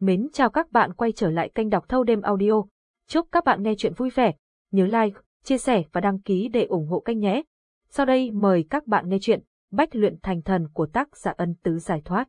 Mến chào các bạn quay trở lại kênh đọc thâu đêm audio. Chúc các bạn nghe chuyện vui vẻ. Nhớ like, chia sẻ và đăng ký để ủng hộ kênh nhé. Sau đây mời các bạn nghe chuyện Bách luyện thành thần của tác giả ân tứ giải thoát.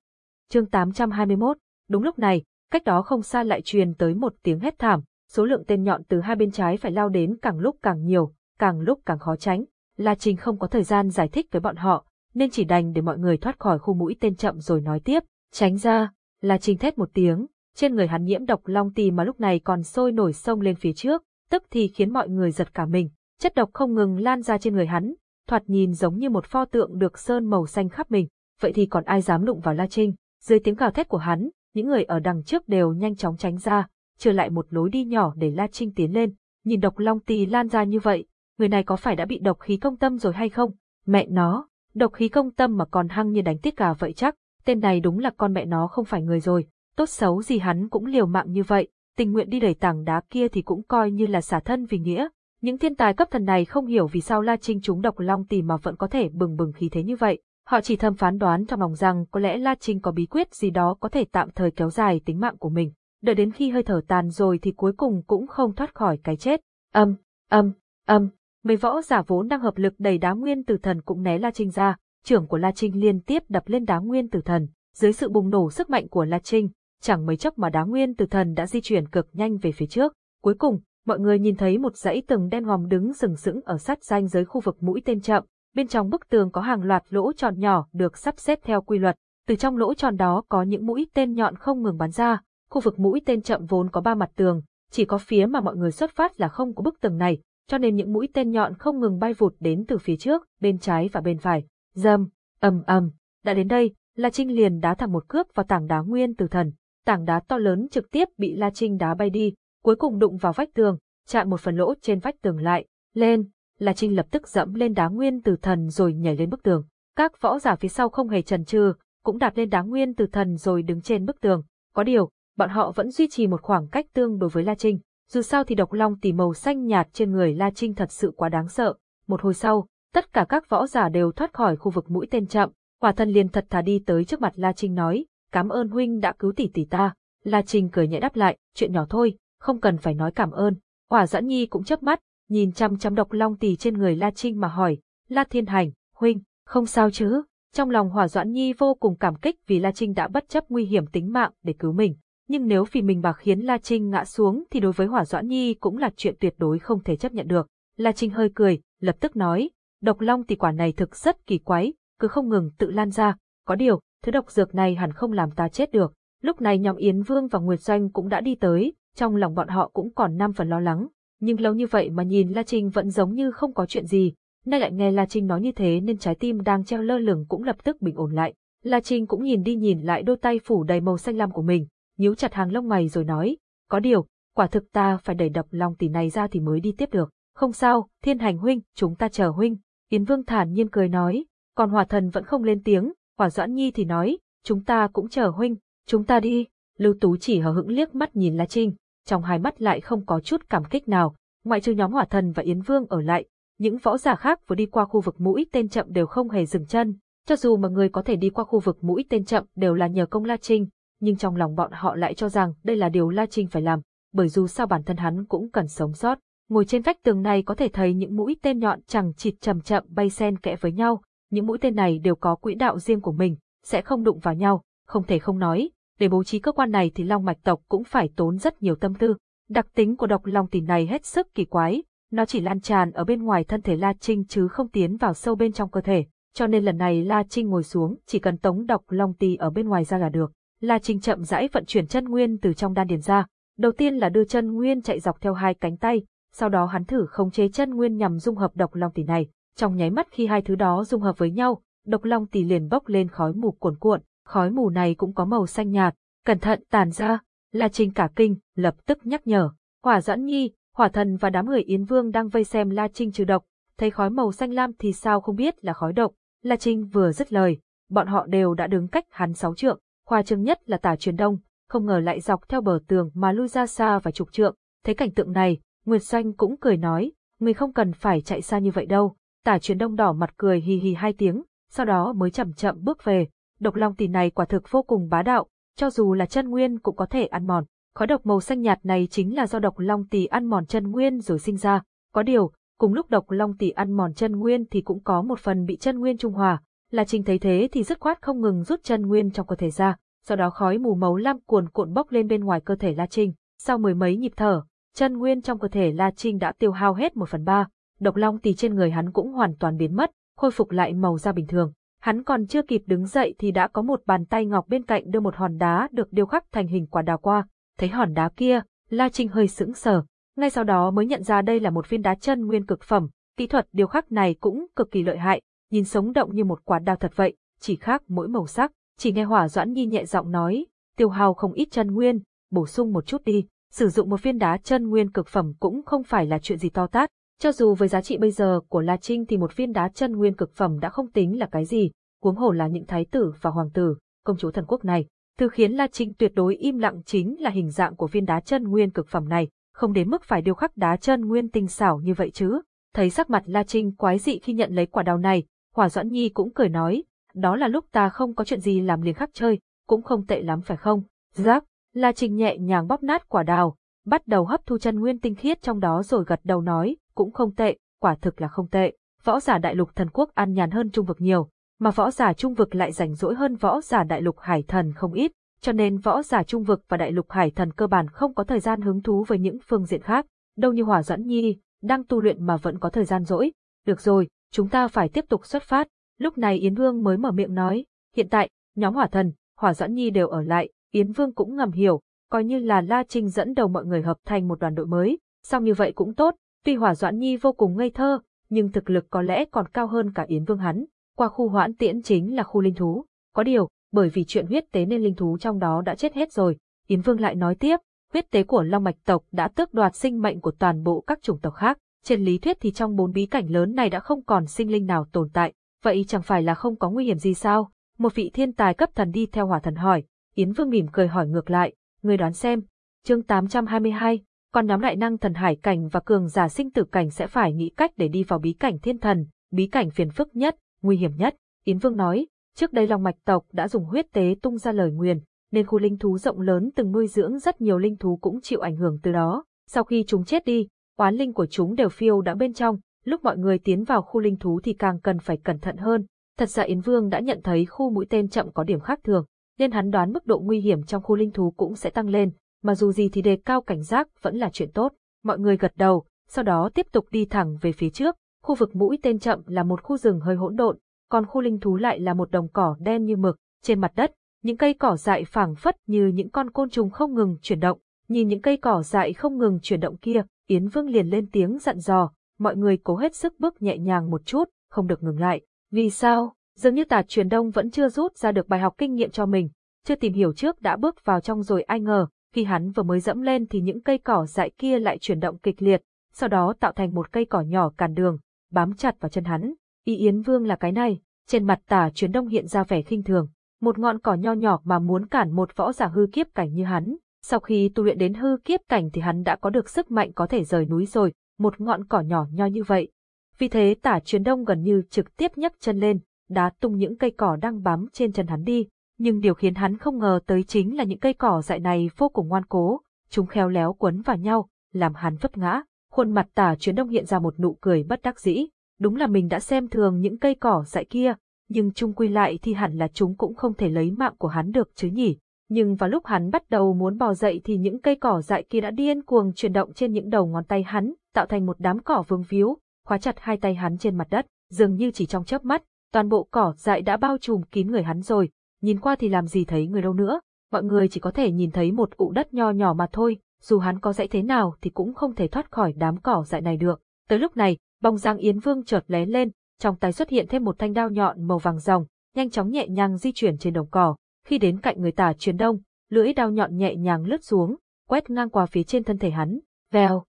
Chương 821. Đúng lúc này, cách đó không xa lại truyền tới một tiếng hét thảm, số lượng tên nhọn từ hai bên trái phải lao đến càng lúc càng nhiều, càng lúc càng khó tránh. La Trình không có thời gian giải thích với bọn họ, nên chỉ đành để mọi người thoát khỏi khu mũi tên chậm rồi nói tiếp, tránh ra, La Trình thét một tiếng, trên người hắn nhiễm độc long tì mà lúc này còn sôi nổi sông lên phía trước, tức thì khiến mọi người giật cả mình, chất độc không ngừng lan ra trên người hắn, thoạt nhìn giống như một pho tượng được sơn màu xanh khắp mình, vậy thì còn ai dám đụng vào La Trinh, dưới tiếng gào thét của hắn, những người ở đằng trước đều nhanh chóng tránh ra, trở lại một lối đi nhỏ để La Trinh tiến lên, nhìn độc long tì lan ra như vậy, người này có phải đã bị độc khí công tâm rồi hay không? Mẹ nó, độc khí công tâm mà còn hăng như đánh tiết gà vậy chắc, tên này đúng là con mẹ nó không phải người rồi, tốt xấu gì hắn cũng liều mạng như vậy, tình nguyện đi đẩy tảng đá kia thì cũng coi như là xả thân vì nghĩa. Những thiên tài cấp thần này không hiểu vì sao La Trinh chúng độc long tì mà vẫn có thể bừng bừng khí thế như vậy. Họ chỉ thầm phán đoán trong lòng rằng có lẽ La Trinh có bí quyết gì đó có thể tạm thời kéo dài tính mạng của mình. Đợi đến khi hơi thở tàn rồi thì cuối cùng cũng không thoát khỏi cái chết. Âm, âm, âm, mấy võ giả vốn đang hợp lực đẩy đá nguyên tử thần cũng né La Trinh ra, trưởng của La Trinh liên tiếp đập lên đá nguyên tử thần. Dưới sự bùng nổ sức mạnh của La Trinh, chẳng mấy chốc mà đá nguyên tử thần đã di chuyển cực nhanh về phía trước. Cuối cùng, mọi người nhìn thấy một dãy tường đen ngòm đứng sừng sững ở sát ranh giới khu vực mũi tên chậm. Bên trong bức tường có hàng loạt lỗ tròn nhỏ được sắp xếp theo quy luật. Từ trong lỗ tròn đó có những mũi tên nhọn không ngừng bắn ra. Khu vực mũi tên chậm vốn có ba mặt tường, chỉ có phía mà mọi người xuất phát là không có bức tường này, cho nên những mũi tên nhọn không ngừng bay vụt đến từ phía trước, bên trái và bên phải. Dầm, ầm ầm, đã đến đây, La Trinh liền đá thẳng một cước vào tảng đá nguyên tử thần, tảng đá to lớn trực tiếp bị La Trinh đá bay đi, cuối cùng đụng vào vách tường, chạm một phần lỗ trên vách tường lại, lên, La Trinh lập tức dẫm lên đá nguyên từ thần rồi nhảy lên bức tường. Các võ giả phía sau không hề chần chừ, cũng đạp lên đá nguyên từ thần rồi đứng trên bức tường. Có điều, bọn họ vẫn duy trì một khoảng cách tương đối với La Trinh. Dù sao thì độc long tỉ màu xanh nhạt trên người La Trinh thật sự quá đáng sợ. Một hồi sau, tất cả các võ giả đều thoát khỏi khu vực mũi tên chậm. Quả thân liền thật thà đi tới trước mặt La Trinh nói, cảm ơn huynh đã cứu tỷ tỷ ta. La Trinh cười nhẹ đáp lại, chuyện nhỏ thôi, không cần phải nói cảm ơn. Hỏa Doãn Nhi cũng chớp mắt, nhìn chăm chăm độc long tỷ trên người La Trinh mà hỏi, La Thiên Hành, huynh, không sao chứ? Trong lòng Hỏa Doãn Nhi vô cùng cảm kích vì La Trinh đã bất chấp nguy hiểm tính mạng để cứu mình. Nhưng nếu vì mình mà khiến La Trinh ngã xuống thì đối với Hỏa Doãn Nhi cũng là chuyện tuyệt đối không thể chấp nhận được. La Trinh hơi cười, lập tức nói, độc long tỷ quả này thực rất kỳ quái, cứ không ngừng tự lan ra, có điều, thứ độc dược này hẳn không làm ta chết được. Lúc này nhóm Yến Vương và Nguyệt Doanh cũng đã đi tới, trong lòng bọn họ cũng còn năm phần lo lắng. Nhưng lâu như vậy mà nhìn La Trinh vẫn giống như không có chuyện gì, nay lại nghe La Trinh nói như thế nên trái tim đang treo lơ lửng cũng lập tức bình ổn lại. La Trinh cũng nhìn đi nhìn lại đôi tay phủ đầy màu xanh lam của mình, nhíu chặt hàng lông mày rồi nói, có điều, quả thực ta phải đẩy đập lòng tỷ này ra thì mới đi tiếp được. Không sao, thiên hành huynh, chúng ta chờ huynh. Yến Vương thản nhiên cười nói, còn hòa thần vẫn không lên tiếng, hỏa doãn nhi thì nói, chúng ta cũng chờ huynh, chúng ta đi. Lưu Tú chỉ hờ hững liếc mắt nhìn La Trinh, trong hai mắt lại không có chút cảm kích nào, ngoại trừ nhóm hỏa thần và Yến Vương ở lại, những võ giả khác vừa đi qua khu vực mũi tên chậm đều không hề dừng chân, cho dù mà người có thể đi qua khu vực mũi tên chậm đều là nhờ công La Trinh, nhưng trong lòng bọn họ lại cho rằng đây là điều La Trinh phải làm, bởi dù sao bản thân hắn cũng cần sống sót. Ngồi trên vách tường này có thể thấy những mũi tên nhọn chẳng chịt chậm chậm bay xen kẽ với nhau, những mũi tên này đều có quỹ đạo riêng của mình, sẽ không đụng vào nhau, không thể không nói, để bố trí cơ quan này thì Long mạch tộc cũng phải tốn rất nhiều tâm tư. Đặc tính của độc long tỷ này hết sức kỳ quái, nó chỉ lan tràn ở bên ngoài thân thể La Trinh chứ không tiến vào sâu bên trong cơ thể, cho nên lần này La Trinh ngồi xuống chỉ cần tống độc long tỷ ở bên ngoài ra là được. La Trinh chậm rãi vận chuyển chân nguyên từ trong đan điền ra, đầu tiên là đưa chân nguyên chạy dọc theo hai cánh tay, sau đó hắn thử khống chế chân nguyên nhằm dung hợp độc long tỷ này. Trong nháy mắt khi hai thứ đó dung hợp với nhau, độc long tỷ liền bốc lên khói mù cuồn cuộn, khói mù này cũng có màu xanh nhạt, cẩn thận tàn ra. La Trinh cả kinh, lập tức nhắc nhở. Hỏa dẫn Nhi, Hỏa Thần và đám người Yến Vương đang vây xem La Trinh trừ độc, thấy khói màu xanh lam thì sao không biết là khói độc. La Trinh vừa dứt lời, bọn họ đều đã đứng cách hắn sáu trượng, khoa trương nhất là tả truyền đông, không ngờ lại dọc theo bờ tường mà lui ra xa và chục trượng. Thấy cảnh tượng này, Nguyệt xanh cũng cười nói, người không cần phải chạy xa như vậy đâu. Tả truyền đông đỏ mặt cười hì hì hai tiếng, sau đó mới chậm chậm bước về. Độc long tỷ này quả thực vô cùng bá đạo, cho dù là chân nguyên cũng có thể ăn mòn. Khói độc màu xanh nhạt này chính là do độc long tỷ ăn mòn chân nguyên rồi sinh ra. Có điều, cùng lúc độc long tỷ ăn mòn chân nguyên thì cũng có một phần bị chân nguyên trung hòa. là Trinh thấy thế thì dứt khoát không ngừng rút chân nguyên trong cơ thể ra, sau đó khói mù màu lam cuồn cuộn bốc lên bên ngoài cơ thể La Trinh. Sau mười mấy nhịp thở, chân nguyên trong cơ thể La Trinh đã tiêu hao hết một phần ba, độc long tì trên người hắn cũng hoàn toàn biến mất, khôi phục lại màu da bình thường. Hắn còn chưa kịp đứng dậy thì đã có một bàn tay ngọc bên cạnh đưa một hòn đá được điêu khắc thành hình quả đào qua. Thấy hòn đá kia, La Trinh hơi sững sờ, ngay sau đó mới nhận ra đây là một viên đá chân nguyên cực phẩm, kỹ thuật điêu khắc này cũng cực kỳ lợi hại, nhìn sống động như một quả đào thật vậy, chỉ khác mỗi màu sắc. Chỉ nghe Hỏa Doãn Nhi nhẹ giọng nói, tiêu hao không ít chân nguyên, bổ sung một chút đi, sử dụng một viên đá chân nguyên cực phẩm cũng không phải là chuyện gì to tát, cho dù với giá trị bây giờ của La Trinh thì một viên đá chân nguyên cực phẩm đã không tính là cái gì, huống hồ là những thái tử và hoàng tử, công chúa thần quốc này. Thứ khiến La Trinh tuyệt đối im lặng chính là hình dạng của viên đá chân nguyên cực phẩm này, không đến mức phải điêu khắc đá chân nguyên tinh xảo như vậy chứ. Thấy sắc mặt La Trinh quái dị khi nhận lấy quả đào này, Hỏa Doãn Nhi cũng cười nói, đó là lúc ta không có chuyện gì làm liền khắc chơi, cũng không tệ lắm phải không? Giác, La Trinh nhẹ nhàng bóp nát quả đào, bắt đầu hấp thu chân nguyên tinh khiết trong đó rồi gật đầu nói, cũng không tệ, quả thực là không tệ. Võ giả đại lục thần quốc an nhàn hơn trung vực nhiều, mà võ giả trung vực lại rảnh rỗi hơn võ giả đại lục hải thần không ít, cho nên võ giả trung vực và đại lục hải thần cơ bản không có thời gian hứng thú với những phương diện khác, đâu như Hỏa Doãn Nhi, đang tu luyện mà vẫn có thời gian rỗi. Được rồi, chúng ta phải tiếp tục xuất phát. Lúc này Yến Vương mới mở miệng nói, hiện tại, nhóm hỏa thần, hỏa doãn nhi đều ở lại, Yến Vương cũng ngầm hiểu, coi như là La Trinh dẫn đầu mọi người hợp thành một đoàn đội mới, xong như vậy cũng tốt, tuy hỏa doãn nhi vô cùng ngây thơ, nhưng thực lực có lẽ còn cao hơn cả Yến Vương hắn, qua khu hoãn tiễn chính là khu linh thú. Có điều, bởi vì chuyện huyết tế nên linh thú trong đó đã chết hết rồi, Yến Vương lại nói tiếp, huyết tế của Long Mạch tộc đã tước đoạt sinh mệnh của toàn bộ các chủng tộc khác, trên lý thuyết thì trong bốn bí cảnh lớn này đã không còn sinh linh nào tồn tại, vậy chẳng phải là không có nguy hiểm gì sao? Một vị thiên tài cấp thần đi theo hỏa thần hỏi, Yến Vương mỉm cười hỏi ngược lại, người đoán xem. Chương 822, còn nhóm đại năng thần hải cảnh và cường giả sinh tử cảnh sẽ phải nghĩ cách để đi vào bí cảnh thiên thần, bí cảnh phiền phức nhất, nguy hiểm nhất. Yến Vương nói, trước đây Long Mạch tộc đã dùng huyết tế tung ra lời nguyền, nên khu linh thú rộng lớn từng nuôi dưỡng rất nhiều linh thú cũng chịu ảnh hưởng từ đó. Sau khi chúng chết đi, oán linh của chúng đều phiêu đã bên trong, lúc mọi người tiến vào khu linh thú thì càng cần phải cẩn thận hơn. Thật ra Yến Vương đã nhận thấy khu mũi tên chậm có điểm khác thường, nên hắn đoán mức độ nguy hiểm trong khu linh thú cũng sẽ tăng lên, mà dù gì thì đề cao cảnh giác vẫn là chuyện tốt. Mọi người gật đầu, sau đó tiếp tục đi thẳng về phía trước. Khu vực mũi tên chậm là một khu rừng hơi hỗn độn, còn khu linh thú lại là một đồng cỏ đen như mực. Trên mặt đất, những cây cỏ dại phảng phất như những con côn trùng không ngừng chuyển động. Nhìn những cây cỏ dại không ngừng chuyển động kia, Yến Vương liền lên tiếng dặn dò, mọi người cố hết sức bước nhẹ nhàng một chút, không được ngừng lại. Vì sao? Dường như tà truyền đông vẫn chưa rút ra được bài học kinh nghiệm cho mình, chưa tìm hiểu trước đã bước vào trong rồi ai ngờ, khi hắn vừa mới dẫm lên thì những cây cỏ dại kia lại chuyển động kịch liệt, sau đó tạo thành một cây cỏ nhỏ cản đường, bám chặt vào chân hắn. Y Yến Vương là cái này, trên mặt Tả truyền đông hiện ra vẻ khinh thường, một ngọn cỏ nho nhỏ mà muốn cản một võ giả hư kiếp cảnh như hắn. Sau khi tu luyện đến hư kiếp cảnh thì hắn đã có được sức mạnh có thể rời núi rồi, một ngọn cỏ nhỏ nho như vậy. Vì thế tả truyền đông gần như trực tiếp nhấc chân lên, đá tung những cây cỏ đang bám trên chân hắn đi. Nhưng điều khiến hắn không ngờ tới chính là những cây cỏ dại này vô cùng ngoan cố, chúng khéo léo quấn vào nhau, làm hắn vấp ngã. Khuôn mặt tả chuyến đông hiện ra một nụ cười bất đắc dĩ. Đúng là mình đã xem thường những cây cỏ dại kia, nhưng chung quy lại thì hẳn là chúng cũng không thể lấy mạng của hắn được chứ nhỉ. Nhưng vào lúc hắn bắt đầu muốn bò dậy thì những cây cỏ dại kia đã điên cuồng chuyển động trên những đầu ngón tay hắn, tạo thành một đám cỏ vương víu, khóa chặt hai tay hắn trên mặt đất, dường như chỉ trong chớp mắt, toàn bộ cỏ dại đã bao trùm kín người hắn rồi, nhìn qua thì làm gì thấy người đâu nữa, mọi người chỉ có thể nhìn thấy một ụ đất nho nhỏ mà thôi, dù hắn có dãy thế nào thì cũng không thể thoát khỏi đám cỏ dại này được. Tới lúc này, bóng dáng Yến Vương chợt lé lên, trong tay xuất hiện thêm một thanh đao nhọn màu vàng ròng, nhanh chóng nhẹ nhàng di chuyển trên đồng cỏ, khi đến cạnh người tả truyền đông, lưỡi đao nhọn nhẹ nhàng lướt xuống, quét ngang qua phía trên thân thể hắn, vèo.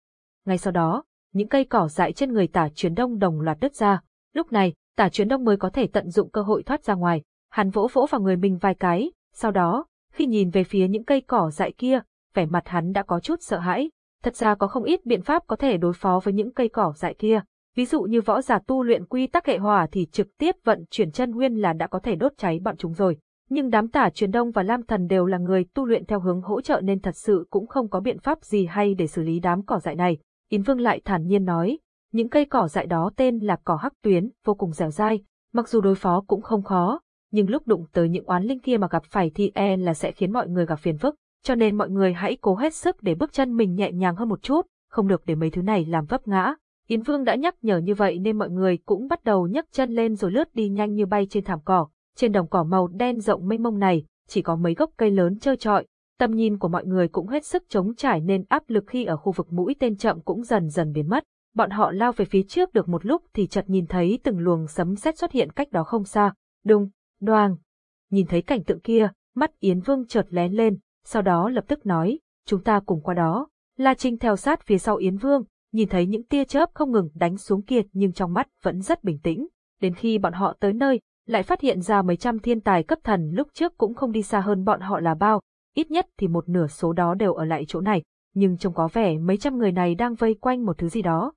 Ngay sau đó, những cây cỏ dại trên người tả truyền đông đồng loạt đứt ra. Lúc này, tả truyền đông mới có thể tận dụng cơ hội thoát ra ngoài. Hắn vỗ vỗ vào người mình vài cái, sau đó, khi nhìn về phía những cây cỏ dại kia, vẻ mặt hắn đã có chút sợ hãi. Thật ra có không ít biện pháp có thể đối phó với những cây cỏ dại kia. Ví dụ như võ giả tu luyện quy tắc hệ hỏa thì trực tiếp vận chuyển chân nguyên là đã có thể đốt cháy bọn chúng rồi. Nhưng đám tả truyền đông và lam thần đều là người tu luyện theo hướng hỗ trợ nên thật sự cũng không có biện pháp gì hay để xử lý đám cỏ dại này. Yến Vương lại thản nhiên nói, những cây cỏ dại đó tên là cỏ hắc tuyến, vô cùng dẻo dai, mặc dù đối phó cũng không khó, nhưng lúc đụng tới những oán linh kia mà gặp phải thì e là sẽ khiến mọi người gặp phiền phức, cho nên mọi người hãy cố hết sức để bước chân mình nhẹ nhàng hơn một chút, không được để mấy thứ này làm vấp ngã. Yến Vương đã nhắc nhở như vậy nên mọi người cũng bắt đầu nhấc chân lên rồi lướt đi nhanh như bay trên thảm cỏ. Trên đồng cỏ màu đen rộng mênh mông này, chỉ có mấy gốc cây lớn trơ trọi, tầm nhìn của mọi người cũng hết sức chống trải nên áp lực khi ở khu vực mũi tên chậm cũng dần dần biến mất. Bọn họ lao về phía trước được một lúc thì chợt nhìn thấy từng luồng sấm sét xuất hiện cách đó không xa. Đúng đoàng. Nhìn thấy cảnh tượng kia, mắt Yến Vương chợt lén lên, sau đó lập tức nói, chúng ta cùng qua đó. La Trinh theo sát phía sau Yến Vương, nhìn thấy những tia chớp không ngừng đánh xuống kia nhưng trong mắt vẫn rất bình tĩnh. Đến khi bọn họ tới nơi, lại phát hiện ra mấy trăm thiên tài cấp thần lúc trước cũng không đi xa hơn bọn họ là bao, ít nhất thì một nửa số đó đều ở lại chỗ này, nhưng trông có vẻ mấy trăm người này đang vây quanh một thứ gì đó.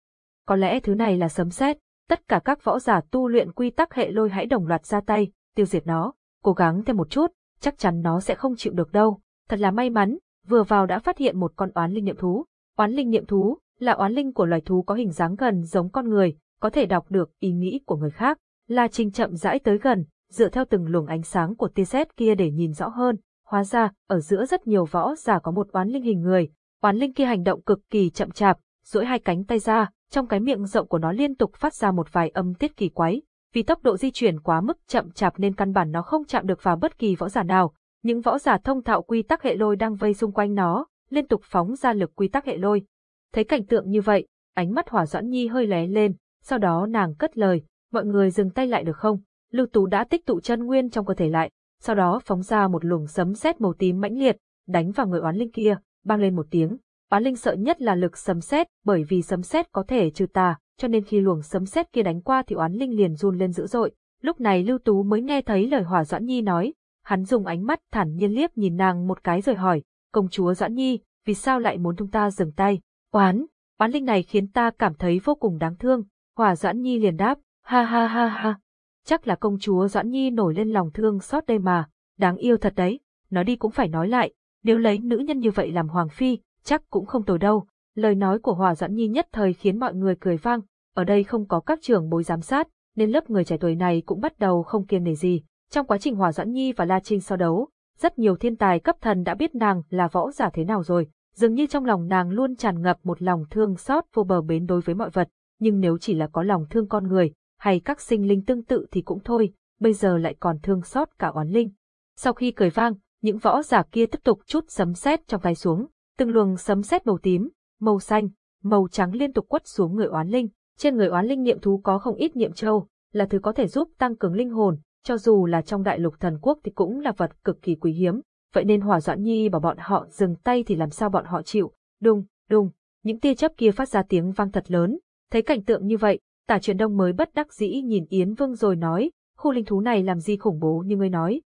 Có lẽ thứ này là sấm sét, tất cả các võ giả tu luyện quy tắc hệ lôi hãy đồng loạt ra tay, tiêu diệt nó, cố gắng thêm một chút, chắc chắn nó sẽ không chịu được đâu. Thật là may mắn, vừa vào đã phát hiện một con oán linh niệm thú. Oán linh niệm thú là oán linh của loài thú có hình dáng gần giống con người, có thể đọc được ý nghĩ của người khác. La Trinh chậm rãi tới gần, dựa theo từng luồng ánh sáng của tia sét kia để nhìn rõ hơn. Hóa ra, ở giữa rất nhiều võ giả có một oán linh hình người. Oán linh kia hành động cực kỳ chậm chạp, duỗi hai cánh tay ra, trong cái miệng rộng của nó liên tục phát ra một vài âm tiết kỳ quái. Vì tốc độ di chuyển quá mức chậm chạp nên căn bản nó không chạm được vào bất kỳ võ giả nào. Những võ giả thông thạo quy tắc hệ lôi đang vây xung quanh nó, liên tục phóng ra lực quy tắc hệ lôi. Thấy cảnh tượng như vậy, ánh mắt Hỏa Doãn Nhi hơi lé lên, sau đó nàng cất lời, mọi người dừng tay lại được không? Lưu Tú đã tích tụ chân nguyên trong cơ thể lại, sau đó phóng ra một luồng sấm sét màu tím mãnh liệt, đánh vào người oán linh kia, bang lên một tiếng. Oán linh sợ nhất là lực sấm sét, bởi vì sấm sét có thể trừ tà, cho nên khi luồng sấm sét kia đánh qua thì oán linh liền run lên dữ dội. Lúc này Lưu Tú mới nghe thấy lời Hỏa Doãn Nhi nói, hắn dùng ánh mắt thản nhiên liếc nhìn nàng một cái rồi hỏi, công chúa Doãn Nhi, vì sao lại muốn chúng ta dừng tay? Oán, oán linh này khiến ta cảm thấy vô cùng đáng thương. Hỏa Doãn Nhi liền đáp, ha ha ha ha. Chắc là công chúa Doãn Nhi nổi lên lòng thương xót đây mà, đáng yêu thật đấy. Nói đi cũng phải nói lại, nếu lấy nữ nhân như vậy làm hoàng phi, chắc cũng không tồi đâu. Lời nói của Hòa Doãn Nhi nhất thời khiến mọi người cười vang, ở đây không có các trưởng bối giám sát, nên lớp người trẻ tuổi này cũng bắt đầu không kiêng nể gì. Trong quá trình Hòa Doãn Nhi và La Trinh so đấu, rất nhiều thiên tài cấp thần đã biết nàng là võ giả thế nào rồi, dường như trong lòng nàng luôn tràn ngập một lòng thương xót vô bờ bến đối với mọi vật, nhưng nếu chỉ là có lòng thương con người, hay các sinh linh tương tự thì cũng thôi, bây giờ lại còn thương xót cả oán linh. Sau khi cười vang, những võ giả kia tiếp tục chút sấm sét trong tay xuống, từng luồng sấm sét màu tím, màu xanh, màu trắng liên tục quất xuống người oán linh. Trên người oán linh niệm thú có không ít niệm châu, là thứ có thể giúp tăng cường linh hồn, cho dù là trong đại lục thần quốc thì cũng là vật cực kỳ quý hiếm. Vậy nên Hỏa Doãn Nhi bảo bọn họ dừng tay thì làm sao bọn họ chịu? Đùng, đùng, những tia chớp kia phát ra tiếng vang thật lớn. Thấy cảnh tượng như vậy, Tả Truyền Đông mới bất đắc dĩ nhìn Yến Vương rồi nói, khu linh thú này làm gì khủng bố như ngươi nói.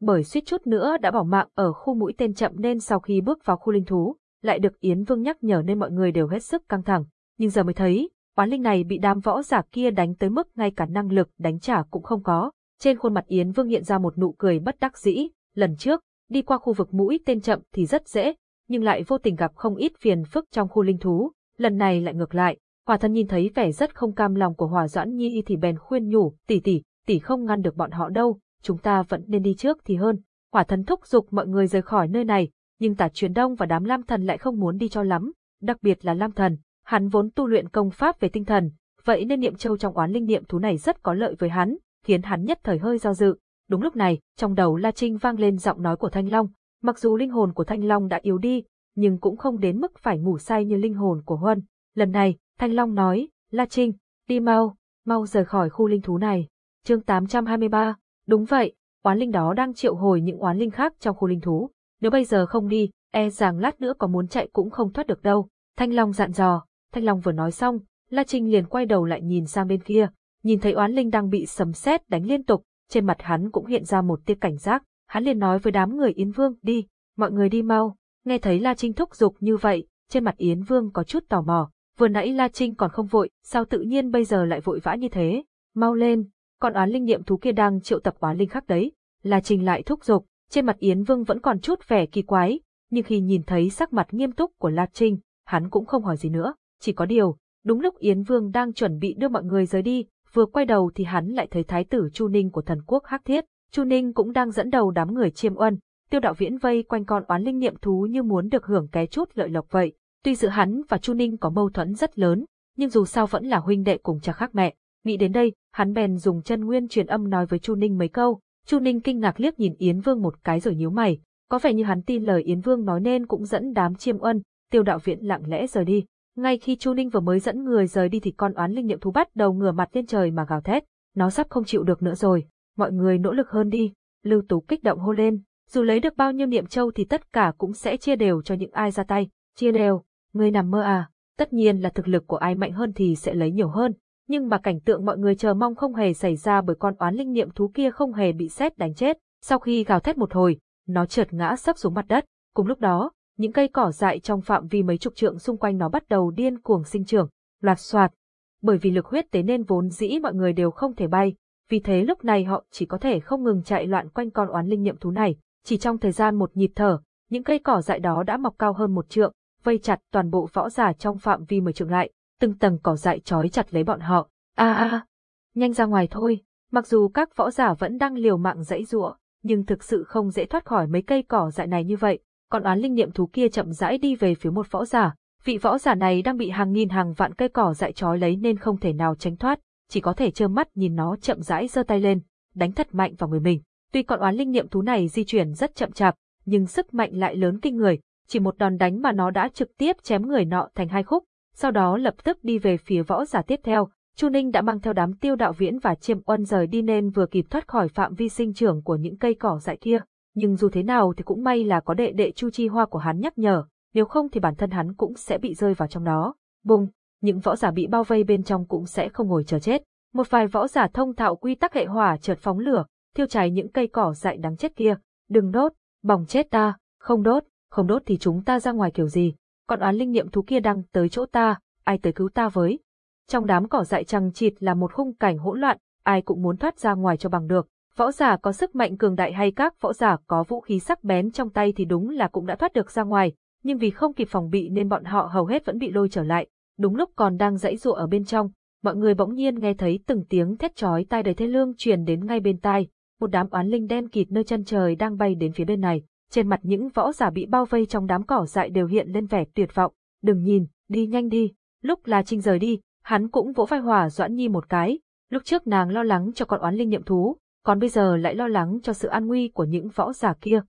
Bởi suýt chút nữa đã bỏ mạng ở khu mũi tên chậm nên sau khi bước vào khu linh thú, lại được Yến Vương nhắc nhở nên mọi người đều hết sức căng thẳng. Nhưng giờ mới thấy, oán linh này bị đám võ giả kia đánh tới mức ngay cả năng lực đánh trả cũng không có. Trên khuôn mặt Yến Vương hiện ra một nụ cười bất đắc dĩ, lần trước, đi qua khu vực mũi tên chậm thì rất dễ, nhưng lại vô tình gặp không ít phiền phức trong khu linh thú, lần này lại ngược lại. Hòa thân nhìn thấy vẻ rất không cam lòng của Hòa Doãn Nhi thì bèn khuyên nhủ, tỷ tỷ, tỷ không ngăn được bọn họ đâu, chúng ta vẫn nên đi trước thì hơn. Hỏa thân thúc giục mọi người rời khỏi nơi này, nhưng tả truyền đông và đám lam thần lại không muốn đi cho lắm, đặc biệt là lam thần, hắn vốn tu luyện công pháp về tinh thần, vậy nên niệm châu trong oán linh niệm thú này rất có lợi với hắn, khiến hắn nhất thời hơi do dự. Đúng lúc này, trong đầu La Trinh vang lên giọng nói của Thanh Long, mặc dù linh hồn của Thanh Long đã yếu đi, nhưng cũng không đến mức phải ngủ say như linh hồn của Huân. Lần này, Thanh Long nói, La Trinh, đi mau, mau rời khỏi khu linh thú này. Chương 823, đúng vậy, oán linh đó đang triệu hồi những oán linh khác trong khu linh thú. Nếu bây giờ không đi, e rằng lát nữa có muốn chạy cũng không thoát được đâu. Thanh Long dặn dò, Thanh Long vừa nói xong, La Trinh liền quay đầu lại nhìn sang bên kia, nhìn thấy oán linh đang bị sấm sét đánh liên tục, trên mặt hắn cũng hiện ra một tia cảnh giác, hắn liền nói với đám người Yến Vương, đi, mọi người đi mau. Nghe thấy La Trinh thúc giục như vậy, trên mặt Yến Vương có chút tò mò, vừa nãy La Trinh còn không vội, sao tự nhiên bây giờ lại vội vã như thế? Mau lên, còn oán linh niệm thú kia đang triệu tập oán linh khác đấy. La Trinh lại thúc giục, trên mặt Yến Vương vẫn còn chút vẻ kỳ quái, nhưng khi nhìn thấy sắc mặt nghiêm túc của La Trinh, hắn cũng không hỏi gì nữa, chỉ có điều, đúng lúc Yến Vương đang chuẩn bị đưa mọi người rời đi, vừa quay đầu thì hắn lại thấy thái tử Chu Ninh của thần quốc Hắc Thiết, Chu Ninh cũng đang dẫn đầu đám người chiêm uân, tiêu đạo viễn vây quanh con oán linh niệm thú như muốn được hưởng cái chút lợi lộc vậy. Tuy giữa hắn và Chu Ninh có mâu thuẫn rất lớn, nhưng dù sao vẫn là huynh đệ cùng cha khác mẹ. Nghĩ đến đây, hắn bèn dùng chân nguyên truyền âm nói với Chu Ninh mấy câu. Chu Ninh kinh ngạc liếc nhìn Yến Vương một cái rồi nhíu mày, có vẻ như hắn tin lời Yến Vương nói nên cũng dẫn đám chiêm ân, tiêu đạo viện lặng lẽ rời đi. Ngay khi Chu Ninh vừa mới dẫn người rời đi thì con oán linh niệm thú bắt đầu ngửa mặt lên trời mà gào thét, nó sắp không chịu được nữa rồi, mọi người nỗ lực hơn đi. Lưu Tú kích động hô lên, dù lấy được bao nhiêu niệm châu thì tất cả cũng sẽ chia đều cho những ai ra tay, chia đều, ngươi nằm mơ à, tất nhiên là thực lực của ai mạnh hơn thì sẽ lấy nhiều hơn, nhưng mà cảnh tượng mọi người chờ mong không hề xảy ra bởi con oán linh niệm thú kia không hề bị xét đánh chết, sau khi gào thét một hồi, nó trượt ngã sấp xuống mặt đất, cùng lúc đó, những cây cỏ dại trong phạm vi mấy chục trượng xung quanh nó bắt đầu điên cuồng sinh trưởng, loạt soạt. Bởi vì lực huyết tế nên vốn dĩ mọi người đều không thể bay, vì thế lúc này họ chỉ có thể không ngừng chạy loạn quanh con oán linh niệm thú này, chỉ trong thời gian một nhịp thở, những cây cỏ dại đó đã mọc cao hơn một trượng, vây chặt toàn bộ võ giả trong phạm vi mười trượng lại, từng tầng cỏ dại trói chặt lấy bọn họ. A a, nhanh ra ngoài thôi. Mặc dù các võ giả vẫn đang liều mạng dãy giụa, nhưng thực sự không dễ thoát khỏi mấy cây cỏ dại này như vậy. Còn oán linh niệm thú kia chậm rãi đi về phía một võ giả. Vị võ giả này đang bị hàng nghìn hàng vạn cây cỏ dại trói lấy nên không thể nào tránh thoát, chỉ có thể trơ mắt nhìn nó chậm rãi giơ tay lên, đánh thật mạnh vào người mình. Tuy con oán linh niệm thú này di chuyển rất chậm chạp, nhưng sức mạnh lại lớn kinh người, chỉ một đòn đánh mà nó đã trực tiếp chém người nọ thành hai khúc, sau đó lập tức đi về phía võ giả tiếp theo. Chu Ninh đã mang theo đám tiêu đạo viễn và chiêm uân rời đi nên vừa kịp thoát khỏi phạm vi sinh trưởng của những cây cỏ dại kia. Nhưng dù thế nào thì cũng may là có đệ đệ Chu Chi Hoa của hắn nhắc nhở, nếu không thì bản thân hắn cũng sẽ bị rơi vào trong đó. Bùng, những võ giả bị bao vây bên trong cũng sẽ không ngồi chờ chết. Một vài võ giả thông thạo quy tắc hệ hỏa chợt phóng lửa, thiêu cháy những cây cỏ dại đáng chết kia. Đừng đốt, bỏng chết ta, không đốt, không đốt thì chúng ta ra ngoài kiểu gì. Con oán linh niệm thú kia đang tới chỗ ta, ai tới cứu ta với. Trong đám cỏ dại chằng chịt là một khung cảnh hỗn loạn, ai cũng muốn thoát ra ngoài cho bằng được. Võ giả có sức mạnh cường đại hay các võ giả có vũ khí sắc bén trong tay thì đúng là cũng đã thoát được ra ngoài, nhưng vì không kịp phòng bị nên bọn họ hầu hết vẫn bị lôi trở lại. Đúng lúc còn đang dãy dụa ở bên trong, mọi người bỗng nhiên nghe thấy từng tiếng thét chói tai đầy thê lương truyền đến ngay bên tai, một đám oán linh đen kịt nơi chân trời đang bay đến phía bên này. Trên mặt những võ giả bị bao vây trong đám cỏ dại đều hiện lên vẻ tuyệt vọng. Đừng nhìn, đi nhanh đi. Lúc La Trinh rời đi, hắn cũng vỗ vai Hòa Doãn Nhi một cái. Lúc trước nàng lo lắng cho con oán linh nhậm thú, còn bây giờ lại lo lắng cho sự an nguy của những võ giả kia.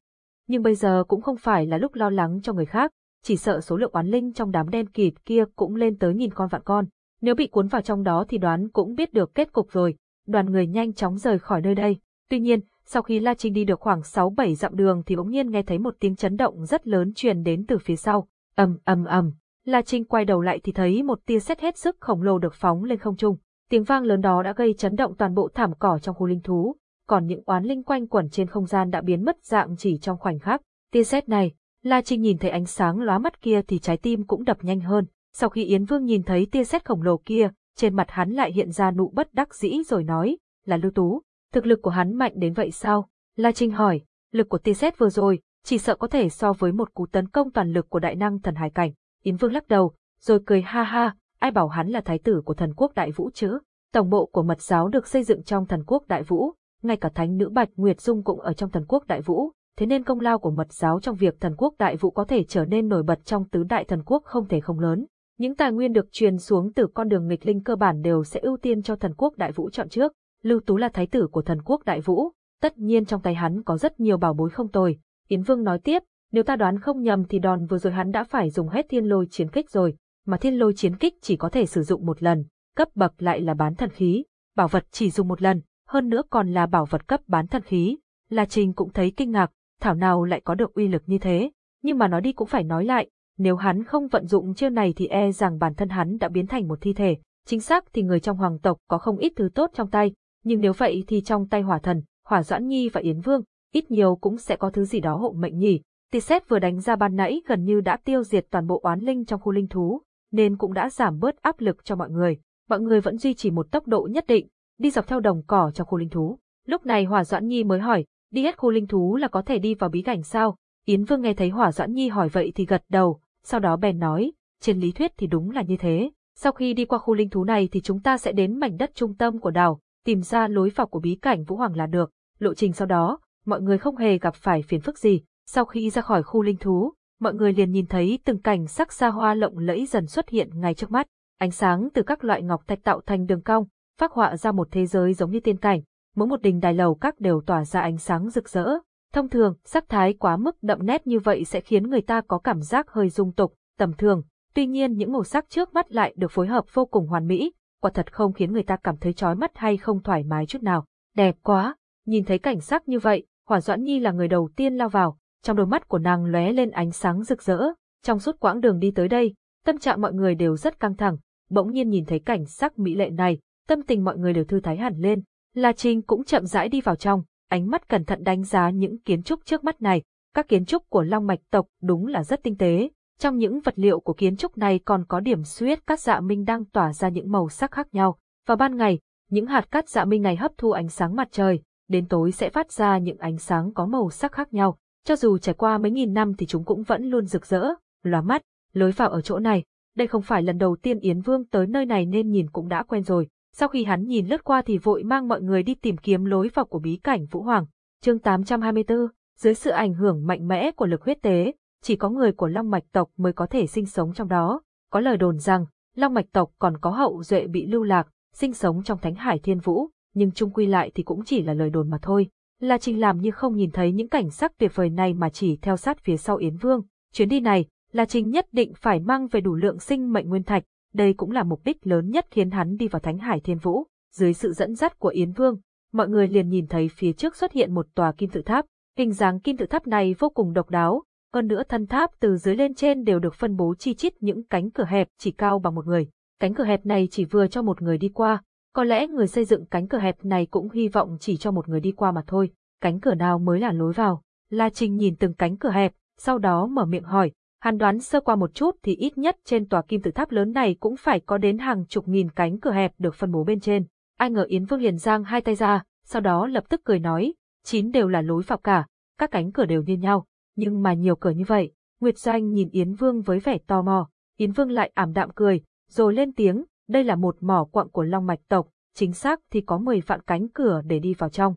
Nhưng bây giờ cũng không phải là lúc lo lắng cho người khác, chỉ sợ số lượng oán linh trong đám đen kịt kia cũng lên tới nghìn con vạn con. Nếu bị cuốn vào trong đó thì đoán cũng biết được kết cục rồi. Đoàn người nhanh chóng rời khỏi nơi đây. Tuy nhiên, sau khi La Trinh đi được khoảng 6-7 dặm đường thì bỗng nhiên nghe thấy một tiếng chấn động rất lớn truyền đến từ phía sau. ầm ầm ầm. La Trinh quay đầu lại thì thấy một tia sét hết sức khổng lồ được phóng lên không trung. Tiếng vang lớn đó đã gây chấn động toàn bộ thảm cỏ trong khu linh thú, còn những oán linh quanh quẩn trên không gian đã biến mất dạng chỉ trong khoảnh khắc. Tia sét này, La Trinh nhìn thấy ánh sáng lóa mắt kia thì trái tim cũng đập nhanh hơn. Sau khi Yến Vương nhìn thấy tia sét khổng lồ kia, trên mặt hắn lại hiện ra nụ bất đắc dĩ rồi nói, là Lưu Tú, Thực lực của hắn mạnh đến vậy sao? La Trinh hỏi, lực của tia sét vừa rồi, chỉ sợ có thể so với một cú tấn công toàn lực của đại năng thần hải cảnh. Yến Vương lắc đầu, rồi cười ha ha, ai bảo hắn là thái tử của thần quốc đại vũ chứ? Tổng bộ của mật giáo được xây dựng trong thần quốc đại vũ, ngay cả thánh nữ Bạch Nguyệt Dung cũng ở trong thần quốc đại vũ, thế nên công lao của mật giáo trong việc thần quốc đại vũ có thể trở nên nổi bật trong tứ đại thần quốc không thể không lớn. Những tài nguyên được truyền xuống từ con đường nghịch linh cơ bản đều sẽ ưu tiên cho thần quốc đại vũ chọn trước. Lưu Tú là thái tử của thần quốc Đại Vũ, tất nhiên trong tay hắn có rất nhiều bảo bối không tồi. Yến Vương nói tiếp, nếu ta đoán không nhầm thì đòn vừa rồi hắn đã phải dùng hết thiên lôi chiến kích rồi, mà thiên lôi chiến kích chỉ có thể sử dụng một lần, cấp bậc lại là bán thần khí, bảo vật chỉ dùng một lần, hơn nữa còn là bảo vật cấp bán thần khí. La Trình cũng thấy kinh ngạc, thảo nào lại có được uy lực như thế, nhưng mà nói đi cũng phải nói lại, nếu hắn không vận dụng chiêu này thì e rằng bản thân hắn đã biến thành một thi thể. Chính xác thì người trong hoàng tộc có không ít thứ tốt trong tay, nhưng nếu vậy thì trong tay hỏa thần, hỏa doãn nhi và yến vương, ít nhiều cũng sẽ có thứ gì đó hộ mệnh nhỉ. Tì xét vừa đánh ra ban nãy gần như đã tiêu diệt toàn bộ oán linh trong khu linh thú, nên cũng đã giảm bớt áp lực cho mọi người. Mọi người vẫn duy trì một tốc độ nhất định, đi dọc theo đồng cỏ trong khu linh thú. Lúc này Hỏa Doãn Nhi mới hỏi, Đi hết khu linh thú là có thể đi vào bí cảnh sao? Yến Vương nghe thấy Hỏa Doãn Nhi hỏi vậy thì gật đầu, sau đó bèn nói, trên lý thuyết thì đúng là như thế. Sau khi đi qua khu linh thú này thì chúng ta sẽ đến mảnh đất trung tâm của đảo, tìm ra lối vào của bí cảnh Vũ Hoàng là được. Lộ trình sau đó, mọi người không hề gặp phải phiền phức gì. Sau khi ra khỏi khu linh thú, mọi người liền nhìn thấy từng cảnh sắc xa hoa lộng lẫy dần xuất hiện ngay trước mắt. Ánh sáng từ các loại ngọc thạch tạo thành đường cong, phác họa ra một thế giới giống như tiên cảnh. Mỗi một đình đài lầu các đều tỏa ra ánh sáng rực rỡ. Thông thường, sắc thái quá mức đậm nét như vậy sẽ khiến người ta có cảm giác hơi dung tục, tầm thường. Tuy nhiên những màu sắc trước mắt lại được phối hợp vô cùng hoàn mỹ, quả thật không khiến người ta cảm thấy chói mắt hay không thoải mái chút nào. Đẹp quá! Nhìn thấy cảnh sắc như vậy, Hỏa Doãn Nhi là người đầu tiên lao vào, trong đôi mắt của nàng lóe lên ánh sáng rực rỡ. Trong suốt quãng đường đi tới đây, tâm trạng mọi người đều rất căng thẳng, bỗng nhiên nhìn thấy cảnh sắc mỹ lệ này, tâm tình mọi người đều thư thái hẳn lên. La Trinh cũng chậm rãi đi vào trong, ánh mắt cẩn thận đánh giá những kiến trúc trước mắt này. Các kiến trúc của Long Mạch tộc đúng là rất tinh tế. Trong những vật liệu của kiến trúc này còn có điểm suyết các dạ minh đang tỏa ra những màu sắc khác nhau. Vào ban ngày, những hạt cát dạ minh này hấp thu ánh sáng mặt trời, đến tối sẽ phát ra những ánh sáng có màu sắc khác nhau. Cho dù trải qua mấy nghìn năm thì chúng cũng vẫn luôn rực rỡ, lóa mắt, lối vào ở chỗ này. Đây không phải lần đầu tiên Yến Vương tới nơi này nên nhìn cũng đã quen rồi. Sau khi hắn nhìn lướt qua thì vội mang mọi người đi tìm kiếm lối vào của bí cảnh Vũ Hoàng. chương 824, dưới sự ảnh hưởng mạnh mẽ của lực huyết tế, chỉ có người của Long Mạch tộc mới có thể sinh sống trong đó. Có lời đồn rằng, Long Mạch tộc còn có hậu duệ bị lưu lạc, sinh sống trong Thánh Hải Thiên Vũ, nhưng chung quy lại thì cũng chỉ là lời đồn mà thôi. La Trinh làm như không nhìn thấy những cảnh sắc tuyệt vời này mà chỉ theo sát phía sau Yến Vương. Chuyến đi này, La Trinh nhất định phải mang về đủ lượng sinh mệnh nguyên thạch, đây cũng là mục đích lớn nhất khiến hắn đi vào Thánh Hải Thiên Vũ. Dưới sự dẫn dắt của Yến Vương, mọi người liền nhìn thấy phía trước xuất hiện một tòa kim tự tháp. Hình dáng kim tự tháp này vô cùng độc đáo, hơn nữa thân tháp từ dưới lên trên đều được phân bố chi chít những cánh cửa hẹp chỉ cao bằng một người. Cánh cửa hẹp này chỉ vừa cho một người đi qua, có lẽ người xây dựng cánh cửa hẹp này cũng hy vọng chỉ cho một người đi qua mà thôi. Cánh cửa nào mới là lối vào? La Trinh nhìn từng cánh cửa hẹp, sau đó mở miệng hỏi. Hắn đoán sơ qua một chút thì ít nhất trên tòa kim tự tháp lớn này cũng phải có đến hàng chục nghìn cánh cửa hẹp được phân bố bên trên. Ai ngờ Yến Vương liền giang hai tay ra, sau đó lập tức cười nói, chín đều là lối vào cả, các cánh cửa đều như nhau, nhưng mà nhiều cửa như vậy. Nguyệt Doanh nhìn Yến Vương với vẻ tò mò, Yến Vương lại ảm đạm cười, rồi lên tiếng, đây là một mỏ quặng của Long Mạch tộc, chính xác thì có 10 vạn cánh cửa để đi vào trong.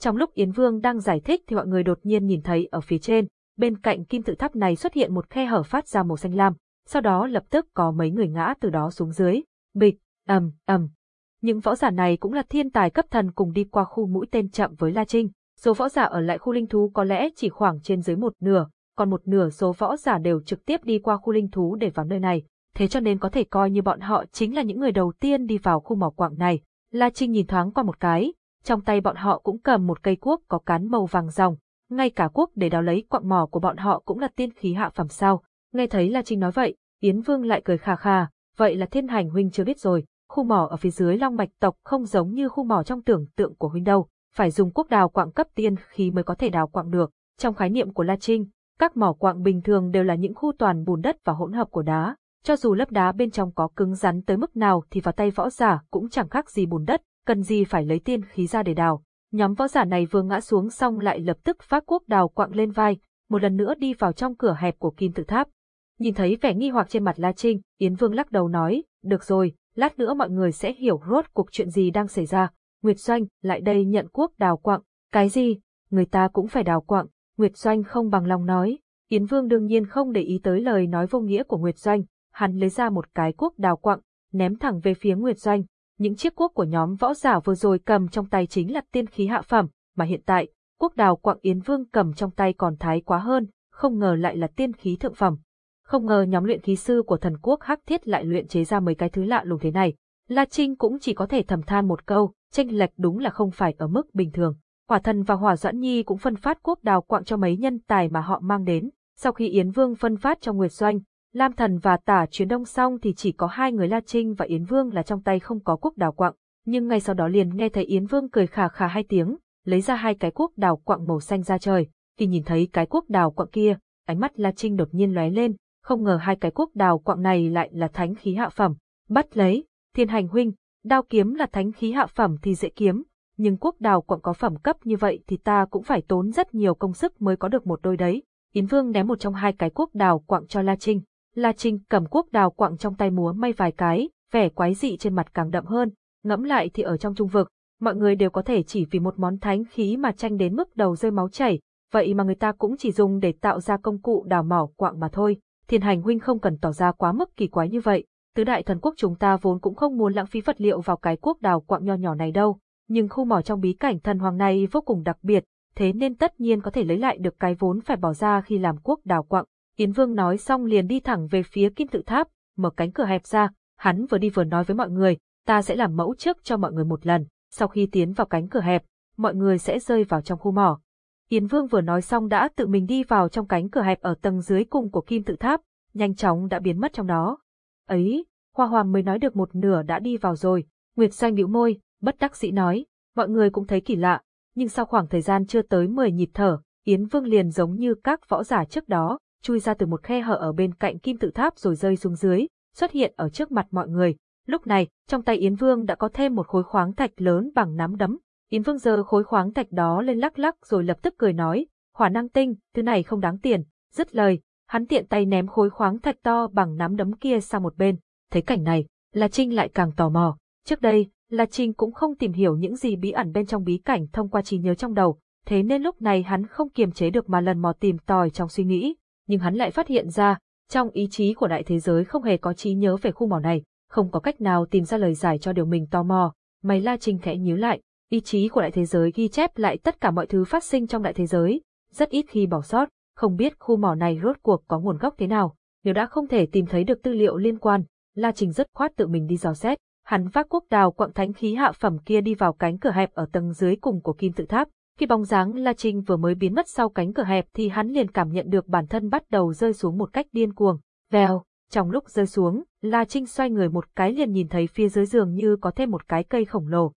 Trong lúc Yến Vương đang giải thích thì mọi người đột nhiên nhìn thấy ở phía trên, bên cạnh kim tự tháp này xuất hiện một khe hở phát ra màu xanh lam, sau đó lập tức có mấy người ngã từ đó xuống dưới, bịch, ầm, ầm. Những võ giả này cũng là thiên tài cấp thần cùng đi qua khu mũi tên chậm với La Trinh. Số võ giả ở lại khu linh thú có lẽ chỉ khoảng trên dưới một nửa, còn một nửa số võ giả đều trực tiếp đi qua khu linh thú để vào nơi này thế cho nên có thể coi như bọn họ chính là những người đầu tiên đi vào khu mỏ quặng này. La Trinh nhìn thoáng qua một cái, trong tay bọn họ cũng cầm một cây cuốc có cán màu vàng ròng, ngay cả cuốc để đào lấy quặng mỏ của bọn họ cũng là tiên khí hạ phẩm sao. Nghe thấy La Trinh nói vậy, Yến Vương lại cười khà khà, vậy là thiên hành huynh chưa biết rồi, khu mỏ ở phía dưới Long Mạch tộc không giống như khu mỏ trong tưởng tượng của huynh đâu, phải dùng quốc đào quạng cấp tiên khí mới có thể đào quạng được. Trong khái niệm của La Trinh, các mỏ quạng bình thường đều là những khu toàn bùn đất và hỗn hợp của đá, cho dù lớp đá bên trong có cứng rắn tới mức nào thì vào tay võ giả cũng chẳng khác gì bùn đất, cần gì phải lấy tiên khí ra để đào. Nhóm võ giả này vừa ngã xuống xong lại lập tức phát quốc đào quạng lên vai, một lần nữa đi vào trong cửa hẹp của kim tự tháp. Nhìn thấy vẻ nghi hoặc trên mặt La Trinh, Yến Vương lắc đầu nói, được rồi, lát nữa mọi người sẽ hiểu rốt cuộc chuyện gì đang xảy ra. Nguyệt Doanh, lại đây nhận quốc đào quặng. Cái gì? Người ta cũng phải đào quặng. Nguyệt Doanh không bằng lòng nói. Yến Vương đương nhiên không để ý tới lời nói vô nghĩa của Nguyệt Doanh, hắn lấy ra một cái cuốc đào quặng, ném thẳng về phía Nguyệt Doanh. Những chiếc cuốc của nhóm võ giả vừa rồi cầm trong tay chính là tiên khí hạ phẩm, mà hiện tại, cuốc đào quặng Yến Vương cầm trong tay còn thái quá hơn, không ngờ lại là tiên khí thượng phẩm. Không ngờ nhóm luyện khí sư của thần quốc Hắc Thiết lại luyện chế ra mấy cái thứ lạ lùng thế này. La Trinh cũng chỉ có thể thầm than một câu, tranh lệch đúng là không phải ở mức bình thường. Hỏa thần và Hỏa Doãn Nhi cũng phân phát quốc đào quạng cho mấy nhân tài mà họ mang đến. Sau khi Yến Vương phân phát cho Nguyệt Doanh, Lam Thần và Tả chuyến đông xong thì chỉ có hai người La Trinh và Yến Vương là trong tay không có quốc đào quạng. nhưng ngay sau đó liền nghe thấy Yến Vương cười khà khà hai tiếng, lấy ra hai cái quốc đào quạng màu xanh ra trời. Khi nhìn thấy cái quốc đào quạng kia, ánh mắt La Trinh đột nhiên lóe lên, không ngờ hai cái quốc đào quạng này lại là thánh khí hạ phẩm. Bắt lấy, thiên hành huynh, đao kiếm là thánh khí hạ phẩm thì dễ kiếm, nhưng quốc đào quặng có phẩm cấp như vậy thì ta cũng phải tốn rất nhiều công sức mới có được một đôi đấy. Yến Vương ném một trong hai cái quốc đào quặng cho La Trinh. La Trinh cầm quốc đào quặng trong tay múa may vài cái, vẻ quái dị trên mặt càng đậm hơn. Ngẫm lại thì ở trong trung vực, mọi người đều có thể chỉ vì một món thánh khí mà tranh đến mức đầu rơi máu chảy, vậy mà người ta cũng chỉ dùng để tạo ra công cụ đào mỏ quặng mà thôi. Thiên hành huynh không cần tỏ ra quá mức kỳ quái như vậy, tứ đại thần quốc chúng ta vốn cũng không muốn lãng phí vật liệu vào cái quốc đào quạng nho nhỏ này đâu, nhưng khu mỏ trong bí cảnh thần hoàng này vô cùng đặc biệt, thế nên tất nhiên có thể lấy lại được cái vốn phải bỏ ra khi làm quốc đào quạng. Yến Vương nói xong liền đi thẳng về phía kim tự tháp, mở cánh cửa hẹp ra, hắn vừa đi vừa nói với mọi người, ta sẽ làm mẫu trước cho mọi người một lần, sau khi tiến vào cánh cửa hẹp, mọi người sẽ rơi vào trong khu mỏ. Yến Vương vừa nói xong đã tự mình đi vào trong cánh cửa hẹp ở tầng dưới cùng của kim tự tháp, nhanh chóng đã biến mất trong đó. Ấy, Hoa Hoàng mới nói được một nửa đã đi vào rồi, Nguyệt Xanh bĩu môi, bất đắc dĩ nói, mọi người cũng thấy kỳ lạ, nhưng sau khoảng thời gian chưa tới 10 nhịp thở, Yến Vương liền giống như các võ giả trước đó, chui ra từ một khe hở ở bên cạnh kim tự tháp rồi rơi xuống dưới, xuất hiện ở trước mặt mọi người. Lúc này, trong tay Yến Vương đã có thêm một khối khoáng thạch lớn bằng nắm đấm. Yến Vương giơ khối khoáng thạch đó lên lắc lắc rồi lập tức cười nói, hỏa năng tinh, thứ này không đáng tiền. Dứt lời, hắn tiện tay ném khối khoáng thạch to bằng nắm đấm kia sang một bên. Thấy cảnh này, La Trinh lại càng tò mò. Trước đây, La Trinh cũng không tìm hiểu những gì bí ẩn bên trong bí cảnh thông qua trí nhớ trong đầu, thế nên lúc này hắn không kiềm chế được mà lần mò tìm tòi trong suy nghĩ, nhưng hắn lại phát hiện ra, trong ý chí của đại thế giới không hề có trí nhớ về khu mỏ này, không có cách nào tìm ra lời giải cho điều mình tò mò. Mày La Trinh khẽ nhíu lại, ý chí của đại thế giới ghi chép lại tất cả mọi thứ phát sinh trong đại thế giới, rất ít khi bỏ sót, không biết khu mỏ này rốt cuộc có nguồn gốc thế nào. Nếu đã không thể tìm thấy được tư liệu liên quan, La Trình rất khoát tự mình đi dò xét. Hắn vác quốc đào quặng thánh khí hạ phẩm kia đi vào cánh cửa hẹp ở tầng dưới cùng của kim tự tháp. Khi bóng dáng La Trinh vừa mới biến mất sau cánh cửa hẹp thì hắn liền cảm nhận được bản thân bắt đầu rơi xuống một cách điên cuồng. Vèo, trong lúc rơi xuống, La Trinh xoay người một cái liền nhìn thấy phía dưới giường như có thêm một cái cây khổng lồ.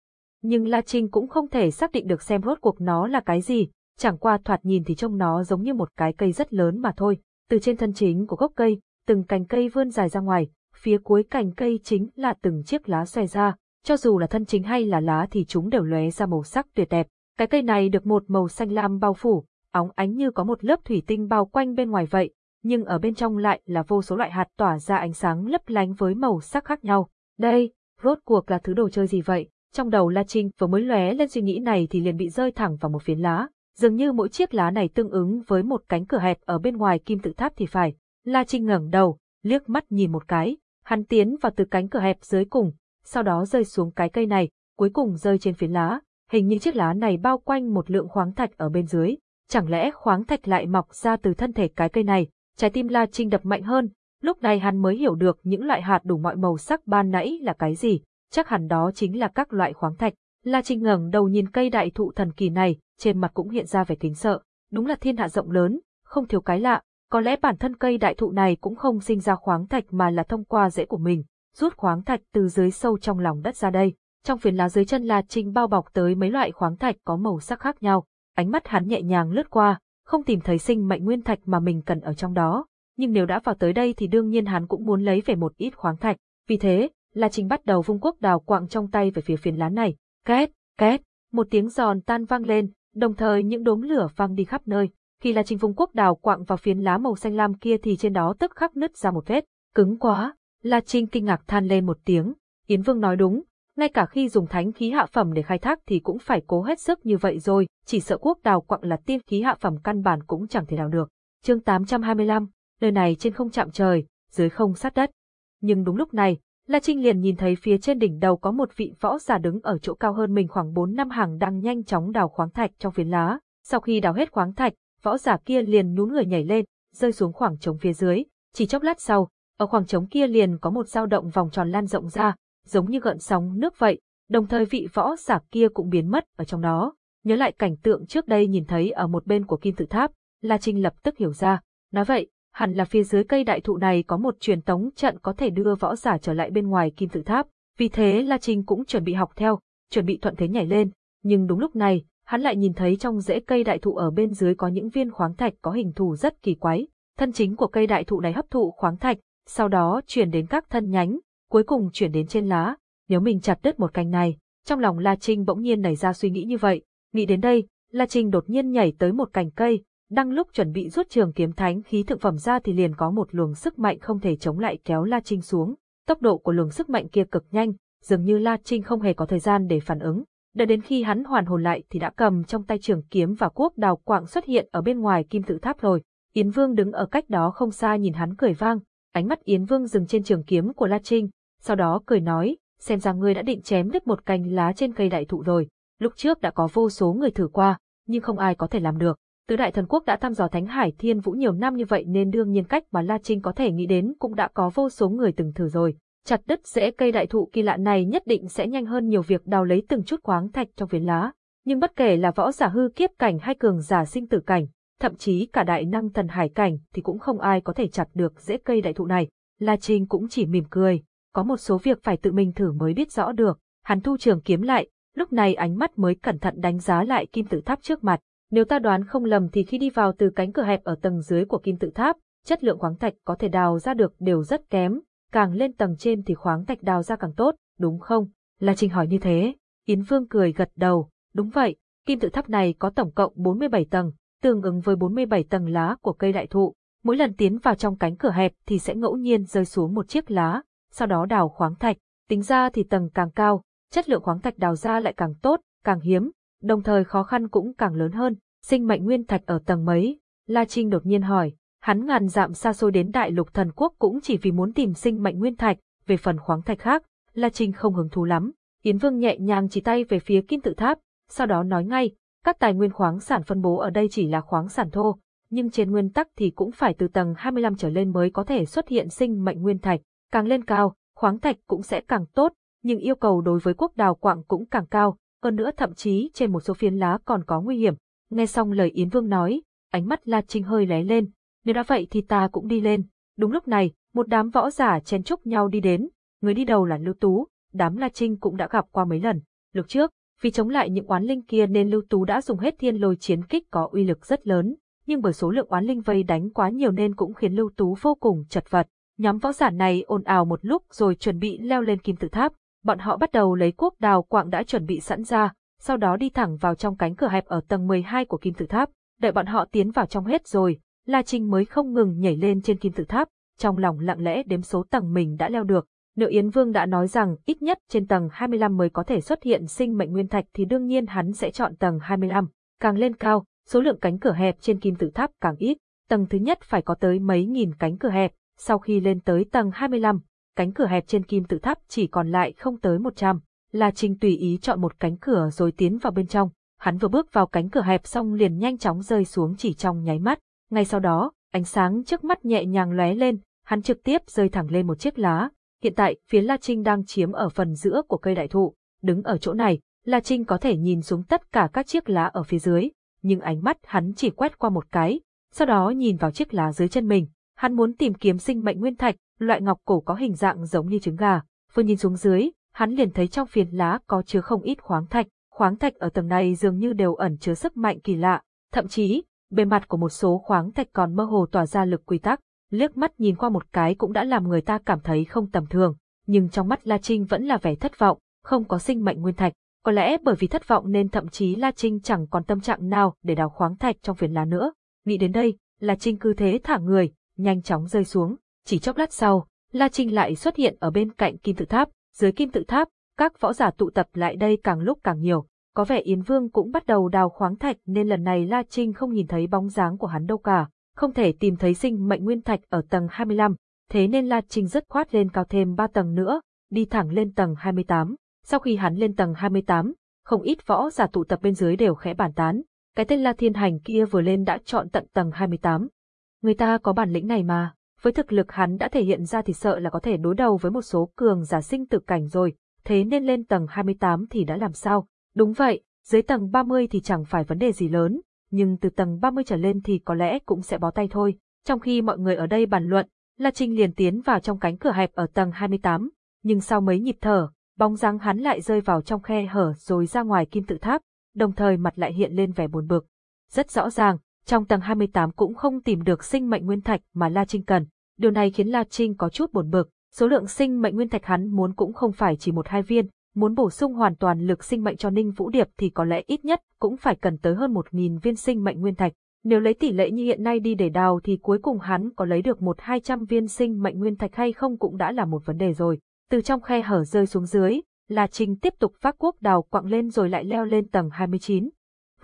Nhưng La Trinh cũng không thể xác định được xem rốt cuộc nó là cái gì, chẳng qua thoạt nhìn thì trông nó giống như một cái cây rất lớn mà thôi. Từ trên thân chính của gốc cây, từng cành cây vươn dài ra ngoài, phía cuối cành cây chính là từng chiếc lá xòe ra, cho dù là thân chính hay là lá thì chúng đều lóe ra màu sắc tuyệt đẹp. Cái cây này được một màu xanh lam bao phủ, óng ánh như có một lớp thủy tinh bao quanh bên ngoài vậy, nhưng ở bên trong lại là vô số loại hạt tỏa ra ánh sáng lấp lánh với màu sắc khác nhau. Đây, rốt cuộc là thứ đồ chơi gì vậy? Trong đầu La Trinh vừa mới lóe lên suy nghĩ này thì liền bị rơi thẳng vào một phiến lá, dường như mỗi chiếc lá này tương ứng với một cánh cửa hẹp ở bên ngoài kim tự tháp thì phải. La Trinh ngẩng đầu, liếc mắt nhìn một cái, hắn tiến vào từ cánh cửa hẹp dưới cùng, sau đó rơi xuống cái cây này, cuối cùng rơi trên phiến lá, hình như chiếc lá này bao quanh một lượng khoáng thạch ở bên dưới. Chẳng lẽ khoáng thạch lại mọc ra từ thân thể cái cây này? Trái tim La Trinh đập mạnh hơn, lúc này hắn mới hiểu được những loại hạt đủ mọi màu sắc ban nãy là cái gì, chắc hẳn đó chính là các loại khoáng thạch. La Trinh ngẩng đầu nhìn cây đại thụ thần kỳ này, trên mặt cũng hiện ra vẻ kính sợ. Đúng là thiên hạ rộng lớn, không thiếu cái lạ, có lẽ bản thân cây đại thụ này cũng không sinh ra khoáng thạch mà là thông qua rễ của mình, rút khoáng thạch từ dưới sâu trong lòng đất ra đây. Trong phiến lá dưới chân La Trinh bao bọc tới mấy loại khoáng thạch có màu sắc khác nhau, ánh mắt hắn nhẹ nhàng lướt qua, không tìm thấy sinh mệnh nguyên thạch mà mình cần ở trong đó. Nhưng nếu đã vào tới đây thì đương nhiên hắn cũng muốn lấy về một ít khoáng thạch. Vì thế, La Trinh bắt đầu vung quốc đào quạng trong tay về phía phiến lá này. Két, két, một tiếng giòn tan vang lên, đồng thời những đốm lửa vang đi khắp nơi. Khi La Trinh vung quốc đào quạng vào phiến lá màu xanh lam kia thì trên đó tức khắc nứt ra một vết. Cứng quá. La Trinh kinh ngạc than lên một tiếng. Yến Vương nói đúng, ngay cả khi dùng thánh khí hạ phẩm để khai thác thì cũng phải cố hết sức như vậy rồi, chỉ sợ quốc đào quặng là tiên khí hạ phẩm căn bản cũng chẳng thể nào được. Chương 825, nơi này trên không chạm trời, dưới không sát đất. Nhưng đúng lúc này, La Trinh liền nhìn thấy phía trên đỉnh đầu có một vị võ giả đứng ở chỗ cao hơn mình khoảng 4 năm hàng đang nhanh chóng đào khoáng thạch trong phiến lá. Sau khi đào hết khoáng thạch, võ giả kia liền nhún người nhảy lên, rơi xuống khoảng trống phía dưới. Chỉ chốc lát sau, ở khoảng trống kia liền có một dao động vòng tròn lan rộng ra, giống như gợn sóng nước vậy, đồng thời vị võ giả kia cũng biến mất ở trong đó. Nhớ lại cảnh tượng trước đây nhìn thấy ở một bên của kim tự tháp, La Trinh lập tức hiểu ra. Nói vậy, hẳn là phía dưới cây đại thụ này có một truyền tống trận có thể đưa võ giả trở lại bên ngoài kim tự tháp. Vì thế La Trinh cũng chuẩn bị học theo, chuẩn bị thuận thế nhảy lên. Nhưng đúng lúc này, hắn lại nhìn thấy trong rễ cây đại thụ ở bên dưới có những viên khoáng thạch có hình thù rất kỳ quái. Thân chính của cây đại thụ này hấp thụ khoáng thạch, sau đó chuyển đến các thân nhánh, cuối cùng chuyển đến trên lá. Nếu mình chặt đứt một cành này, Trong lòng La Trinh bỗng nhiên nảy ra suy nghĩ như vậy, nghĩ đến đây, La Trinh đột nhiên nhảy tới một cành cây, đang lúc chuẩn bị rút trường kiếm thánh khí thượng phẩm ra thì liền có một luồng sức mạnh không thể chống lại kéo La Trinh xuống. Tốc độ của luồng sức mạnh kia cực nhanh, dường như La Trinh không hề có thời gian để phản ứng. Đợi đến khi hắn hoàn hồn lại thì đã cầm trong tay trường kiếm và cuốc đào quạng xuất hiện ở bên ngoài kim tự tháp rồi. Yến Vương đứng ở cách đó không xa nhìn hắn cười vang, ánh mắt Yến Vương dừng trên trường kiếm của La Trinh, sau đó cười nói, xem ra ngươi đã định chém đứt một cành lá trên cây đại thụ rồi. Lúc trước đã có vô số người thử qua, nhưng không ai có thể làm được. Tứ đại thần quốc đã thăm dò Thánh Hải Thiên Vũ nhiều năm như vậy nên đương nhiên cách mà La Trinh có thể nghĩ đến cũng đã có vô số người từng thử rồi. Chặt đứt rễ cây đại thụ kỳ lạ này nhất định sẽ nhanh hơn nhiều việc đào lấy từng chút khoáng thạch trong viền lá. Nhưng bất kể là võ giả hư kiếp cảnh hay cường giả sinh tử cảnh, thậm chí cả đại năng thần hải cảnh thì cũng không ai có thể chặt được rễ cây đại thụ này. La Trinh cũng chỉ mỉm cười, có một số việc phải tự mình thử mới biết rõ được. Hắn thu trường kiếm lại, lúc này ánh mắt mới cẩn thận đánh giá lại kim tự tháp trước mặt. Nếu ta đoán không lầm thì khi đi vào từ cánh cửa hẹp ở tầng dưới của kim tự tháp, chất lượng khoáng thạch có thể đào ra được đều rất kém, càng lên tầng trên thì khoáng thạch đào ra càng tốt, đúng không? La Trinh hỏi như thế. Yến Vương cười gật đầu, đúng vậy, kim tự tháp này có tổng cộng 47 tầng, tương ứng với 47 tầng lá của cây đại thụ. Mỗi lần tiến vào trong cánh cửa hẹp thì sẽ ngẫu nhiên rơi xuống một chiếc lá, sau đó đào khoáng thạch. Tính ra thì tầng càng cao, chất lượng khoáng thạch đào ra lại càng tốt, càng hiếm, đồng thời khó khăn cũng càng lớn hơn. Sinh mệnh nguyên thạch ở tầng mấy? La Trinh đột nhiên hỏi, hắn ngàn dặm xa xôi đến đại lục thần quốc cũng chỉ vì muốn tìm sinh mệnh nguyên thạch, về phần khoáng thạch khác, La Trinh không hứng thú lắm. Yến Vương nhẹ nhàng chỉ tay về phía kim tự tháp, sau đó nói ngay, các tài nguyên khoáng sản phân bố ở đây chỉ là khoáng sản thô, nhưng trên nguyên tắc thì cũng phải từ tầng 25 trở lên mới có thể xuất hiện sinh mệnh nguyên thạch, càng lên cao, khoáng thạch cũng sẽ càng tốt, nhưng yêu cầu đối với quốc đào quạng cũng càng cao, hơn nữa thậm chí trên một số phiến lá còn có nguy hiểm. Nghe xong lời Yến Vương nói, ánh mắt La Trinh hơi lé lên, nếu đã vậy thì ta cũng đi lên. Đúng lúc này, một đám võ giả chen chúc nhau đi đến, người đi đầu là Lưu Tú, đám La Trinh cũng đã gặp qua mấy lần. Lúc trước, vì chống lại những oán linh kia nên Lưu Tú đã dùng hết thiên lôi chiến kích có uy lực rất lớn, nhưng bởi số lượng oán linh vây đánh quá nhiều nên cũng khiến Lưu Tú vô cùng chật vật. Nhóm võ giả này ồn ào một lúc rồi chuẩn bị leo lên kim tự tháp, bọn họ bắt đầu lấy cuốc đào quạng đã chuẩn bị sẵn ra, sau đó đi thẳng vào trong cánh cửa hẹp ở tầng 12 của kim tự tháp. Đợi bọn họ tiến vào trong hết rồi, La Trinh mới không ngừng nhảy lên trên kim tự tháp, trong lòng lặng lẽ đếm số tầng mình đã leo được. Nếu Yến Vương đã nói rằng ít nhất trên tầng 25 mới có thể xuất hiện sinh mệnh nguyên thạch thì đương nhiên hắn sẽ chọn tầng 25. Càng lên cao, số lượng cánh cửa hẹp trên kim tự tháp càng ít. Tầng thứ nhất phải có tới mấy nghìn cánh cửa hẹp, sau khi lên tới tầng 25, cánh cửa hẹp trên kim tự tháp chỉ còn lại không tới 100. La Trinh tùy ý chọn một cánh cửa rồi tiến vào bên trong. Hắn vừa bước vào cánh cửa hẹp xong liền nhanh chóng rơi xuống chỉ trong nháy mắt. Ngay sau đó, ánh sáng trước mắt nhẹ nhàng lóe lên, hắn trực tiếp rơi thẳng lên một chiếc lá. Hiện tại, phía La Trinh đang chiếm ở phần giữa của cây đại thụ. Đứng ở chỗ này, La Trinh có thể nhìn xuống tất cả các chiếc lá ở phía dưới, nhưng ánh mắt hắn chỉ quét qua một cái, sau đó nhìn vào chiếc lá dưới chân mình. Hắn muốn tìm kiếm sinh mệnh nguyên thạch, loại ngọc cổ có hình dạng giống như trứng gà. Vừa nhìn xuống dưới, hắn liền thấy trong phiến lá có chứa không ít khoáng thạch. Khoáng thạch ở tầng này dường như đều ẩn chứa sức mạnh kỳ lạ, thậm chí, bề mặt của một số khoáng thạch còn mơ hồ tỏa ra lực quy tắc, liếc mắt nhìn qua một cái cũng đã làm người ta cảm thấy không tầm thường, nhưng trong mắt La Trinh vẫn là vẻ thất vọng, không có sinh mệnh nguyên thạch, có lẽ bởi vì thất vọng nên thậm chí La Trinh chẳng còn tâm trạng nào để đào khoáng thạch trong phiến lá nữa. Nghĩ đến đây, La Trinh cứ thế thả người, nhanh chóng rơi xuống, chỉ chốc lát sau, La Trinh lại xuất hiện ở bên cạnh kim tự tháp, dưới kim tự tháp, các võ giả tụ tập lại đây càng lúc càng nhiều, có vẻ Yến Vương cũng bắt đầu đào khoáng thạch nên lần này La Trinh không nhìn thấy bóng dáng của hắn đâu cả, không thể tìm thấy sinh mệnh nguyên thạch ở tầng 25, thế nên La Trinh rất khoát lên cao thêm 3 tầng nữa, đi thẳng lên tầng 28. Sau khi hắn lên tầng 28, không ít võ giả tụ tập bên dưới đều khẽ bàn tán, cái tên La Thiên Hành kia vừa lên đã chọn tận tầng 28. Người ta có bản lĩnh này mà, với thực lực hắn đã thể hiện ra thì sợ là có thể đối đầu với một số cường giả sinh tử cảnh rồi, thế nên lên tầng 28 thì đã làm sao? Đúng vậy, dưới tầng 30 thì chẳng phải vấn đề gì lớn, nhưng từ tầng 30 trở lên thì có lẽ cũng sẽ bó tay thôi. Trong khi mọi người ở đây bàn luận, La Trinh liền tiến vào trong cánh cửa hẹp ở tầng 28, nhưng sau mấy nhịp thở, bóng dáng hắn lại rơi vào trong khe hở rồi ra ngoài kim tự tháp, đồng thời mặt lại hiện lên vẻ buồn bực. Rất rõ ràng, trong tầng 28 cũng không tìm được sinh mệnh nguyên thạch mà La Trinh cần. Điều này khiến La Trinh có chút buồn bực, số lượng sinh mệnh nguyên thạch hắn muốn cũng không phải chỉ một hai viên, muốn bổ sung hoàn toàn lực sinh mệnh cho Ninh Vũ Điệp thì có lẽ ít nhất cũng phải cần tới hơn 1.000 viên sinh mệnh nguyên thạch. Nếu lấy tỷ lệ như hiện nay đi để đào thì cuối cùng hắn có lấy được một hai trăm viên sinh mệnh nguyên thạch hay không cũng đã là một vấn đề rồi. Từ trong khe hở rơi xuống dưới, La Trinh tiếp tục phát quốc đào quặng lên rồi lại leo lên tầng 29.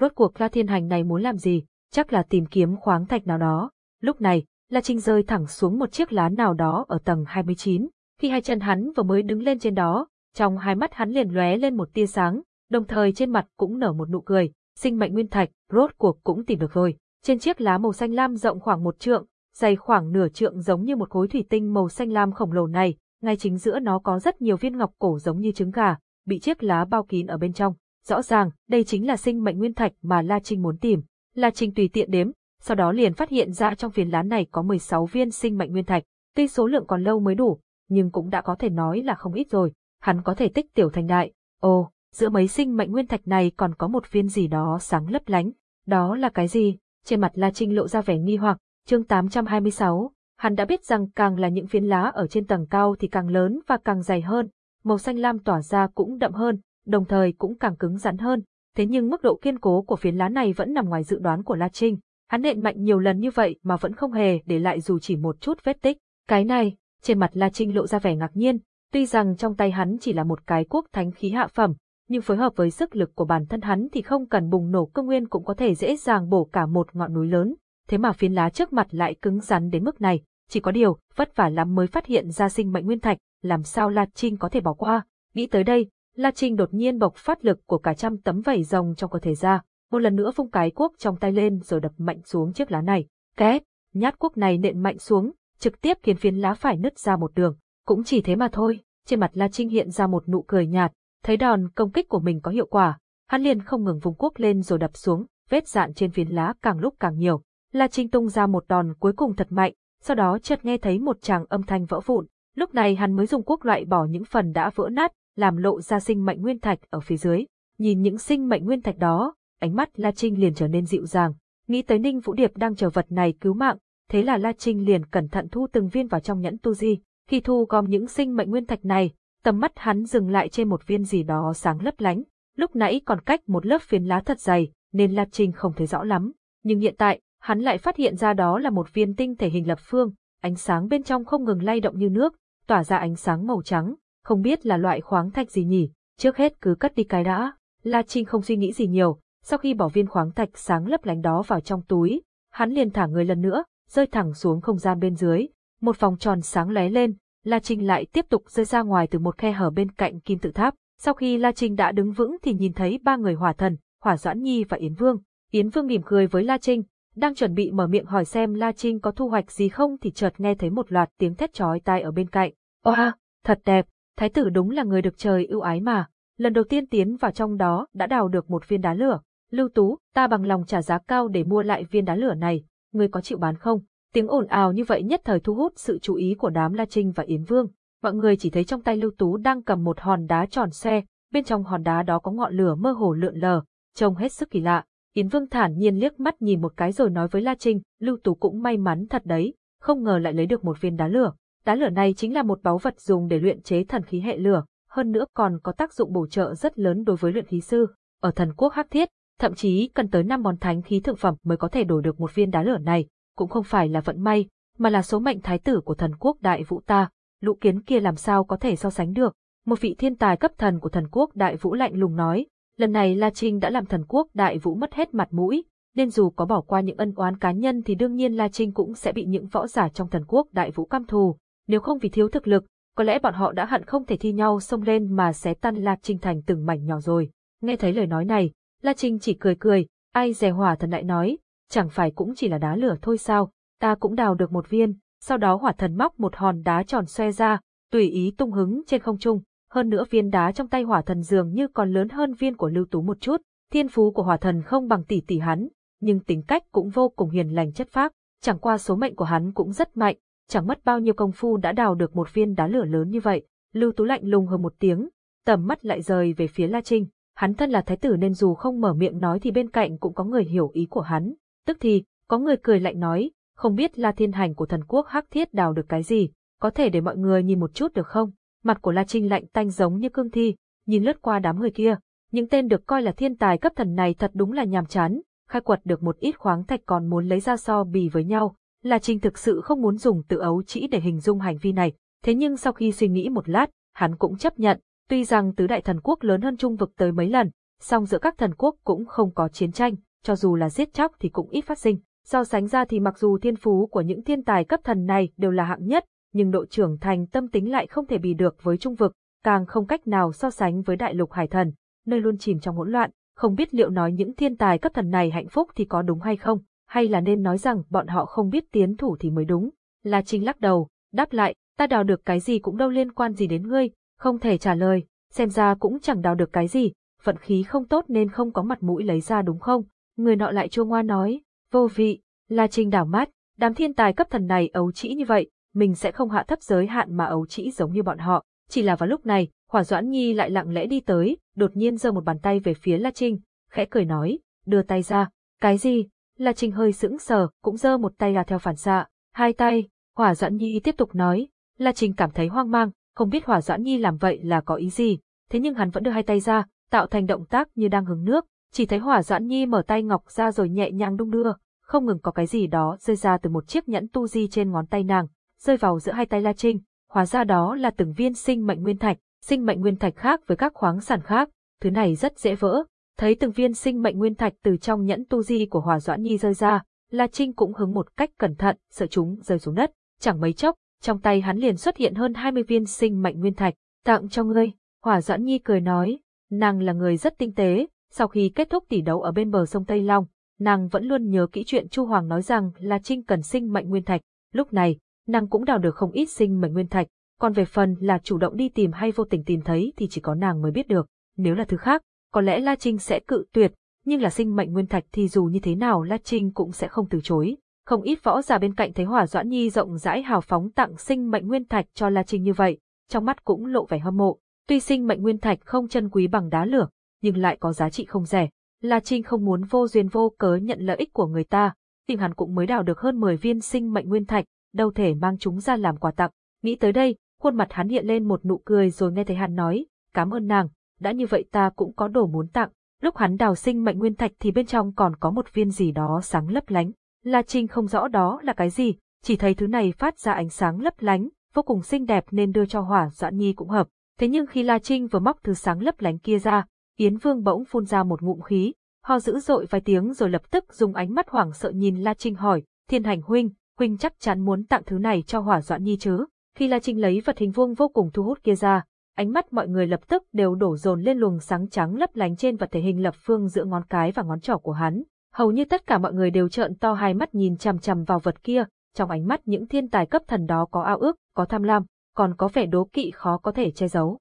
Rốt cuộc La Thiên Hành này muốn làm gì? Chắc là tìm kiếm khoáng thạch nào đó. Lúc này, La Trinh rơi thẳng xuống một chiếc lá nào đó ở tầng 29. Khi hai chân hắn vừa mới đứng lên trên đó, trong hai mắt hắn liền lóe lên một tia sáng, đồng thời trên mặt cũng nở một nụ cười. Sinh mệnh nguyên thạch, rốt cuộc cũng tìm được rồi. Trên chiếc lá màu xanh lam rộng khoảng một trượng, dày khoảng nửa trượng giống như một khối thủy tinh màu xanh lam khổng lồ này, ngay chính giữa nó có rất nhiều viên ngọc cổ giống như trứng gà, bị chiếc lá bao kín ở bên trong. Rõ ràng, đây chính là sinh mệnh nguyên thạch mà La Trinh muốn tìm. La Trinh tùy tiện đếm, sau đó liền phát hiện ra trong phiến lá này có 16 viên sinh mệnh nguyên thạch. Tuy số lượng còn lâu mới đủ, nhưng cũng đã có thể nói là không ít rồi. Hắn có thể tích tiểu thành đại. Ồ, giữa mấy sinh mệnh nguyên thạch này còn có một viên gì đó sáng lấp lánh. Đó là cái gì? Trên mặt La Trinh lộ ra vẻ nghi hoặc, chương 826, hắn đã biết rằng càng là những phiến lá ở trên tầng cao thì càng lớn và càng dày hơn, màu xanh lam tỏa ra cũng đậm hơn, đồng thời cũng càng cứng rắn hơn. Thế nhưng mức độ kiên cố của phiến lá này vẫn nằm ngoài dự đoán của La Trinh. Hắn nện mạnh nhiều lần như vậy mà vẫn không hề để lại dù chỉ một chút vết tích. Cái này, trên mặt La Trinh lộ ra vẻ ngạc nhiên, tuy rằng trong tay hắn chỉ là một cái quốc thánh khí hạ phẩm, nhưng phối hợp với sức lực của bản thân hắn thì không cần bùng nổ cơ nguyên cũng có thể dễ dàng bổ cả một ngọn núi lớn. Thế mà phiến lá trước mặt lại cứng rắn đến mức này, chỉ có điều, vất vả lắm mới phát hiện ra sinh mệnh nguyên thạch, làm sao La Trinh có thể bỏ qua. Nghĩ tới đây, La Trinh đột nhiên bộc phát lực của cả trăm tấm vảy rồng trong cơ thể ra, một lần nữa vung cái cuốc trong tay lên rồi đập mạnh xuống chiếc lá này. Két, nhát cuốc này nện mạnh xuống, trực tiếp khiến phiến lá phải nứt ra một đường. Cũng chỉ thế mà thôi, trên mặt La Trinh hiện ra một nụ cười nhạt, thấy đòn công kích của mình có hiệu quả, hắn liền không ngừng vung cuốc lên rồi đập xuống, vết dạn trên phiến lá càng lúc càng nhiều. La Trinh tung ra một đòn cuối cùng thật mạnh, sau đó chợt nghe thấy một tràng âm thanh vỡ vụn, lúc này hắn mới dùng cuốc loại bỏ những phần đã vỡ nát, làm lộ ra sinh mệnh nguyên thạch ở phía dưới. Nhìn những sinh mệnh nguyên thạch đó, ánh mắt La Trinh liền trở nên dịu dàng, nghĩ tới Ninh Vũ Điệp đang chờ vật này cứu mạng, thế là La Trinh liền cẩn thận thu từng viên vào trong nhẫn tu di. Khi thu gom những sinh mệnh nguyên thạch này, tầm mắt hắn dừng lại trên một viên gì đó sáng lấp lánh, lúc nãy còn cách một lớp phiến lá thật dày, nên La Trinh không thấy rõ lắm. Nhưng hiện tại, hắn lại phát hiện ra đó là một viên tinh thể hình lập phương, ánh sáng bên trong không ngừng lay động như nước, tỏa ra ánh sáng màu trắng, không biết là loại khoáng thạch gì nhỉ, trước hết cứ cất đi cái đã. La Trinh không suy nghĩ gì nhiều, sau khi bỏ viên khoáng thạch sáng lấp lánh đó vào trong túi, hắn liền thả người lần nữa, rơi thẳng xuống không gian bên dưới, một vòng tròn sáng lóe lên, La Trinh lại tiếp tục rơi ra ngoài từ một khe hở bên cạnh kim tự tháp. Sau khi La Trinh đã đứng vững thì nhìn thấy ba người hỏa thần, Hỏa Doãn Nhi và Yến Vương. Yến Vương mỉm cười với La Trinh, đang chuẩn bị mở miệng hỏi xem La Trinh có thu hoạch gì không thì chợt nghe thấy một loạt tiếng thét chói tai ở bên cạnh. Oa, thật đẹp, thái tử đúng là người được trời ưu ái mà. Lần đầu tiên tiến vào trong đó đã đào được một viên đá lửa. Lưu Tú, ta bằng lòng trả giá cao để mua lại viên đá lửa này, ngươi có chịu bán không? Tiếng ồn ào như vậy nhất thời thu hút sự chú ý của đám La Trinh và Yến Vương. Mọi người chỉ thấy trong tay Lưu Tú đang cầm một hòn đá tròn xe, bên trong hòn đá đó có ngọn lửa mơ hồ lượn lờ, trông hết sức kỳ lạ. Yến Vương thản nhiên liếc mắt nhìn một cái rồi nói với La Trinh, Lưu Tú cũng may mắn thật đấy, không ngờ lại lấy được một viên đá lửa. Đá lửa này chính là một báu vật dùng để luyện chế thần khí hệ lửa, hơn nữa còn có tác dụng bổ trợ rất lớn đối với luyện khí sư. Ở thần quốc Hắc Thiết, thậm chí cần tới 5 món thánh khí thượng phẩm mới có thể đổi được một viên đá lửa này, cũng không phải là vận may, mà là số mệnh thái tử của thần quốc đại vũ ta, lũ kiến kia làm sao có thể so sánh được. Một vị thiên tài cấp thần của thần quốc đại vũ lạnh lùng nói, lần này La Trinh đã làm thần quốc đại vũ mất hết mặt mũi, nên dù có bỏ qua những ân oán cá nhân thì đương nhiên La Trinh cũng sẽ bị những võ giả trong thần quốc đại vũ cam thù, nếu không vì thiếu thực lực, có lẽ bọn họ đã hận không thể thi nhau xông lên mà xé tan La Trinh thành từng mảnh nhỏ rồi. Nghe thấy lời nói này, La Trinh chỉ cười cười, ai dè hỏa thần lại nói, chẳng phải cũng chỉ là đá lửa thôi sao, ta cũng đào được một viên, sau đó hỏa thần móc một hòn đá tròn xoe ra, tùy ý tung hứng trên không trung, hơn nữa viên đá trong tay hỏa thần dường như còn lớn hơn viên của lưu tú một chút, thiên phú của hỏa thần không bằng tỷ tỷ hắn, nhưng tính cách cũng vô cùng hiền lành chất phác, chẳng qua số mệnh của hắn cũng rất mạnh, chẳng mất bao nhiêu công phu đã đào được một viên đá lửa lớn như vậy, lưu tú lạnh lùng hơn một tiếng, tầm mắt lại rời về phía La Trinh, hắn thân là thái tử nên dù không mở miệng nói thì bên cạnh cũng có người hiểu ý của hắn, Tức thì, có người cười lạnh nói, không biết La Thiên Hành của thần quốc Hắc Thiết đào được cái gì, có thể để mọi người nhìn một chút được không? Mặt của La Trinh lạnh tanh giống như cương thi, nhìn lướt qua đám người kia, những tên được coi là thiên tài cấp thần này thật đúng là nhàm chán, khai quật được một ít khoáng thạch còn muốn lấy ra so bì với nhau. La Trinh thực sự không muốn dùng từ ấu trĩ để hình dung hành vi này, thế nhưng sau khi suy nghĩ một lát, hắn cũng chấp nhận, tuy rằng tứ đại thần quốc lớn hơn trung vực tới mấy lần, song giữa các thần quốc cũng không có chiến tranh, cho dù là giết chóc thì cũng ít phát sinh. So sánh ra thì mặc dù thiên phú của những thiên tài cấp thần này đều là hạng nhất, nhưng độ trưởng thành tâm tính lại không thể bì được với trung vực, càng không cách nào so sánh với đại lục hải thần, nơi luôn chìm trong hỗn loạn, không biết liệu nói những thiên tài cấp thần này hạnh phúc thì có đúng hay không, hay là nên nói rằng bọn họ không biết tiến thủ thì mới đúng. La Trinh lắc đầu, đáp lại, ta đào được cái gì cũng đâu liên quan gì đến ngươi, không thể trả lời, xem ra cũng chẳng đào được cái gì, vận khí không tốt nên không có mặt mũi lấy ra đúng không? Người nọ lại chua ngoa nói, vô vị, La Trinh đảo mát, đám thiên tài cấp thần này ấu trĩ như vậy, mình sẽ không hạ thấp giới hạn mà ấu trĩ giống như bọn họ. Chỉ là vào lúc này, Hỏa Doãn Nhi lại lặng lẽ đi tới, đột nhiên giơ một bàn tay về phía La Trinh, khẽ cười nói, đưa tay ra. Cái gì? La Trinh hơi sững sờ, cũng giơ một tay ra theo phản xạ. Hai tay, Hỏa Doãn Nhi tiếp tục nói. La Trinh cảm thấy hoang mang, không biết Hỏa Doãn Nhi làm vậy là có ý gì. Thế nhưng hắn vẫn đưa hai tay ra, tạo thành động tác như đang hứng nước. Chỉ thấy Hỏa Doãn Nhi mở tay ngọc ra rồi nhẹ nhàng đung đưa, không ngừng có cái gì đó rơi ra từ một chiếc nhẫn tu di trên ngón tay nàng, rơi vào giữa hai tay La Trinh. Hóa ra đó là từng viên sinh mệnh nguyên thạch, sinh mệnh nguyên thạch khác với các khoáng sản khác, thứ này rất dễ vỡ. Thấy từng viên sinh mệnh nguyên thạch từ trong nhẫn tu di của Hòa Doãn Nhi rơi ra, La Trinh cũng hứng một cách cẩn thận, sợ chúng rơi xuống đất. Chẳng mấy chốc, trong tay hắn liền xuất hiện hơn 20 viên sinh mệnh nguyên thạch, tặng cho ngươi. Hòa Doãn Nhi cười nói, nàng là người rất tinh tế, sau khi kết thúc tỷ đấu ở bên bờ sông Tây Long, nàng vẫn luôn nhớ kỹ chuyện Chu Hoàng nói rằng La Trinh cần sinh mệnh nguyên thạch. Lúc này, nàng cũng đào được không ít sinh mệnh nguyên thạch, còn về phần là chủ động đi tìm hay vô tình tìm thấy thì chỉ có nàng mới biết được. Nếu là thứ khác, có lẽ La Trinh sẽ cự tuyệt, nhưng là sinh mệnh nguyên thạch thì dù như thế nào La Trinh cũng sẽ không từ chối. Không ít võ giả bên cạnh thấy Hỏa Doãn Nhi rộng rãi hào phóng tặng sinh mệnh nguyên thạch cho La Trinh như vậy, trong mắt cũng lộ vẻ hâm mộ. Tuy sinh mệnh nguyên thạch không chân quý bằng đá lửa, nhưng lại có giá trị không rẻ. La Trinh không muốn vô duyên vô cớ nhận lợi ích của người ta, tìm hắn cũng mới đào được hơn 10 viên sinh mệnh nguyên thạch, đâu thể mang chúng ra làm quà tặng. Nghĩ tới đây, khuôn mặt hắn hiện lên một nụ cười rồi nghe thấy hắn nói, cảm ơn nàng, đã như vậy ta cũng có đồ muốn tặng. Lúc hắn đào sinh mệnh nguyên thạch thì bên trong còn có một viên gì đó sáng lấp lánh. La Trinh không rõ đó là cái gì, chỉ thấy thứ này phát ra ánh sáng lấp lánh, vô cùng xinh đẹp nên đưa cho hỏa doãn nhi cũng hợp. Thế nhưng khi La Trinh vừa móc thứ sáng lấp lánh kia ra, Yến Vương bỗng phun ra một ngụm khí, ho dữ dội vài tiếng rồi lập tức dùng ánh mắt hoảng sợ nhìn La Trinh hỏi, thiên hành huynh, huynh chắc chắn muốn tặng thứ này cho hỏa doãn nhi chứ. Khi La Trinh lấy vật hình vuông vô cùng thu hút kia ra, ánh mắt mọi người lập tức đều đổ dồn lên luồng sáng trắng lấp lánh trên vật thể hình lập phương giữa ngón cái và ngón trỏ của hắn. Hầu như tất cả mọi người đều trợn to hai mắt nhìn chằm chằm vào vật kia, trong ánh mắt những thiên tài cấp thần đó có ao ước, có tham lam, còn có vẻ đố kỵ khó có thể che giấu.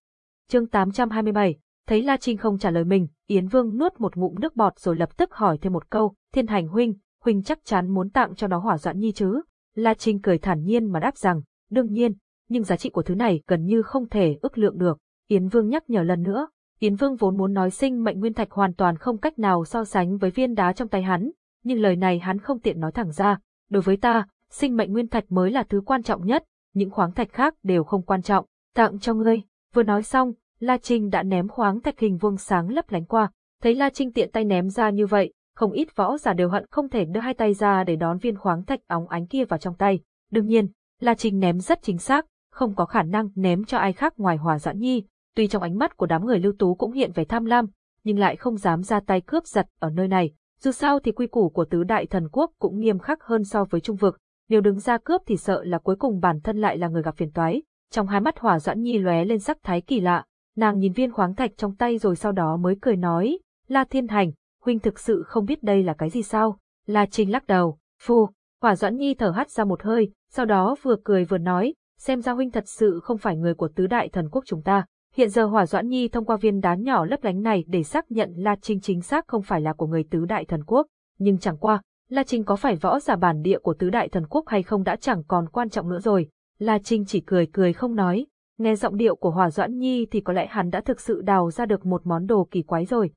Chương 827, thấy La Trinh không trả lời mình, Yến Vương nuốt một ngụm nước bọt rồi lập tức hỏi thêm một câu, thiên hành huynh, huynh chắc chắn muốn tặng cho nó hỏa doãn nhi chứ? La Trinh cười thản nhiên mà đáp rằng, đương nhiên, nhưng giá trị của thứ này gần như không thể ước lượng được. Yến Vương nhắc nhở lần nữa, Yến Vương vốn muốn nói sinh mệnh nguyên thạch hoàn toàn không cách nào so sánh với viên đá trong tay hắn, nhưng lời này hắn không tiện nói thẳng ra. Đối với ta, sinh mệnh nguyên thạch mới là thứ quan trọng nhất, những khoáng thạch khác đều không quan trọng. Tặng cho ngươi. Vừa nói xong, La Trinh đã ném khoáng thạch hình vuông sáng lấp lánh qua. Thấy La Trinh tiện tay ném ra như vậy, không ít võ giả đều hận không thể đưa hai tay ra để đón viên khoáng thạch óng ánh kia vào trong tay. Đương nhiên, La Trinh ném rất chính xác, không có khả năng ném cho ai khác ngoài Hòa Doãn Nhi. Tuy trong ánh mắt của đám người lưu tú cũng hiện vẻ tham lam, nhưng lại không dám ra tay cướp giật ở nơi này. Dù sao thì quy củ của tứ đại thần quốc cũng nghiêm khắc hơn so với trung vực, nếu đứng ra cướp thì sợ là cuối cùng bản thân lại là người gặp phiền toái. Trong hai mắt Hòa Doãn Nhi lóe lên sắc thái kỳ lạ, nàng nhìn viên khoáng thạch trong tay rồi sau đó mới cười nói, La Thiên Hành, huynh thực sự không biết đây là cái gì sao? La Trinh lắc đầu, phu, hòa Doãn Nhi thở hắt ra một hơi, sau đó vừa cười vừa nói, xem ra huynh thật sự không phải người của tứ đại thần quốc chúng ta. Hiện giờ Hỏa Doãn Nhi thông qua viên đá nhỏ lấp lánh này để xác nhận La Trinh chính xác không phải là của người tứ đại thần quốc, nhưng chẳng qua, La Trinh có phải võ giả bản địa của tứ đại thần quốc hay không đã chẳng còn quan trọng nữa rồi. La Trinh chỉ cười cười không nói, nghe giọng điệu của Hỏa Doãn Nhi thì có lẽ hắn đã thực sự đào ra được một món đồ kỳ quái rồi.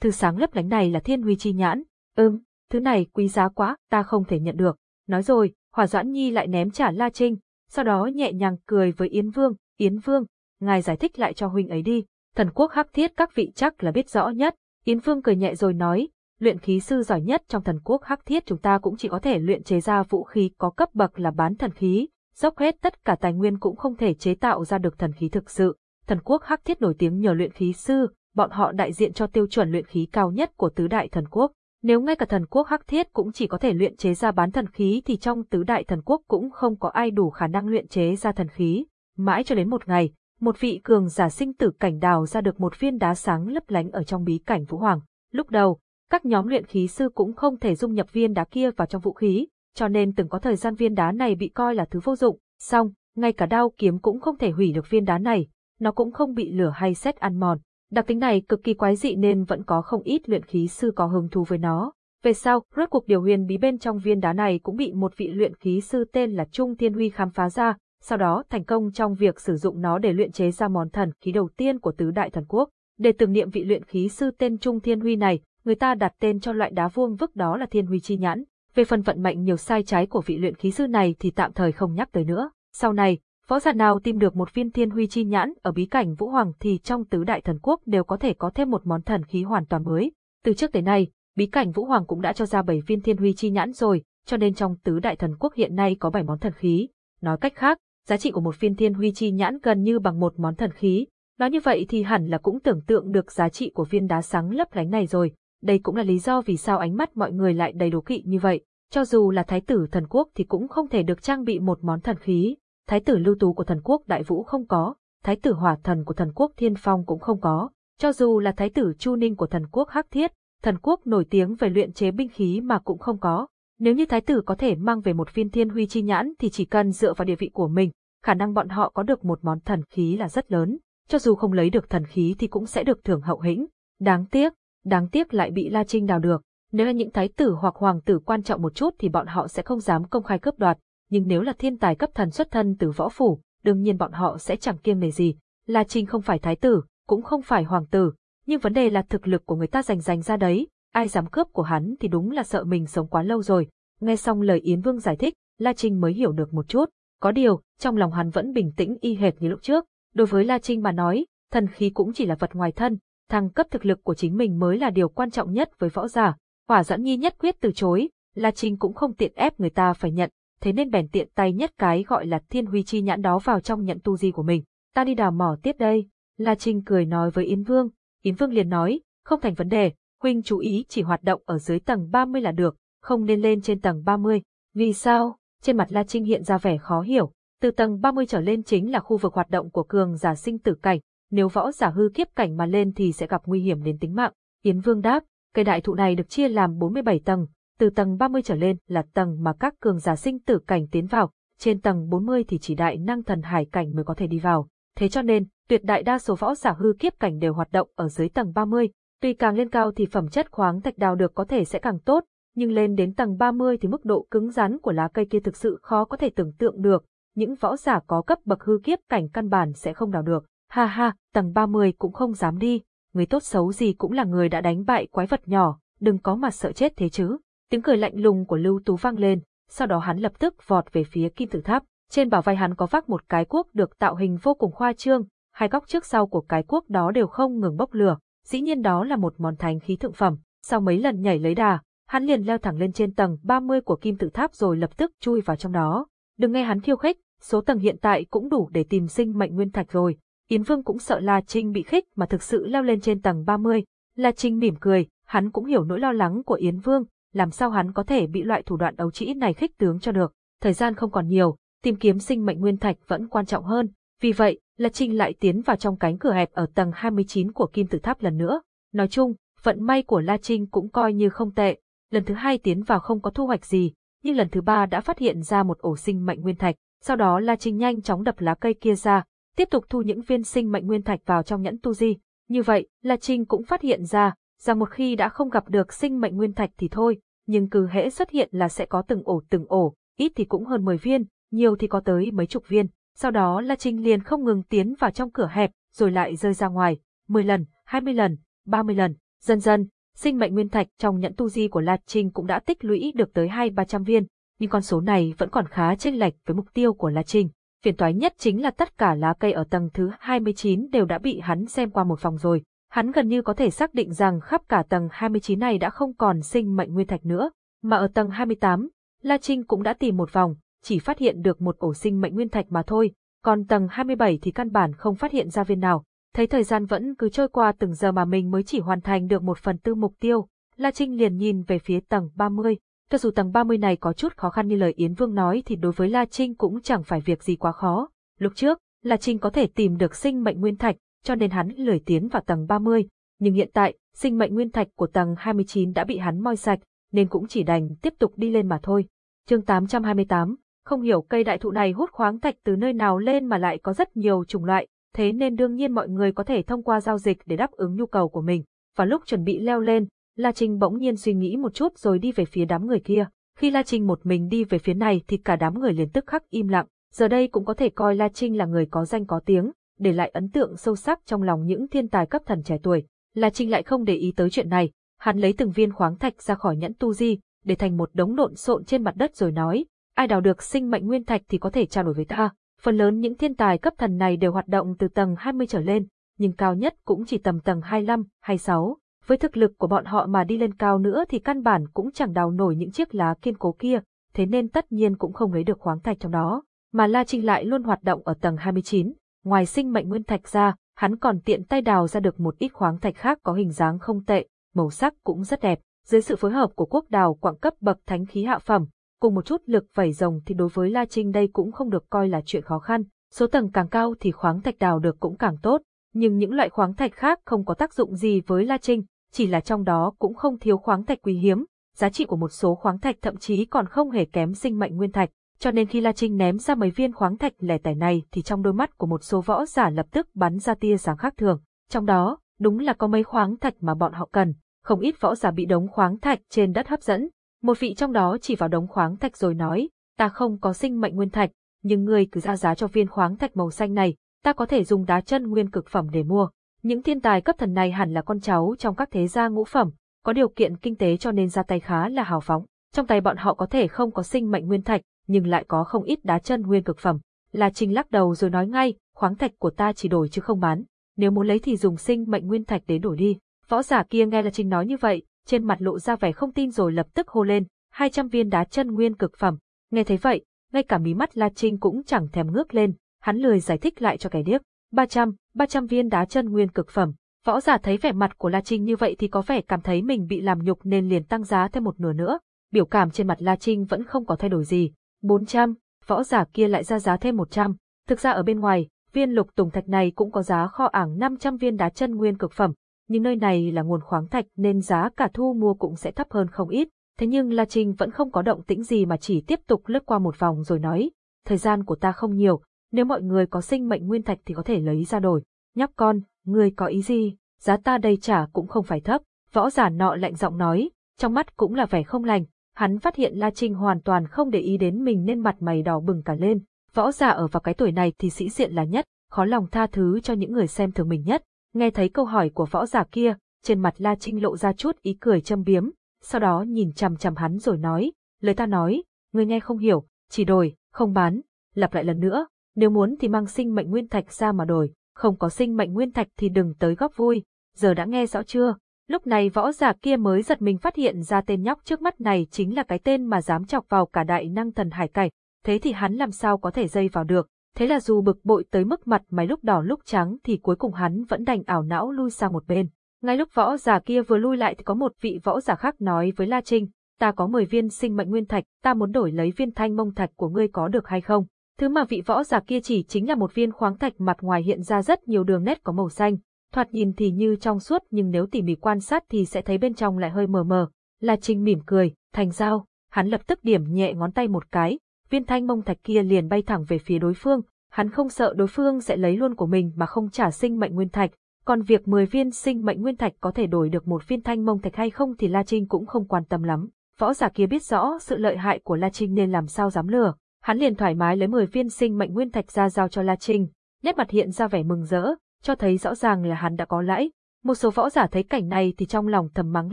Thứ sáng lấp lánh này là thiên huy chi nhãn, ừm, thứ này quý giá quá, ta không thể nhận được. Nói rồi, Hỏa Doãn Nhi lại ném trả La Trinh, sau đó nhẹ nhàng cười với Yến Vương, Yến Vương, ngài giải thích lại cho huynh ấy đi. thần quốc hắc thiết các vị chắc là biết rõ nhất. Yến Vương cười nhẹ rồi nói, luyện khí sư giỏi nhất trong thần quốc hắc thiết chúng ta cũng chỉ có thể luyện chế ra vũ khí có cấp bậc là bán thần khí, dốc hết tất cả tài nguyên cũng không thể chế tạo ra được thần khí thực sự. Thần quốc hắc thiết nổi tiếng nhờ luyện khí sư, bọn họ đại diện cho tiêu chuẩn luyện khí cao nhất của tứ đại thần quốc. Nếu ngay cả thần quốc hắc thiết cũng chỉ có thể luyện chế ra bán thần khí thì trong tứ đại thần quốc cũng không có ai đủ khả năng luyện chế ra thần khí. Mãi cho đến một ngày, một vị cường giả sinh tử cảnh đào ra được một viên đá sáng lấp lánh ở trong bí cảnh Vũ Hoàng. Lúc đầu, các nhóm luyện khí sư cũng không thể dung nhập viên đá kia vào trong vũ khí, cho nên từng có thời gian viên đá này bị coi là thứ vô dụng, song, ngay cả đao kiếm cũng không thể hủy được viên đá này, nó cũng không bị lửa hay xét ăn mòn. Đặc tính này cực kỳ quái dị nên vẫn có không ít luyện khí sư có hứng thú với nó. Về sau, rốt cuộc điều huyền bí bên trong viên đá này cũng bị một vị luyện khí sư tên là Trung Thiên Huy khám phá ra, sau đó thành công trong việc sử dụng nó để luyện chế ra món thần khí đầu tiên của tứ đại thần quốc. Để tưởng niệm vị luyện khí sư tên Trung Thiên Huy này, người ta đặt tên cho loại đá vuông vức đó là Thiên Huy chi nhãn. Về phần vận mệnh nhiều sai trái của vị luyện khí sư này thì tạm thời không nhắc tới nữa. Sau này, võ giả nào tìm được một viên Thiên Huy chi nhãn ở bí cảnh Vũ Hoàng thì trong tứ đại thần quốc đều có thể có thêm một món thần khí hoàn toàn mới. Từ trước tới nay, bí cảnh Vũ Hoàng cũng đã cho ra 7 viên Thiên Huy chi nhãn rồi, cho nên trong tứ đại thần quốc hiện nay có 7 món thần khí. Nói cách khác, giá trị của một viên thiên huy chi nhãn gần như bằng một món thần khí. Nói như vậy thì hẳn là cũng tưởng tượng được giá trị của viên đá sáng lấp lánh này rồi. Đây cũng là lý do vì sao ánh mắt mọi người lại đầy đố kỵ như vậy. Cho dù là thái tử thần quốc thì cũng không thể được trang bị một món thần khí. Thái tử lưu tú của thần quốc đại vũ không có, thái tử hỏa thần của thần quốc thiên phong cũng không có. Cho dù là thái tử chu ninh của thần quốc hắc thiết, thần quốc nổi tiếng về luyện chế binh khí mà cũng không có. Nếu như thái tử có thể mang về một viên thiên huy chi nhãn thì chỉ cần dựa vào địa vị của mình, khả năng bọn họ có được một món thần khí là rất lớn, cho dù không lấy được thần khí thì cũng sẽ được thưởng hậu hĩnh. Đáng tiếc, đáng tiếc lại bị La Trinh đào được. Nếu là những thái tử hoặc hoàng tử quan trọng một chút thì bọn họ sẽ không dám công khai cướp đoạt, nhưng nếu là thiên tài cấp thần xuất thân từ võ phủ, đương nhiên bọn họ sẽ chẳng kiêng nể gì. La Trinh không phải thái tử, cũng không phải hoàng tử, nhưng vấn đề là thực lực của người ta giành giành ra đấy, ai dám cướp của hắn thì đúng là sợ mình sống quá lâu rồi. Nghe xong lời Yến Vương giải thích, La Trinh mới hiểu được một chút. Có điều, trong lòng hắn vẫn bình tĩnh y hệt như lúc trước. Đối với La Trinh mà nói, thần khí cũng chỉ là vật ngoài thân, thăng cấp thực lực của chính mình mới là điều quan trọng nhất với võ giả. Hỏa dẫn nhi nhất quyết từ chối, La Trinh cũng không tiện ép người ta phải nhận, thế nên bèn tiện tay nhất cái gọi là thiên huy chi nhãn đó vào trong nhận tu di của mình. Ta đi đào mỏ tiếp đây. La Trinh cười nói với Yến Vương. Yến Vương liền nói, không thành vấn đề, huynh chú ý chỉ hoạt động ở dưới tầng 30 là được, không nên lên trên tầng 30. Vì sao? Trên mặt La Trinh hiện ra vẻ khó hiểu. Từ tầng 30 trở lên chính là khu vực hoạt động của cường giả sinh tử cảnh, nếu võ giả hư kiếp cảnh mà lên thì sẽ gặp nguy hiểm đến tính mạng. Yến Vương đáp, cây đại thụ này được chia làm 47 tầng, từ tầng 30 trở lên là tầng mà các cường giả sinh tử cảnh tiến vào, trên tầng 40 thì chỉ đại năng thần hải cảnh mới có thể đi vào. Thế cho nên, tuyệt đại đa số võ giả hư kiếp cảnh đều hoạt động ở dưới tầng 30. Tuy càng lên cao thì phẩm chất khoáng thạch đào được có thể sẽ càng tốt, nhưng lên đến tầng 30 thì mức độ cứng rắn của lá cây kia thực sự khó có thể tưởng tượng được, những võ giả có cấp bậc hư kiếp cảnh căn bản sẽ không đào được. Ha ha, tầng 30 cũng không dám đi, người tốt xấu gì cũng là người đã đánh bại quái vật nhỏ, đừng có mà sợ chết thế chứ. Tiếng cười lạnh lùng của Lưu Tú vang lên, sau đó hắn lập tức vọt về phía kim tự tháp. Trên bảo vai hắn có vác một cái cuốc được tạo hình vô cùng khoa trương, hai góc trước sau của cái cuốc đó đều không ngừng bốc lửa, dĩ nhiên đó là một món thánh khí thượng phẩm. Sau mấy lần nhảy lấy đà, hắn liền leo thẳng lên trên tầng 30 của kim tự tháp rồi lập tức chui vào trong đó. Đừng nghe hắn khiêu khích, số tầng hiện tại cũng đủ để tìm sinh mệnh nguyên thạch rồi. Yến Vương cũng sợ La Trinh bị khích mà thực sự leo lên trên tầng 30. La Trinh mỉm cười, hắn cũng hiểu nỗi lo lắng của Yến Vương, làm sao hắn có thể bị loại thủ đoạn ấu trĩ này khích tướng cho được. Thời gian không còn nhiều, tìm kiếm sinh mệnh nguyên thạch vẫn quan trọng hơn. Vì vậy, La Trinh lại tiến vào trong cánh cửa hẹp ở tầng 29 của kim tự tháp lần nữa. Nói chung, vận may của La Trinh cũng coi như không tệ, lần thứ hai tiến vào không có thu hoạch gì, nhưng lần thứ ba đã phát hiện ra một ổ sinh mệnh nguyên thạch. Sau đó La Trinh nhanh chóng đập lá cây kia ra, tiếp tục thu những viên sinh mệnh nguyên thạch vào trong nhẫn tu di. Như vậy, La Trinh cũng phát hiện ra, rằng một khi đã không gặp được sinh mệnh nguyên thạch thì thôi, nhưng cứ hễ xuất hiện là sẽ có từng ổ từng ổ, ít thì cũng hơn 10 viên, nhiều thì có tới mấy chục viên. Sau đó La Trinh liền không ngừng tiến vào trong cửa hẹp, rồi lại rơi ra ngoài, 10 lần, 20 lần, 30 lần, dần dần, sinh mệnh nguyên thạch trong nhẫn tu di của La Trinh cũng đã tích lũy được tới hai ba trăm viên, nhưng con số này vẫn còn khá chênh lệch với mục tiêu của La Trinh. Phiền toái nhất chính là tất cả lá cây ở tầng thứ 29 đều đã bị hắn xem qua một vòng rồi. Hắn gần như có thể xác định rằng khắp cả tầng 29 này đã không còn sinh mệnh nguyên thạch nữa, mà ở tầng 28, La Trinh cũng đã tìm một vòng, chỉ phát hiện được một ổ sinh mệnh nguyên thạch mà thôi, còn tầng 27 thì căn bản không phát hiện ra viên nào. Thấy thời gian vẫn cứ trôi qua từng giờ mà mình mới chỉ hoàn thành được một phần tư mục tiêu, La Trinh liền nhìn về phía tầng 30. Cho dù tầng 30 này có chút khó khăn như lời Yến Vương nói thì đối với La Trinh cũng chẳng phải việc gì quá khó. Lúc trước, La Trinh có thể tìm được sinh mệnh nguyên thạch, cho nên hắn lười tiến vào tầng 30. Nhưng hiện tại, sinh mệnh nguyên thạch của tầng 29 đã bị hắn moi sạch, nên cũng chỉ đành tiếp tục đi lên mà thôi. chương 828, không hiểu cây đại thụ này hút khoáng thạch từ nơi nào lên mà lại có rất nhiều chủng loại, thế nên đương nhiên mọi người có thể thông qua giao dịch để đáp ứng nhu cầu của mình. Và lúc chuẩn bị leo lên, La Trinh bỗng nhiên suy nghĩ một chút rồi đi về phía đám người kia. Khi La Trinh một mình đi về phía này thì cả đám người liền tức khắc im lặng. Giờ đây cũng có thể coi La Trinh là người có danh có tiếng, để lại ấn tượng sâu sắc trong lòng những thiên tài cấp thần trẻ tuổi. La Trinh lại không để ý tới chuyện này, hắn lấy từng viên khoáng thạch ra khỏi nhẫn tu di, để thành một đống lộn xộn trên mặt đất rồi nói, ai đào được sinh mệnh nguyên thạch thì có thể trao đổi với ta. Phần lớn những thiên tài cấp thần này đều hoạt động từ tầng 20 trở lên, nhưng cao nhất cũng chỉ tầm tầng 25, 26. Với thực lực của bọn họ mà đi lên cao nữa thì căn bản cũng chẳng đào nổi những chiếc lá kiên cố kia, thế nên tất nhiên cũng không lấy được khoáng thạch trong đó. Mà La Trinh lại luôn hoạt động ở tầng 29, ngoài sinh mệnh nguyên thạch ra, hắn còn tiện tay đào ra được một ít khoáng thạch khác có hình dáng không tệ, màu sắc cũng rất đẹp. Dưới sự phối hợp của quốc đào quảng cấp bậc thánh khí hạ phẩm, cùng một chút lực vẩy rồng thì đối với La Trinh đây cũng không được coi là chuyện khó khăn. Số tầng càng cao thì khoáng thạch đào được cũng càng tốt, nhưng những loại khoáng thạch khác không có tác dụng gì với La Trinh, chỉ là trong đó cũng không thiếu khoáng thạch quý hiếm, giá trị của một số khoáng thạch thậm chí còn không hề kém sinh mệnh nguyên thạch, cho nên khi La Trinh ném ra mấy viên khoáng thạch lẻ tẻ này thì trong đôi mắt của một số võ giả lập tức bắn ra tia sáng khác thường. Trong đó, đúng là có mấy khoáng thạch mà bọn họ cần, không ít võ giả bị đống khoáng thạch trên đất hấp dẫn. Một vị trong đó chỉ vào đống khoáng thạch rồi nói, ta không có sinh mệnh nguyên thạch, nhưng ngươi cứ ra giá cho viên khoáng thạch màu xanh này, ta có thể dùng đá chân nguyên cực phẩm để mua. Những thiên tài cấp thần này hẳn là con cháu trong các thế gia ngũ phẩm, có điều kiện kinh tế cho nên ra tay khá là hào phóng. Trong tay bọn họ có thể không có sinh mệnh nguyên thạch, nhưng lại có không ít đá chân nguyên cực phẩm. La Trinh lắc đầu rồi nói ngay, khoáng thạch của ta chỉ đổi chứ không bán, nếu muốn lấy thì dùng sinh mệnh nguyên thạch để đổi đi. Võ giả kia nghe La Trinh nói như vậy, trên mặt lộ ra vẻ không tin rồi lập tức hô lên, 200 viên đá chân nguyên cực phẩm. Nghe thấy vậy, ngay cả mí mắt La Trinh cũng chẳng thèm ngước lên, hắn lười giải thích lại cho kẻ điếc. 300, 300 viên đá chân nguyên cực phẩm. Võ giả thấy vẻ mặt của La Trinh như vậy thì có vẻ cảm thấy mình bị làm nhục nên liền tăng giá thêm một nửa nữa. Biểu cảm trên mặt La Trinh vẫn không có thay đổi gì. 400, võ giả kia lại ra giá thêm 100. Thực ra ở bên ngoài, viên lục tùng thạch này cũng có giá kho ảng 500 viên đá chân nguyên cực phẩm, nhưng nơi này là nguồn khoáng thạch nên giá cả thu mua cũng sẽ thấp hơn không ít. Thế nhưng La Trinh vẫn không có động tĩnh gì mà chỉ tiếp tục lướt qua một vòng rồi nói, thời gian của ta không nhiều, nếu mọi người có sinh mệnh nguyên thạch thì có thể lấy ra đổi. Nhóc con, ngươi có ý gì? Giá ta đây trả cũng không phải thấp. Võ giả nọ lạnh giọng nói, trong mắt cũng là vẻ không lành. Hắn phát hiện La Trinh hoàn toàn không để ý đến mình nên mặt mày đỏ bừng cả lên. Võ giả ở vào cái tuổi này thì sĩ diện là nhất, khó lòng tha thứ cho những người xem thường mình nhất. Nghe thấy câu hỏi của võ giả kia, trên mặt La Trinh lộ ra chút ý cười châm biếm, sau đó nhìn chằm chằm hắn rồi nói, lời ta nói, người nghe không hiểu, chỉ đổi, không bán, lặp lại lần nữa, nếu muốn thì mang sinh mệnh nguyên thạch ra mà đổi, không có sinh mệnh nguyên thạch thì đừng tới góp vui, giờ đã nghe rõ chưa? Lúc này võ giả kia mới giật mình phát hiện ra tên nhóc trước mắt này chính là cái tên mà dám chọc vào cả đại năng thần hải cảnh, thế thì hắn làm sao có thể dây vào được, thế là dù bực bội tới mức mặt mày lúc đỏ lúc trắng thì cuối cùng hắn vẫn đành ảo não lui sang một bên. Ngay lúc võ giả kia vừa lui lại thì có một vị võ giả khác nói với La Trinh, ta có 10 viên sinh mệnh nguyên thạch, ta muốn đổi lấy viên thanh mông thạch của ngươi có được hay không? Thứ mà vị võ giả kia chỉ chính là một viên khoáng thạch mặt ngoài hiện ra rất nhiều đường nét có màu xanh, thoạt nhìn thì như trong suốt nhưng nếu tỉ mỉ quan sát thì sẽ thấy bên trong lại hơi mờ mờ. La Trinh mỉm cười, thành giao, hắn lập tức điểm nhẹ ngón tay một cái, viên thanh mông thạch kia liền bay thẳng về phía đối phương, hắn không sợ đối phương sẽ lấy luôn của mình mà không trả sinh mệnh nguyên thạch, còn việc 10 viên sinh mệnh nguyên thạch có thể đổi được một viên thanh mông thạch hay không thì La Trinh cũng không quan tâm lắm. Võ giả kia biết rõ sự lợi hại của La Trinh nên làm sao dám lừa, hắn liền thoải mái lấy 10 viên sinh mệnh nguyên thạch ra giao cho La Trinh, nét mặt hiện ra vẻ mừng rỡ, cho thấy rõ ràng là hắn đã có lãi. Một số võ giả thấy cảnh này thì trong lòng thầm mắng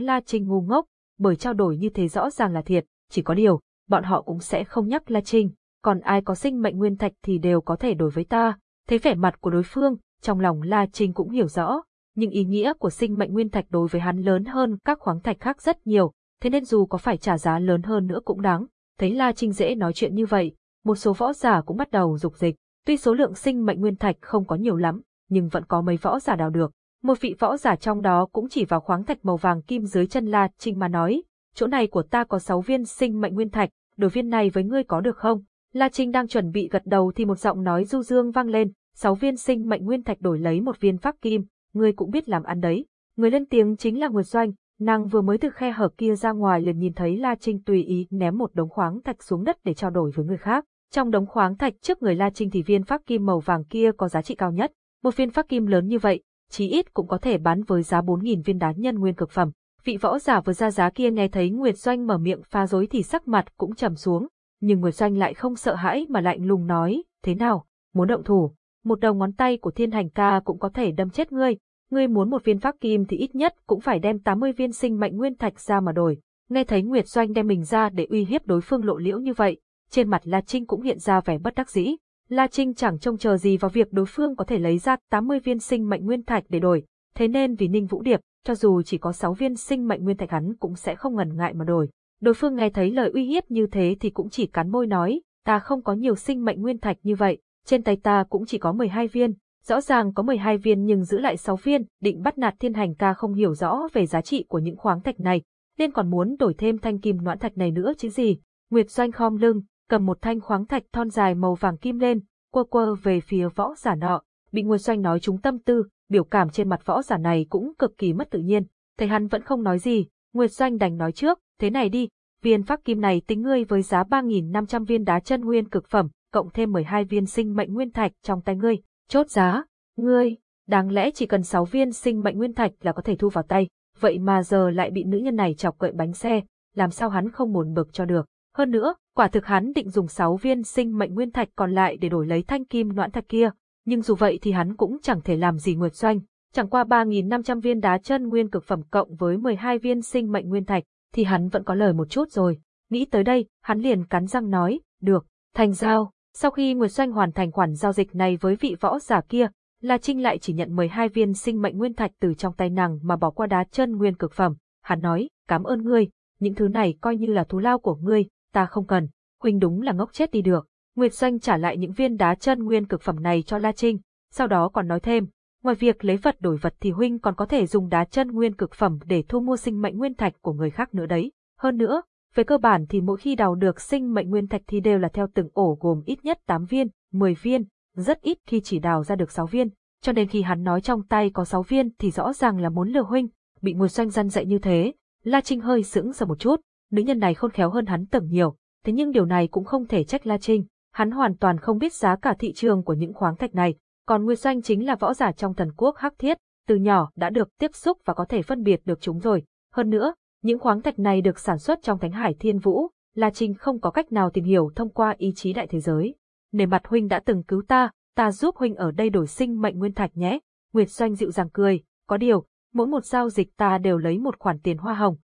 La Trinh ngu ngốc, bởi trao đổi như thế rõ ràng là thiệt, chỉ có điều, bọn họ cũng sẽ không nhắc La Trinh. còn ai có sinh mệnh nguyên thạch thì đều có thể đổi với ta. Thấy vẻ mặt của đối phương, trong lòng La Trinh cũng hiểu rõ, nhưng ý nghĩa của sinh mệnh nguyên thạch đối với hắn lớn hơn các khoáng thạch khác rất nhiều, thế nên dù có phải trả giá lớn hơn nữa cũng đáng. Thấy La Trinh dễ nói chuyện như vậy, một số võ giả cũng bắt đầu dục dịch. Tuy số lượng sinh mệnh nguyên thạch không có nhiều lắm, nhưng vẫn có mấy võ giả đào được. Một vị võ giả trong đó cũng chỉ vào khoáng thạch màu vàng kim dưới chân La Trinh mà nói, chỗ này của ta có sáu viên sinh mệnh nguyên thạch, đổi viên này với ngươi có được không? La Trinh đang chuẩn bị gật đầu thì một giọng nói du dương vang lên, sáu viên sinh mệnh nguyên thạch đổi lấy một viên pháp kim, ngươi cũng biết làm ăn đấy. Người lên tiếng chính là Nguyệt Doanh, nàng vừa mới từ khe hở kia ra ngoài liền nhìn thấy La Trinh tùy ý ném một đống khoáng thạch xuống đất để trao đổi với người khác. Trong đống khoáng thạch trước người La Trinh thì viên pháp kim màu vàng kia có giá trị cao nhất. Một viên pháp kim lớn như vậy, chí ít cũng có thể bán với giá 4.000 viên đá nhân nguyên cực phẩm. Vị võ giả vừa ra giá kia nghe thấy Nguyệt Doanh mở miệng pha dối thì sắc mặt cũng trầm xuống, nhưng Nguyệt Doanh lại không sợ hãi mà lạnh lùng nói, thế nào, muốn động thủ, một đầu ngón tay của thiên hành ca cũng có thể đâm chết ngươi, ngươi muốn một viên pháp kim thì ít nhất cũng phải đem 80 viên sinh mệnh nguyên thạch ra mà đổi. Nghe thấy Nguyệt Doanh đem mình ra để uy hiếp đối phương lộ liễu như vậy, trên mặt La Trinh cũng hiện ra vẻ bất đắc dĩ. La Trinh chẳng trông chờ gì vào việc đối phương có thể lấy ra 80 viên sinh mệnh nguyên thạch để đổi, thế nên vì Ninh Vũ Điệp, cho dù chỉ có 6 viên sinh mệnh nguyên thạch hắn cũng sẽ không ngần ngại mà đổi. Đối phương nghe thấy lời uy hiếp như thế thì cũng chỉ cắn môi nói, ta không có nhiều sinh mệnh nguyên thạch như vậy, trên tay ta cũng chỉ có 12 viên, rõ ràng có 12 viên nhưng giữ lại 6 viên, định bắt nạt thiên hành ca không hiểu rõ về giá trị của những khoáng thạch này, nên còn muốn đổi thêm thanh kim noãn thạch này nữa chứ gì. Nguyệt Doanh khom lưng, cầm một thanh khoáng thạch thon dài màu vàng kim lên, quơ quơ về phía võ giả nọ, bị Nguyệt Doanh nói trúng tâm tư, biểu cảm trên mặt võ giả này cũng cực kỳ mất tự nhiên. Thấy hắn vẫn không nói gì, Nguyệt Doanh đành nói trước, thế này đi, viên pháp kim này tính ngươi với giá 3.500 viên đá chân nguyên cực phẩm, cộng thêm 12 viên sinh mệnh nguyên thạch trong tay ngươi, chốt giá, ngươi, đáng lẽ chỉ cần 6 viên sinh mệnh nguyên thạch là có thể thu vào tay, vậy mà giờ lại bị nữ nhân này chọc cậy bánh xe, làm sao hắn không buồn bực cho được. Hơn nữa, quả thực hắn định dùng 6 viên sinh mệnh nguyên thạch còn lại để đổi lấy thanh kim noãn thạch kia, nhưng dù vậy thì hắn cũng chẳng thể làm gì Nguyệt Doanh, chẳng qua 3.500 viên đá chân nguyên cực phẩm cộng với 12 viên sinh mệnh nguyên thạch, thì hắn vẫn có lời một chút rồi. Nghĩ tới đây, hắn liền cắn răng nói, được, thành giao. Sau khi Nguyệt Doanh hoàn thành khoản giao dịch này với vị võ giả kia, La Trinh lại chỉ nhận 12 viên sinh mệnh nguyên thạch từ trong tay nàng mà bỏ qua đá chân nguyên cực phẩm. Hắn nói, cảm ơn ngươi, những thứ này coi như là thù lao của ngươi, ta không cần. Huynh đúng là ngốc chết đi được. Nguyệt Doanh trả lại những viên đá chân nguyên cực phẩm này cho La Trinh, sau đó còn nói thêm, ngoài việc lấy vật đổi vật thì huynh còn có thể dùng đá chân nguyên cực phẩm để thu mua sinh mệnh nguyên thạch của người khác nữa đấy. Hơn nữa, về cơ bản thì mỗi khi đào được sinh mệnh nguyên thạch thì đều là theo từng ổ gồm ít nhất 8 viên, 10 viên, rất ít khi chỉ đào ra được 6 viên, cho nên khi hắn nói trong tay có 6 viên thì rõ ràng là muốn lừa huynh, bị Nguyệt Doanh răn dạy như thế, La Trinh hơi sững sờ một chút, nữ nhân này khôn khéo hơn hắn tưởng nhiều, thế nhưng điều này cũng không thể trách La Trinh, hắn hoàn toàn không biết giá cả thị trường của những khoáng thạch này, còn Nguyệt Doanh chính là võ giả trong thần quốc hắc thiết, từ nhỏ đã được tiếp xúc và có thể phân biệt được chúng rồi. Hơn nữa, những khoáng thạch này được sản xuất trong Thánh Hải Thiên Vũ, La Trinh không có cách nào tìm hiểu thông qua ý chí đại thế giới. Nề mặt huynh đã từng cứu ta, ta giúp huynh ở đây đổi sinh mệnh nguyên thạch nhé. Nguyệt Doanh dịu dàng cười, có điều, mỗi một giao dịch ta đều lấy một khoản tiền hoa hồng.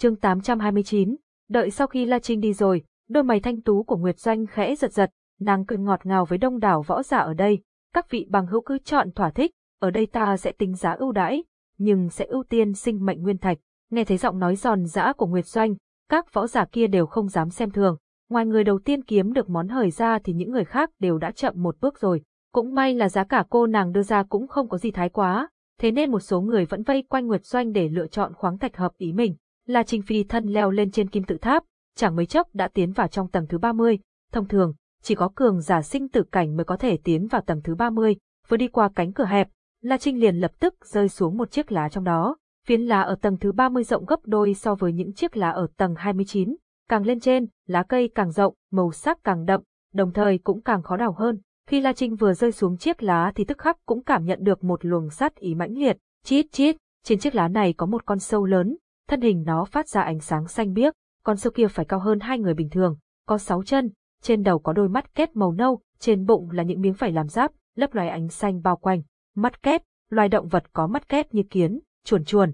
Chương 829, đợi sau khi La Trinh đi rồi, đôi mày thanh tú của Nguyệt Doanh khẽ giật giật, nàng cười ngọt ngào với đông đảo võ giả ở đây, các vị bằng hữu cứ chọn thỏa thích, ở đây ta sẽ tính giá ưu đãi, nhưng sẽ ưu tiên sinh mệnh nguyên thạch. Nghe thấy giọng nói giòn giã của Nguyệt Doanh, các võ giả kia đều không dám xem thường. Ngoài người đầu tiên kiếm được món hời ra thì những người khác đều đã chậm một bước rồi. Cũng may là giá cả cô nàng đưa ra cũng không có gì thái quá, thế nên một số người vẫn vây quanh Nguyệt Doanh để lựa chọn khoáng thạch hợp ý mình. La Trinh Phi thân leo lên trên kim tự tháp, chẳng mấy chốc đã tiến vào trong tầng thứ 30. Thông thường, chỉ có cường giả sinh tử cảnh mới có thể tiến vào tầng thứ 30. Vừa đi qua cánh cửa hẹp, La Trinh liền lập tức rơi xuống một chiếc lá trong đó. Phiến lá ở tầng thứ 30 rộng gấp đôi so với những chiếc lá ở tầng 29. Càng lên trên, lá cây càng rộng, màu sắc càng đậm, đồng thời cũng càng khó đào hơn. Khi La Trinh vừa rơi xuống chiếc lá thì tức khắc cũng cảm nhận được một luồng sát ý mãnh liệt. Chít chít, trên chiếc lá này có một con sâu lớn, thân hình nó phát ra ánh sáng xanh biếc, con sâu kia phải cao hơn hai người bình thường, có sáu chân, trên đầu có đôi mắt kép màu nâu, trên bụng là những miếng vảy làm giáp, lấp loài ánh xanh bao quanh. Mắt kép, loài động vật có mắt kép như kiến, chuồn chuồn.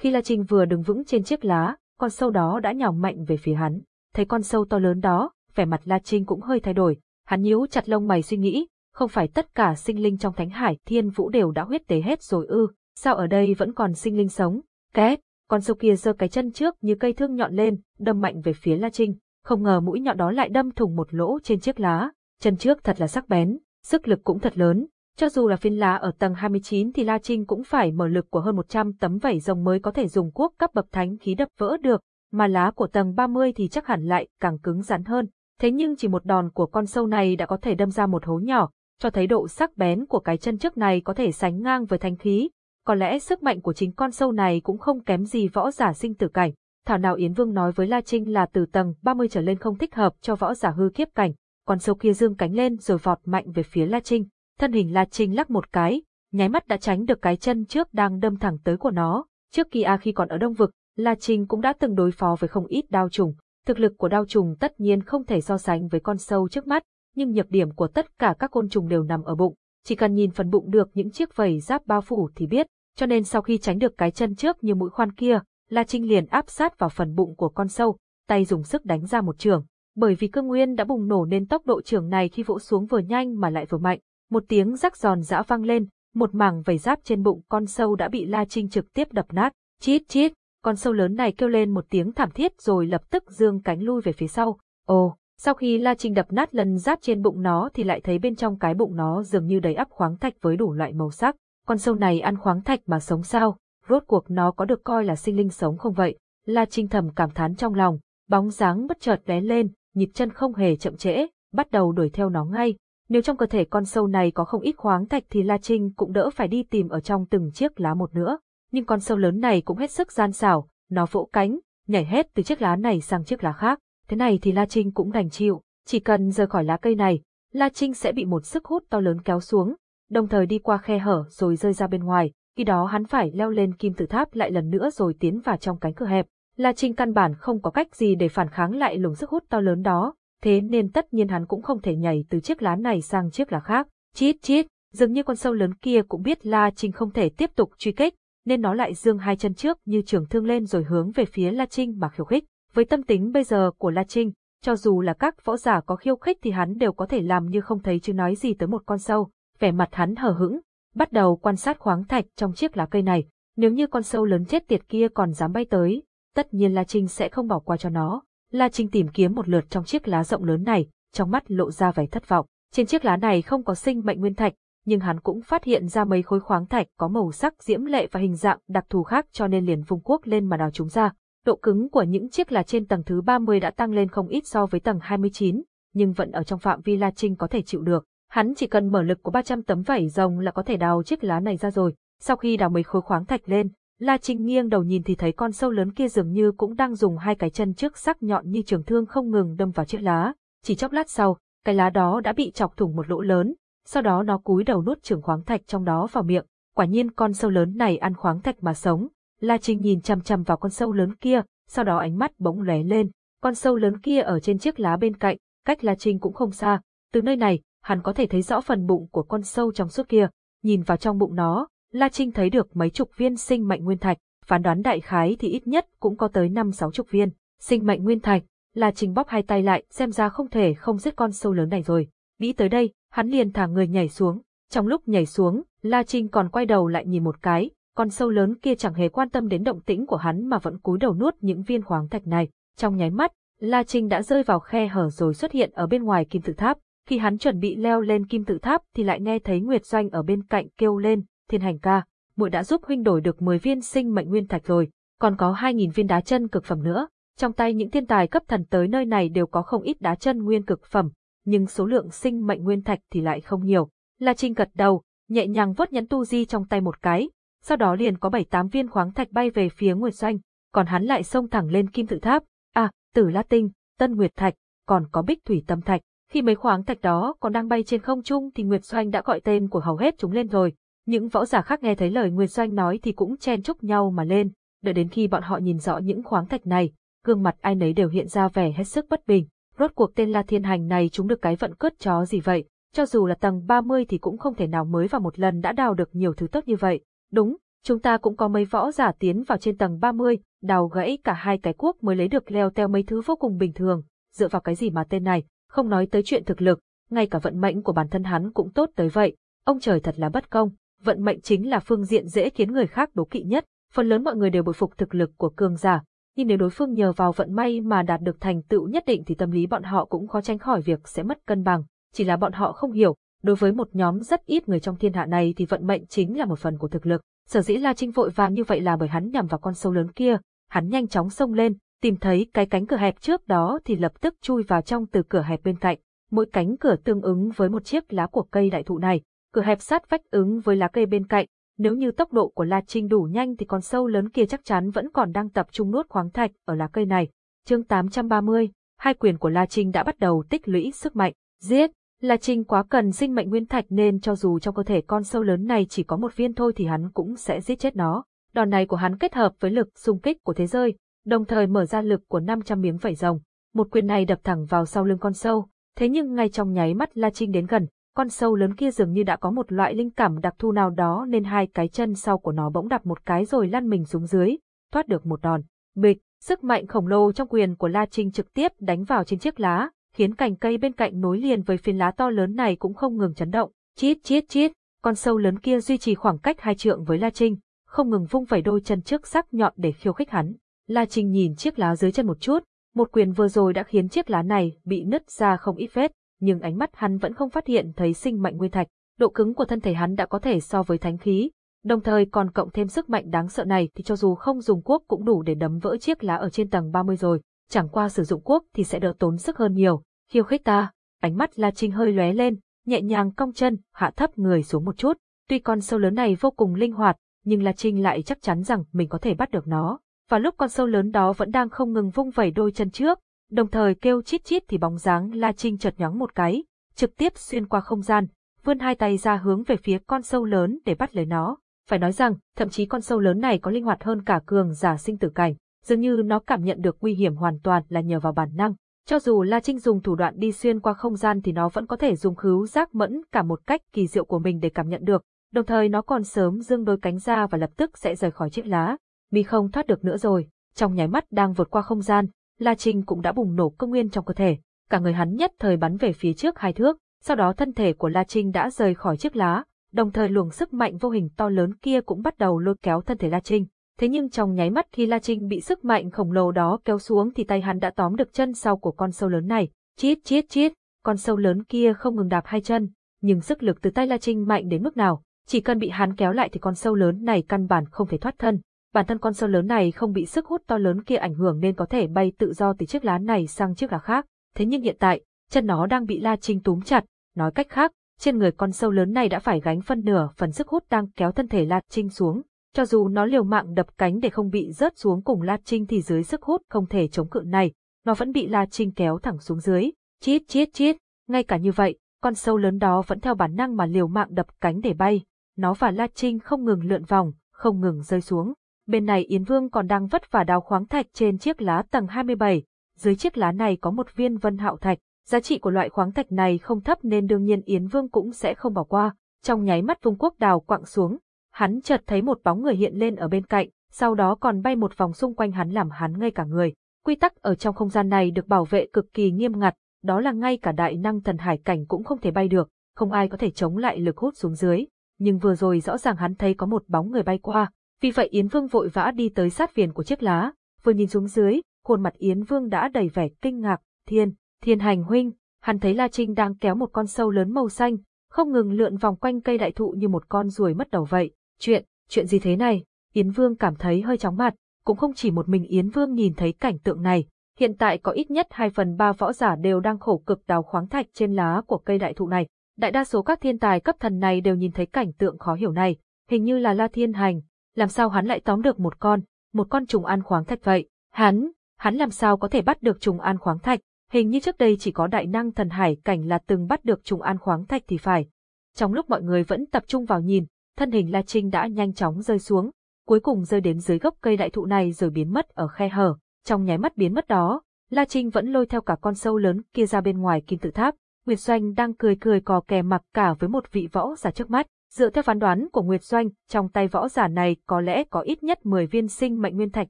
Khi La Trinh vừa đứng vững trên chiếc lá, con sâu đó đã nhào mạnh về phía hắn. Thấy con sâu to lớn đó, vẻ mặt La Trinh cũng hơi thay đổi, Hắn nhíu chặt lông mày suy nghĩ, không phải tất cả sinh linh trong Thánh Hải Thiên Vũ đều đã huyết tế hết rồi ư, sao ở đây vẫn còn sinh linh sống? Két, con sâu kia giơ cái chân trước như cây thương nhọn lên, đâm mạnh về phía La Trinh, không ngờ mũi nhọn đó lại đâm thủng một lỗ trên chiếc lá, chân trước thật là sắc bén, sức lực cũng thật lớn, cho dù là phiên lá ở tầng 29 thì La Trinh cũng phải mở lực của hơn 100 tấm vảy rồng mới có thể dùng cuốc cấp bậc thánh khí đập vỡ được, mà lá của tầng 30 thì chắc hẳn lại càng cứng rắn hơn. Thế nhưng chỉ một đòn của con sâu này đã có thể đâm ra một hố nhỏ, cho thấy độ sắc bén của cái chân trước này có thể sánh ngang với thánh khí. Có lẽ sức mạnh của chính con sâu này cũng không kém gì võ giả sinh tử cảnh. Thảo nào Yến Vương nói với La Trinh là từ tầng 30 trở lên không thích hợp cho võ giả hư kiếp cảnh. Con sâu kia dương cánh lên rồi vọt mạnh về phía La Trinh. Thân hình La Trinh lắc một cái, nháy mắt đã tránh được cái chân trước đang đâm thẳng tới của nó. Trước kia khi còn ở Đông Vực, La Trinh cũng đã từng đối phó với không ít đao trùng. Thực lực của đao trùng tất nhiên không thể so sánh với con sâu trước mắt, nhưng nhược điểm của tất cả các côn trùng đều nằm ở bụng. Chỉ cần nhìn phần bụng được những chiếc vầy giáp bao phủ thì biết, cho nên sau khi tránh được cái chân trước như mũi khoan kia, La Trinh liền áp sát vào phần bụng của con sâu, tay dùng sức đánh ra một trường. Bởi vì cương nguyên đã bùng nổ nên tốc độ trường này khi vỗ xuống vừa nhanh mà lại vừa mạnh. Một tiếng rắc giòn giã vang lên, một mảng vảy giáp trên bụng con sâu đã bị La Trinh trực tiếp đập nát. Chít chít, con sâu lớn này kêu lên một tiếng thảm thiết rồi lập tức dương cánh lui về phía sau. Ồ, sau khi La Trinh đập nát lần giáp trên bụng nó thì lại thấy bên trong cái bụng nó dường như đầy ắp khoáng thạch với đủ loại màu sắc. Con sâu này ăn khoáng thạch mà sống sao? Rốt cuộc nó có được coi là sinh linh sống không vậy? La Trinh thầm cảm thán trong lòng, bóng dáng bất chợt lóe lên, nhịp chân không hề chậm trễ, bắt đầu đuổi theo nó ngay. Nếu trong cơ thể con sâu này có không ít khoáng thạch thì La Trinh cũng đỡ phải đi tìm ở trong từng chiếc lá một nữa. Nhưng con sâu lớn này cũng hết sức gian xảo, nó vỗ cánh, nhảy hết từ chiếc lá này sang chiếc lá khác. Thế này thì La Trinh cũng đành chịu, chỉ cần rời khỏi lá cây này, La Trinh sẽ bị một sức hút to lớn kéo xuống, đồng thời đi qua khe hở rồi rơi ra bên ngoài, khi đó hắn phải leo lên kim tự tháp lại lần nữa rồi tiến vào trong cánh cửa hẹp. La Trinh căn bản không có cách gì để phản kháng lại luồng sức hút to lớn đó, thế nên tất nhiên hắn cũng không thể nhảy từ chiếc lá này sang chiếc lá khác. Chít chít, dường như con sâu lớn kia cũng biết La Trinh không thể tiếp tục truy kích, nên nó lại dương hai chân trước như trường thương lên rồi hướng về phía La Trinh mà khiêu khích. Với tâm tính bây giờ của La Trinh, cho dù là các võ giả có khiêu khích thì hắn đều có thể làm như không thấy chứ nói gì tới một con sâu. Vẻ mặt hắn hờ hững, bắt đầu quan sát khoáng thạch trong chiếc lá cây này. Nếu như con sâu lớn chết tiệt kia còn dám bay tới, tất nhiên La Trinh sẽ không bỏ qua cho nó. La Trinh tìm kiếm một lượt trong chiếc lá rộng lớn này, trong mắt lộ ra vẻ thất vọng. Trên chiếc lá này không có sinh mệnh nguyên thạch, nhưng hắn cũng phát hiện ra mấy khối khoáng thạch có màu sắc diễm lệ và hình dạng đặc thù khác cho nên liền vùng quốc lên mà đào chúng ra. Độ cứng của những chiếc lá trên tầng thứ 30 đã tăng lên không ít so với tầng 29, nhưng vẫn ở trong phạm vi La Trinh có thể chịu được. Hắn chỉ cần mở lực của 300 tấm vảy rồng là có thể đào chiếc lá này ra rồi. Sau khi đào mấy khối khoáng thạch lên, La Trinh nghiêng đầu nhìn thì thấy con sâu lớn kia dường như cũng đang dùng hai cái chân trước sắc nhọn như trường thương không ngừng đâm vào chiếc lá. Chỉ chốc lát sau, cái lá đó đã bị chọc thủng một lỗ lớn, sau đó nó cúi đầu nuốt trường khoáng thạch trong đó vào miệng. Quả nhiên con sâu lớn này ăn khoáng thạch mà sống, La Trinh nhìn chằm chằm vào con sâu lớn kia, sau đó ánh mắt bỗng lóe lên. Con sâu lớn kia ở trên chiếc lá bên cạnh, cách La Trinh cũng không xa. Từ nơi này, hắn có thể thấy rõ phần bụng của con sâu trong suốt kia. Nhìn vào trong bụng nó, La Trinh thấy được mấy chục viên sinh mệnh nguyên thạch, phán đoán đại khái thì ít nhất cũng có tới năm sáu chục viên. Sinh mệnh nguyên thạch, La Trinh bóp hai tay lại, xem ra không thể không giết con sâu lớn này rồi. Nghĩ tới đây, hắn liền thả người nhảy xuống. Trong lúc nhảy xuống, La Trinh còn quay đầu lại nhìn một cái, con sâu lớn kia chẳng hề quan tâm đến động tĩnh của hắn mà vẫn cúi đầu nuốt những viên khoáng thạch này. Trong nháy mắt, La Trinh đã rơi vào khe hở rồi xuất hiện ở bên ngoài kim tự tháp. Khi hắn chuẩn bị leo lên kim tự tháp thì lại nghe thấy Nguyệt Doanh ở bên cạnh kêu lên, thiên hành ca, muội đã giúp huynh đổi được 10 viên sinh mệnh nguyên thạch rồi, còn có 2.000 viên đá chân cực phẩm nữa. Trong tay những thiên tài cấp thần tới nơi này đều có không ít đá chân nguyên cực phẩm, nhưng số lượng sinh mệnh nguyên thạch thì lại không nhiều. La Trinh gật đầu, nhẹ nhàng vớt nhẫn tu di trong tay một cái, sau đó liền có bảy tám viên khoáng thạch bay về phía Nguyệt Doanh, còn hắn lại xông thẳng lên kim tự tháp. À, Tử La Tinh, Tân Nguyệt Thạch, còn có Bích Thủy Tâm Thạch. Khi mấy khoáng thạch đó còn đang bay trên không trung thì Nguyệt Doanh đã gọi tên của hầu hết chúng lên rồi. Những võ giả khác nghe thấy lời Nguyệt Doanh nói thì cũng chen chúc nhau mà lên, đợi đến khi bọn họ nhìn rõ những khoáng thạch này, gương mặt ai nấy đều hiện ra vẻ hết sức bất bình. Rốt cuộc tên La Thiên Hành này chúng được cái vận cướp chó gì vậy, cho dù là tầng 30 thì cũng không thể nào mới vào một lần đã đào được nhiều thứ tốt như vậy. Đúng, chúng ta cũng có mấy võ giả tiến vào trên tầng 30, đào gãy cả hai cái cuốc mới lấy được leo teo mấy thứ vô cùng bình thường, dựa vào cái gì mà tên này, không nói tới chuyện thực lực, ngay cả vận mệnh của bản thân hắn cũng tốt tới vậy. Ông trời thật là bất công, vận mệnh chính là phương diện dễ khiến người khác đố kỵ nhất, phần lớn mọi người đều bội phục thực lực của cường giả, nhưng nếu đối phương nhờ vào vận may mà đạt được thành tựu nhất định thì tâm lý bọn họ cũng khó tránh khỏi việc sẽ mất cân bằng, chỉ là bọn họ không hiểu, đối với một nhóm rất ít người trong thiên hạ này thì vận mệnh chính là một phần của thực lực. Sở dĩ La Trinh vội vàng như vậy là bởi hắn nhằm vào con sâu lớn kia, hắn nhanh chóng xông lên, tìm thấy cái cánh cửa hẹp trước đó thì lập tức chui vào trong từ cửa hẹp bên cạnh. Mỗi cánh cửa tương ứng với một chiếc lá của cây đại thụ này, cửa hẹp sát vách ứng với lá cây bên cạnh. Nếu như tốc độ của La Trinh đủ nhanh thì con sâu lớn kia chắc chắn vẫn còn đang tập trung nuốt khoáng thạch ở lá cây này. Chương 830, hai quyền của La Trinh đã bắt đầu tích lũy sức mạnh. Giết! La Trinh quá cần sinh mệnh nguyên thạch nên cho dù trong cơ thể con sâu lớn này chỉ có một viên thôi thì hắn cũng sẽ giết chết nó. Đòn này của hắn kết hợp với lực xung kích của thế giới đồng thời mở ra lực của 500 miếng vảy rồng. Một quyền này đập thẳng vào sau lưng con sâu, thế nhưng ngay trong nháy mắt La Trinh đến gần, con sâu lớn kia dường như đã có một loại linh cảm đặc thù nào đó nên hai cái chân sau của nó bỗng đập một cái rồi lăn mình xuống dưới, thoát được một đòn. Bịch, sức mạnh khổng lồ trong quyền của La Trinh trực tiếp đánh vào trên chiếc lá, khiến cành cây bên cạnh nối liền với phiến lá to lớn này cũng không ngừng chấn động. Chít chít chít, con sâu lớn kia duy trì khoảng cách hai trượng với La Trinh, không ngừng vung vẩy đôi chân trước sắc nhọn để khiêu khích hắn. La Trinh nhìn chiếc lá dưới chân một chút, một quyền vừa rồi đã khiến chiếc lá này bị nứt ra không ít vết, nhưng ánh mắt hắn vẫn không phát hiện thấy sinh mệnh nguyên thạch. Độ cứng của thân thể hắn đã có thể so với thánh khí, đồng thời còn cộng thêm sức mạnh đáng sợ này thì cho dù không dùng quốc cũng đủ để đấm vỡ chiếc lá ở trên tầng 30 rồi, chẳng qua sử dụng quốc thì sẽ đỡ tốn sức hơn nhiều. Khiêu khích ta, ánh mắt La Trinh hơi lóe lên, nhẹ nhàng cong chân, hạ thấp người xuống một chút. Tuy con sâu lớn này vô cùng linh hoạt, nhưng La Trinh lại chắc chắn rằng mình có thể bắt được nó. Và lúc con sâu lớn đó vẫn đang không ngừng vung vẩy đôi chân trước, đồng thời kêu chít chít thì bóng dáng La Trinh chợt nhóng một cái, trực tiếp xuyên qua không gian, vươn hai tay ra hướng về phía con sâu lớn để bắt lấy nó. Phải nói rằng, thậm chí con sâu lớn này có linh hoạt hơn cả cường giả sinh tử cảnh, dường như nó cảm nhận được nguy hiểm hoàn toàn là nhờ vào bản năng. Cho dù La Trinh dùng thủ đoạn đi xuyên qua không gian thì nó vẫn có thể dùng khứu giác mẫn cả một cách kỳ diệu của mình để cảm nhận được, đồng thời nó còn sớm dương đôi cánh ra và lập tức sẽ rời khỏi chiếc lá. Mi không thoát được nữa rồi, trong nháy mắt đang vượt qua không gian, La Trinh cũng đã bùng nổ công nguyên trong cơ thể, cả người hắn nhất thời bắn về phía trước hai thước, sau đó thân thể của La Trinh đã rời khỏi chiếc lá, đồng thời luồng sức mạnh vô hình to lớn kia cũng bắt đầu lôi kéo thân thể La Trinh. Thế nhưng trong nháy mắt khi La Trinh bị sức mạnh khổng lồ đó kéo xuống thì tay hắn đã tóm được chân sau của con sâu lớn này. Chít chít chít, con sâu lớn kia không ngừng đạp hai chân, nhưng sức lực từ tay La Trinh mạnh đến mức nào, chỉ cần bị hắn kéo lại thì con sâu lớn này căn bản không thể thoát thân. Bản thân con sâu lớn này không bị sức hút to lớn kia ảnh hưởng nên có thể bay tự do từ chiếc lá này sang chiếc lá khác. Thế nhưng hiện tại, chân nó đang bị La Trinh túm chặt, nói cách khác, trên người con sâu lớn này đã phải gánh phân nửa phần sức hút đang kéo thân thể La Trinh xuống. Cho dù nó liều mạng đập cánh để không bị rớt xuống cùng La Trinh thì dưới sức hút không thể chống cự này, nó vẫn bị La Trinh kéo thẳng xuống dưới. Chít chít chít, ngay cả như vậy, con sâu lớn đó vẫn theo bản năng mà liều mạng đập cánh để bay. Nó và La Trinh không ngừng lượn vòng, không ngừng rơi xuống. Bên này Yến Vương còn đang vất vả đào khoáng thạch trên chiếc lá tầng 27. Dưới chiếc lá này có một viên vân hạo thạch. Giá trị của loại khoáng thạch này không thấp nên đương nhiên Yến Vương cũng sẽ không bỏ qua. Trong nháy mắt Vương quốc đào quặng xuống, hắn chợt thấy một bóng người hiện lên ở bên cạnh, sau đó còn bay một vòng xung quanh hắn làm hắn ngây cả người. Quy tắc ở trong không gian này được bảo vệ cực kỳ nghiêm ngặt, đó là ngay cả đại năng thần hải cảnh cũng không thể bay được, không ai có thể chống lại lực hút xuống dưới. Nhưng vừa rồi rõ ràng hắn thấy có một bóng người bay qua, vì vậy Yến Vương vội vã đi tới sát viền của chiếc lá, vừa nhìn xuống dưới, khuôn mặt Yến Vương đã đầy vẻ kinh ngạc, thiên, thiên hành huynh, hắn thấy La Trinh đang kéo một con sâu lớn màu xanh, không ngừng lượn vòng quanh cây đại thụ như một con ruồi mất đầu vậy. Chuyện, chuyện gì thế này? Yến Vương cảm thấy hơi chóng mặt, cũng không chỉ một mình Yến Vương nhìn thấy cảnh tượng này. Hiện tại có ít nhất 2 phần 3 võ giả đều đang khổ cực đào khoáng thạch trên lá của cây đại thụ này. Đại đa số các thiên tài cấp thần này đều nhìn thấy cảnh tượng khó hiểu này, hình như là La Thiên Hành, làm sao hắn lại tóm được một con, một con trùng ăn khoáng thạch vậy? Hắn, hắn làm sao có thể bắt được trùng ăn khoáng thạch? Hình như trước đây chỉ có đại năng thần hải cảnh là từng bắt được trùng ăn khoáng thạch thì phải. Trong lúc mọi người vẫn tập trung vào nhìn, thân hình La Trinh đã nhanh chóng rơi xuống, cuối cùng rơi đến dưới gốc cây đại thụ này rồi biến mất ở khe hở. Trong nháy mắt biến mất đó, La Trinh vẫn lôi theo cả con sâu lớn kia ra bên ngoài kim tự tháp. Nguyệt Doanh đang cười cười cò kè mặc cả với một vị võ giả trước mắt. Dựa theo phán đoán của Nguyệt Doanh, trong tay võ giả này có lẽ có ít nhất 10 viên sinh mệnh nguyên thạch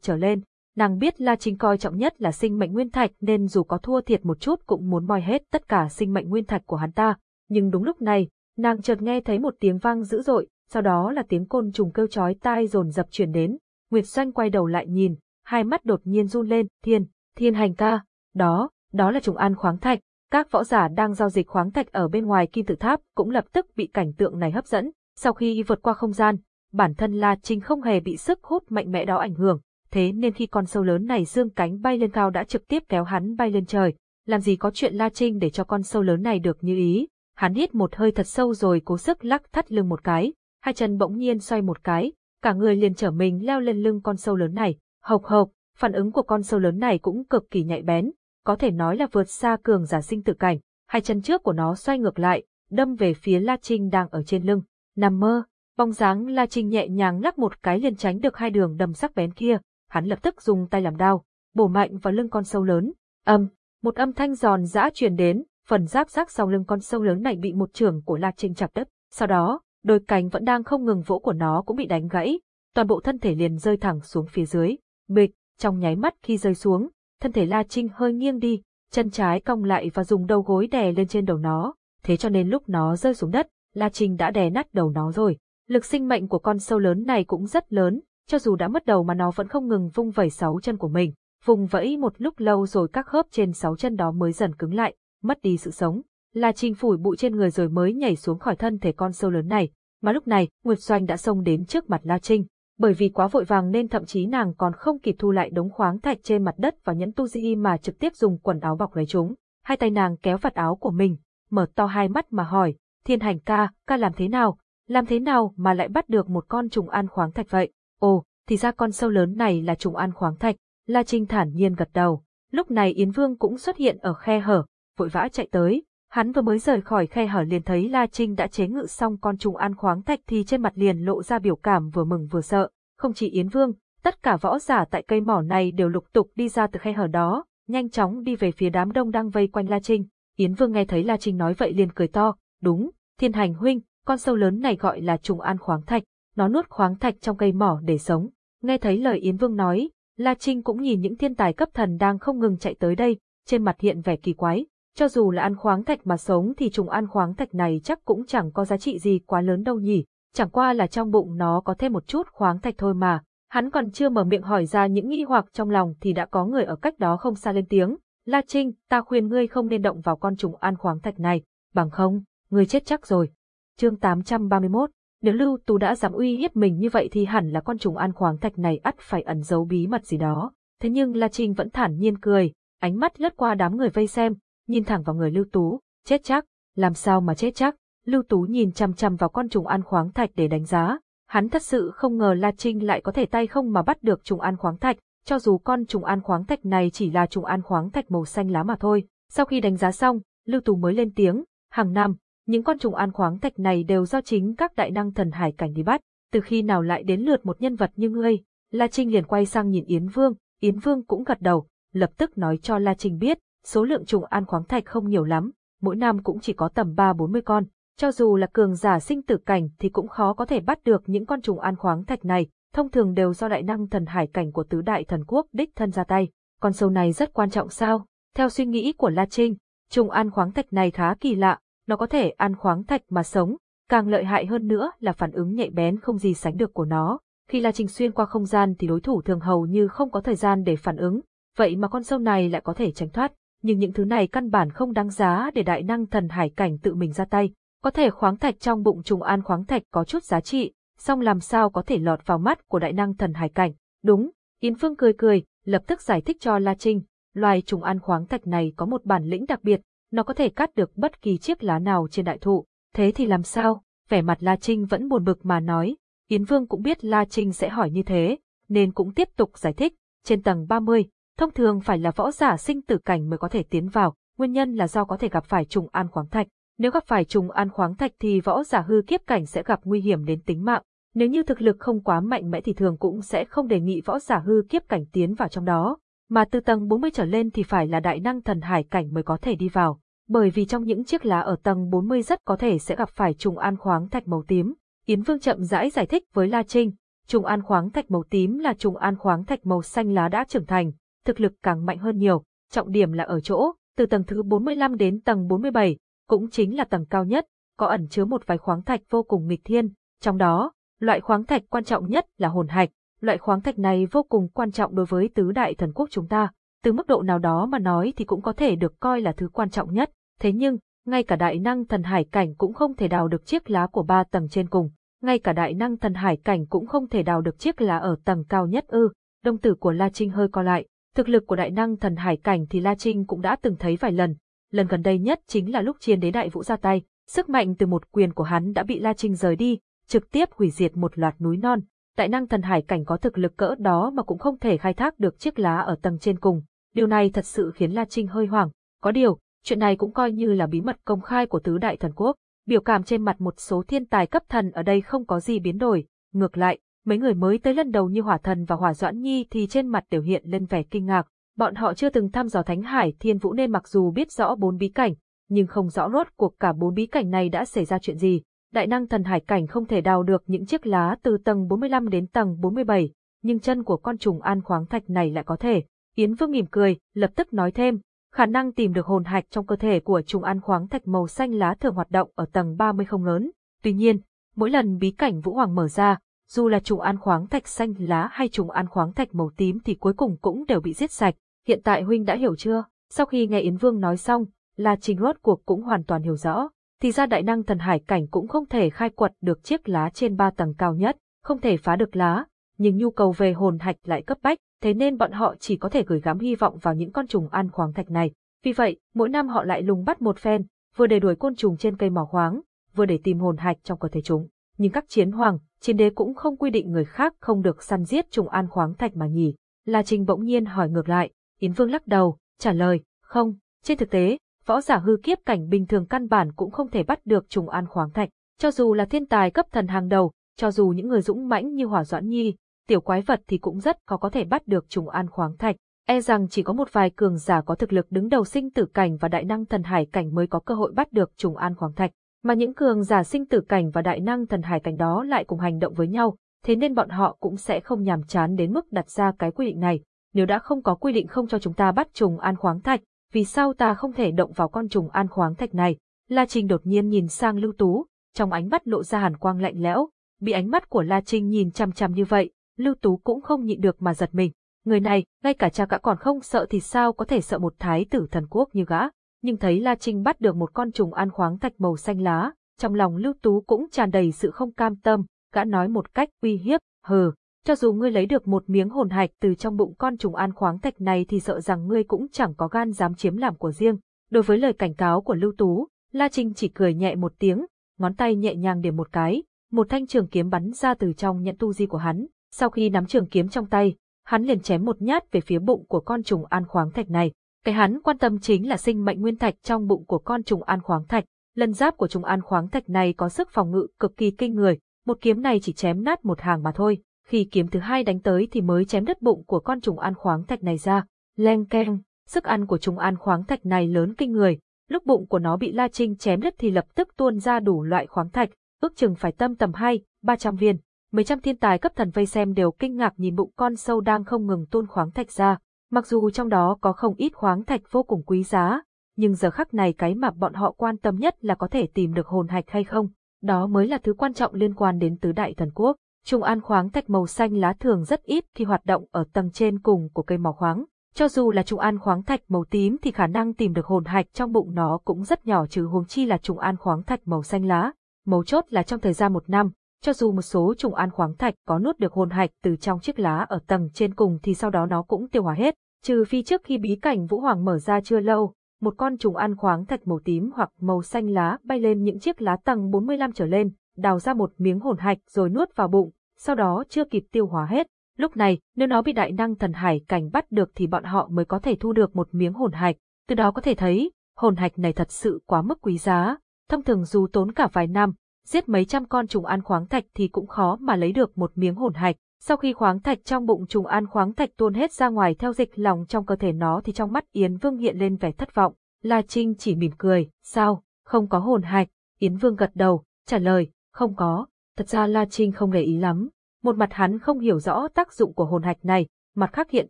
trở lên. Nàng biết La Trinh coi trọng nhất là sinh mệnh nguyên thạch nên dù có thua thiệt một chút cũng muốn moi hết tất cả sinh mệnh nguyên thạch của hắn ta. Nhưng đúng lúc này, nàng chợt nghe thấy một tiếng vang dữ dội, sau đó là tiếng côn trùng kêu chói tai dồn dập truyền đến. Nguyệt Doanh quay đầu lại nhìn, hai mắt đột nhiên run lên, thiên, thiên hành ca, đó, đó là trùng an khoáng thạch. Các võ giả đang giao dịch khoáng thạch ở bên ngoài kim tự tháp cũng lập tức bị cảnh tượng này hấp dẫn. Sau khi vượt qua không gian, bản thân La Trinh không hề bị sức hút mạnh mẽ đó ảnh hưởng, thế nên khi con sâu lớn này dương cánh bay lên cao đã trực tiếp kéo hắn bay lên trời. Làm gì có chuyện La Trinh để cho con sâu lớn này được như ý. Hắn hít một hơi thật sâu rồi cố sức lắc thắt lưng một cái, hai chân bỗng nhiên xoay một cái, cả người liền trở mình leo lên lưng con sâu lớn này. Hộc hộc, phản ứng của con sâu lớn này cũng cực kỳ nhạy bén, có thể nói là vượt xa cường giả sinh tử cảnh. Hai chân trước của nó xoay ngược lại, đâm về phía La Trinh đang ở trên lưng. Nằm mơ, bóng dáng La Trinh nhẹ nhàng lắc một cái liền tránh được hai đường đâm sắc bén kia, hắn lập tức dùng tay làm đao, bổ mạnh vào lưng con sâu lớn. Âm, một âm thanh giòn giã truyền đến, phần giáp xác sau lưng con sâu lớn này bị một trường của La Trinh chặt đứt. Sau đó, đôi cánh vẫn đang không ngừng vỗ của nó cũng bị đánh gãy, toàn bộ thân thể liền rơi thẳng xuống phía dưới. Bịch, trong nháy mắt khi rơi xuống, thân thể La Trinh hơi nghiêng đi, chân trái cong lại và dùng đầu gối đè lên trên đầu nó, thế cho nên lúc nó rơi xuống đất, La Trinh đã đè nát đầu nó rồi. Lực sinh mệnh của con sâu lớn này cũng rất lớn, cho dù đã mất đầu mà nó vẫn không ngừng vung vẩy sáu chân của mình, vùng vẫy một lúc lâu rồi các khớp trên sáu chân đó mới dần cứng lại, mất đi sự sống. La Trinh phủi bụi trên người rồi mới nhảy xuống khỏi thân thể con sâu lớn này, mà lúc này, Nguyệt Doanh đã xông đến trước mặt La Trinh. Bởi vì quá vội vàng nên thậm chí nàng còn không kịp thu lại đống khoáng thạch trên mặt đất và nhẫn tu di mà trực tiếp dùng quần áo bọc lấy chúng. Hai tay nàng kéo vạt áo của mình, mở to hai mắt mà hỏi, thiên hành ca, ca làm thế nào? Làm thế nào mà lại bắt được một con trùng ăn khoáng thạch vậy? Ồ, thì ra con sâu lớn này là trùng ăn khoáng thạch. La Trinh thản nhiên gật đầu. Lúc này Yến Vương cũng xuất hiện ở khe hở, vội vã chạy tới. Hắn vừa mới rời khỏi khe hở liền thấy La Trinh đã chế ngự xong con trùng ăn khoáng thạch thì trên mặt liền lộ ra biểu cảm vừa mừng vừa sợ. Không chỉ Yến Vương, tất cả võ giả tại cây mỏ này đều lục tục đi ra từ khe hở đó, nhanh chóng đi về phía đám đông đang vây quanh La Trinh. Yến Vương nghe thấy La Trinh nói vậy liền cười to, đúng, thiên hành huynh, con sâu lớn này gọi là trùng ăn khoáng thạch, nó nuốt khoáng thạch trong cây mỏ để sống. Nghe thấy lời Yến Vương nói, La Trinh cũng nhìn những thiên tài cấp thần đang không ngừng chạy tới đây, trên mặt hiện vẻ kỳ quái. Cho dù là ăn khoáng thạch mà sống thì trùng ăn khoáng thạch này chắc cũng chẳng có giá trị gì quá lớn đâu nhỉ, chẳng qua là trong bụng nó có thêm một chút khoáng thạch thôi mà. Hắn còn chưa mở miệng hỏi ra những nghi hoặc trong lòng thì đã có người ở cách đó không xa lên tiếng. La Trinh, ta khuyên ngươi không nên động vào con trùng ăn khoáng thạch này, bằng không, ngươi chết chắc rồi. Chương 831 nếu Lưu Tú đã dám uy hiếp mình như vậy thì hẳn là con trùng ăn khoáng thạch này ắt phải ẩn giấu bí mật gì đó. Thế nhưng La Trinh vẫn thản nhiên cười, ánh mắt lướt qua đám người vây xem, nhìn thẳng vào người Lưu Tú, chết chắc, làm sao mà chết chắc. Lưu Tú nhìn chăm chăm vào con trùng ăn khoáng thạch để đánh giá. Hắn thật sự không ngờ La Trinh lại có thể tay không mà bắt được trùng ăn khoáng thạch, cho dù con trùng ăn khoáng thạch này chỉ là trùng ăn khoáng thạch màu xanh lá mà thôi. Sau khi đánh giá xong, Lưu Tú mới lên tiếng, hàng năm, những con trùng ăn khoáng thạch này đều do chính các đại năng thần hải cảnh đi bắt, từ khi nào lại đến lượt một nhân vật như ngươi. La Trinh liền quay sang nhìn Yến Vương, Yến Vương cũng gật đầu, lập tức nói cho La Trinh biết, số lượng trùng ăn khoáng thạch không nhiều lắm, mỗi năm cũng chỉ có tầm 3-40 con. Cho dù là cường giả sinh tử cảnh thì cũng khó có thể bắt được những con trùng ăn khoáng thạch này, thông thường đều do đại năng thần hải cảnh của tứ đại thần quốc đích thân ra tay. Con sâu này rất quan trọng sao? Theo suy nghĩ của La Trinh, trùng ăn khoáng thạch này khá kỳ lạ, nó có thể ăn khoáng thạch mà sống, càng lợi hại hơn nữa là phản ứng nhạy bén không gì sánh được của nó. Khi La Trinh xuyên qua không gian thì đối thủ thường hầu như không có thời gian để phản ứng, vậy mà con sâu này lại có thể tránh thoát, nhưng những thứ này căn bản không đáng giá để đại năng thần hải cảnh tự mình ra tay. Có thể khoáng thạch trong bụng trùng an khoáng thạch có chút giá trị, song làm sao có thể lọt vào mắt của đại năng thần hải cảnh. Đúng, Yến Phương cười cười, lập tức giải thích cho La Trinh, loài trùng an khoáng thạch này có một bản lĩnh đặc biệt, nó có thể cắt được bất kỳ chiếc lá nào trên đại thụ. Thế thì làm sao? Vẻ mặt La Trinh vẫn buồn bực mà nói. Yến Vương cũng biết La Trinh sẽ hỏi như thế, nên cũng tiếp tục giải thích. Trên tầng 30, thông thường phải là võ giả sinh tử cảnh mới có thể tiến vào, nguyên nhân là do có thể gặp phải trùng an khoáng thạch. Nếu gặp phải trùng an khoáng thạch thì võ giả hư kiếp cảnh sẽ gặp nguy hiểm đến tính mạng. Nếu như thực lực không quá mạnh mẽ thì thường cũng sẽ không đề nghị võ giả hư kiếp cảnh tiến vào trong đó mà từ tầng 40 trở lên thì phải là đại năng thần hải cảnh mới có thể đi vào, bởi vì trong những chiếc lá ở tầng 40 rất có thể sẽ gặp phải trùng an khoáng thạch màu tím. Yến Vương chậm rãi giải thích với La Trinh, trùng an khoáng thạch màu tím là trùng an khoáng thạch màu xanh lá đã trưởng thành, thực lực càng mạnh hơn nhiều, trọng điểm là ở chỗ, từ tầng thứ 45 đến tầng 47, cũng chính là tầng cao nhất, có ẩn chứa một vài khoáng thạch vô cùng nghịch thiên, trong đó, loại khoáng thạch quan trọng nhất là hồn hạch, loại khoáng thạch này vô cùng quan trọng đối với tứ đại thần quốc chúng ta, từ mức độ nào đó mà nói thì cũng có thể được coi là thứ quan trọng nhất, thế nhưng, ngay cả đại năng thần hải cảnh cũng không thể đào được chiếc lá của ba tầng trên cùng, ngay cả đại năng thần hải cảnh cũng không thể đào được chiếc lá ở tầng cao nhất ư, đông tử của La Trinh hơi co lại, thực lực của đại năng thần hải cảnh thì La Trinh cũng đã từng thấy vài lần, lần gần đây nhất chính là lúc chiến đế đại vũ ra tay, sức mạnh từ một quyền của hắn đã bị La Trinh rời đi, trực tiếp hủy diệt một loạt núi non, đại năng thần hải cảnh có thực lực cỡ đó mà cũng không thể khai thác được chiếc lá ở tầng trên cùng. Điều này thật sự khiến La Trinh hơi hoảng. Có điều, chuyện này cũng coi như là bí mật công khai của tứ đại thần quốc. Biểu cảm trên mặt một số thiên tài cấp thần ở đây không có gì biến đổi. Ngược lại, mấy người mới tới lần đầu như Hỏa Thần và Hỏa Doãn Nhi thì trên mặt đều hiện lên vẻ kinh ngạc. Bọn họ chưa từng thăm dò Thánh Hải Thiên Vũ nên mặc dù biết rõ bốn bí cảnh, nhưng không rõ rốt cuộc cả bốn bí cảnh này đã xảy ra chuyện gì đại năng thần hải cảnh không thể đào được những chiếc lá từ tầng 45 đến tầng 47, nhưng chân của con trùng an khoáng thạch này lại có thể. Yến Vương mỉm cười, lập tức nói thêm, khả năng tìm được hồn hạch trong cơ thể của trùng an khoáng thạch màu xanh lá thường hoạt động ở tầng 30 không lớn. Tuy nhiên, mỗi lần bí cảnh Vũ Hoàng mở ra, dù là trùng an khoáng thạch xanh lá hay trùng an khoáng thạch màu tím thì cuối cùng cũng đều bị giết sạch. Hiện tại huynh đã hiểu chưa? Sau khi nghe Yến Vương nói xong, La Trình rốt cuộc cũng hoàn toàn hiểu rõ thì ra đại năng thần hải cảnh cũng không thể khai quật được chiếc lá trên ba tầng cao nhất, không thể phá được lá, nhưng nhu cầu về hồn hạch lại cấp bách, thế nên bọn họ chỉ có thể gửi gắm hy vọng vào những con trùng ăn khoáng thạch này. Vì vậy, mỗi năm họ lại lùng bắt một phen, vừa để đuổi côn trùng trên cây mỏ khoáng, vừa để tìm hồn hạch trong cơ thể chúng. Nhưng các chiến hoàng, chiến đế cũng không quy định người khác không được săn giết trùng an khoáng thạch mà nhỉ. La Trinh bỗng nhiên hỏi ngược lại, Yến Vương lắc đầu, trả lời, không, trên thực tế, võ giả hư kiếp cảnh bình thường căn bản cũng không thể bắt được trùng an khoáng thạch. Cho dù là thiên tài cấp thần hàng đầu, cho dù những người dũng mãnh như Hỏa Doãn Nhi, tiểu quái vật thì cũng rất khó có thể bắt được trùng an khoáng thạch. E rằng chỉ có một vài cường giả có thực lực đứng đầu sinh tử cảnh và đại năng thần hải cảnh mới có cơ hội bắt được trùng an khoáng thạch, mà những cường giả sinh tử cảnh và đại năng thần hải cảnh đó lại cùng hành động với nhau, thế nên bọn họ cũng sẽ không nhàm chán đến mức đặt ra cái quy định này. Nếu đã không có quy định không cho chúng ta bắt trùng an khoáng thạch, vì sao ta không thể động vào con trùng an khoáng thạch này? La Trinh đột nhiên nhìn sang Lưu Tú, trong ánh mắt lộ ra hàn quang lạnh lẽo, bị ánh mắt của La Trinh nhìn chằm chằm như vậy, Lưu Tú cũng không nhịn được mà giật mình. Người này, ngay cả cha cả còn không sợ thì sao có thể sợ một thái tử thần quốc như gã, nhưng thấy La Trinh bắt được một con trùng an khoáng thạch màu xanh lá, trong lòng Lưu Tú cũng tràn đầy sự không cam tâm, gã nói một cách uy hiếp, hừ, cho dù ngươi lấy được một miếng hồn hạch từ trong bụng con trùng an khoáng thạch này thì sợ rằng ngươi cũng chẳng có gan dám chiếm làm của riêng. Đối với lời cảnh cáo của Lưu Tú, La Trinh chỉ cười nhẹ một tiếng, ngón tay nhẹ nhàng điểm một cái, một thanh trường kiếm bắn ra từ trong nhận tu di của hắn. Sau khi nắm trường kiếm trong tay, hắn liền chém một nhát về phía bụng của con trùng an khoáng thạch này. Cái hắn quan tâm chính là sinh mệnh nguyên thạch trong bụng của con trùng an khoáng thạch. Lần giáp của trùng an khoáng thạch này có sức phòng ngự cực kỳ kinh người, một kiếm này chỉ chém nát một hàng mà thôi khi kiếm thứ hai đánh tới thì mới chém đứt bụng của con trùng an khoáng thạch này ra. Leng keng, sức ăn của trùng an khoáng thạch này lớn kinh người, lúc bụng của nó bị La Trinh chém đứt thì lập tức tuôn ra đủ loại khoáng thạch, ước chừng phải tâm tầm hai, ba trăm viên. Mấy trăm thiên tài cấp thần vây xem đều kinh ngạc nhìn bụng con sâu đang không ngừng tuôn khoáng thạch ra, mặc dù trong đó có không ít khoáng thạch vô cùng quý giá, nhưng giờ khắc này cái mà bọn họ quan tâm nhất là có thể tìm được hồn hạch hay không, đó mới là thứ quan trọng liên quan đến tứ đại thần quốc. Trung an khoáng thạch màu xanh lá thường rất ít khi hoạt động ở tầng trên cùng của cây mỏ khoáng. Cho dù là trùng an khoáng thạch màu tím thì khả năng tìm được hồn hạch trong bụng nó cũng rất nhỏ trừ huống chi là trùng an khoáng thạch màu xanh lá. Mấu chốt là trong thời gian một năm, cho dù một số trùng an khoáng thạch có nuốt được hồn hạch từ trong chiếc lá ở tầng trên cùng thì sau đó nó cũng tiêu hóa hết. Trừ phi trước khi bí cảnh Vũ Hoàng mở ra chưa lâu, một con trùng ăn khoáng thạch màu tím hoặc màu xanh lá bay lên những chiếc lá tầng 45 trở lên, đào ra một miếng hồn hạch rồi nuốt vào bụng, sau đó chưa kịp tiêu hóa hết. Lúc này, nếu nó bị đại năng thần hải cảnh bắt được thì bọn họ mới có thể thu được một miếng hồn hạch. Từ đó có thể thấy, hồn hạch này thật sự quá mức quý giá. Thông thường dù tốn cả vài năm, giết mấy trăm con trùng ăn khoáng thạch thì cũng khó mà lấy được một miếng hồn hạch. Sau khi khoáng thạch trong bụng trùng ăn khoáng thạch tuôn hết ra ngoài theo dịch lòng trong cơ thể nó thì trong mắt Yến Vương hiện lên vẻ thất vọng. La Trinh chỉ mỉm cười, sao, không có hồn hạch, Yến Vương gật đầu, trả lời, không có. Thật ra La Trinh không để ý lắm. Một mặt hắn không hiểu rõ tác dụng của hồn hạch này, mặt khác hiện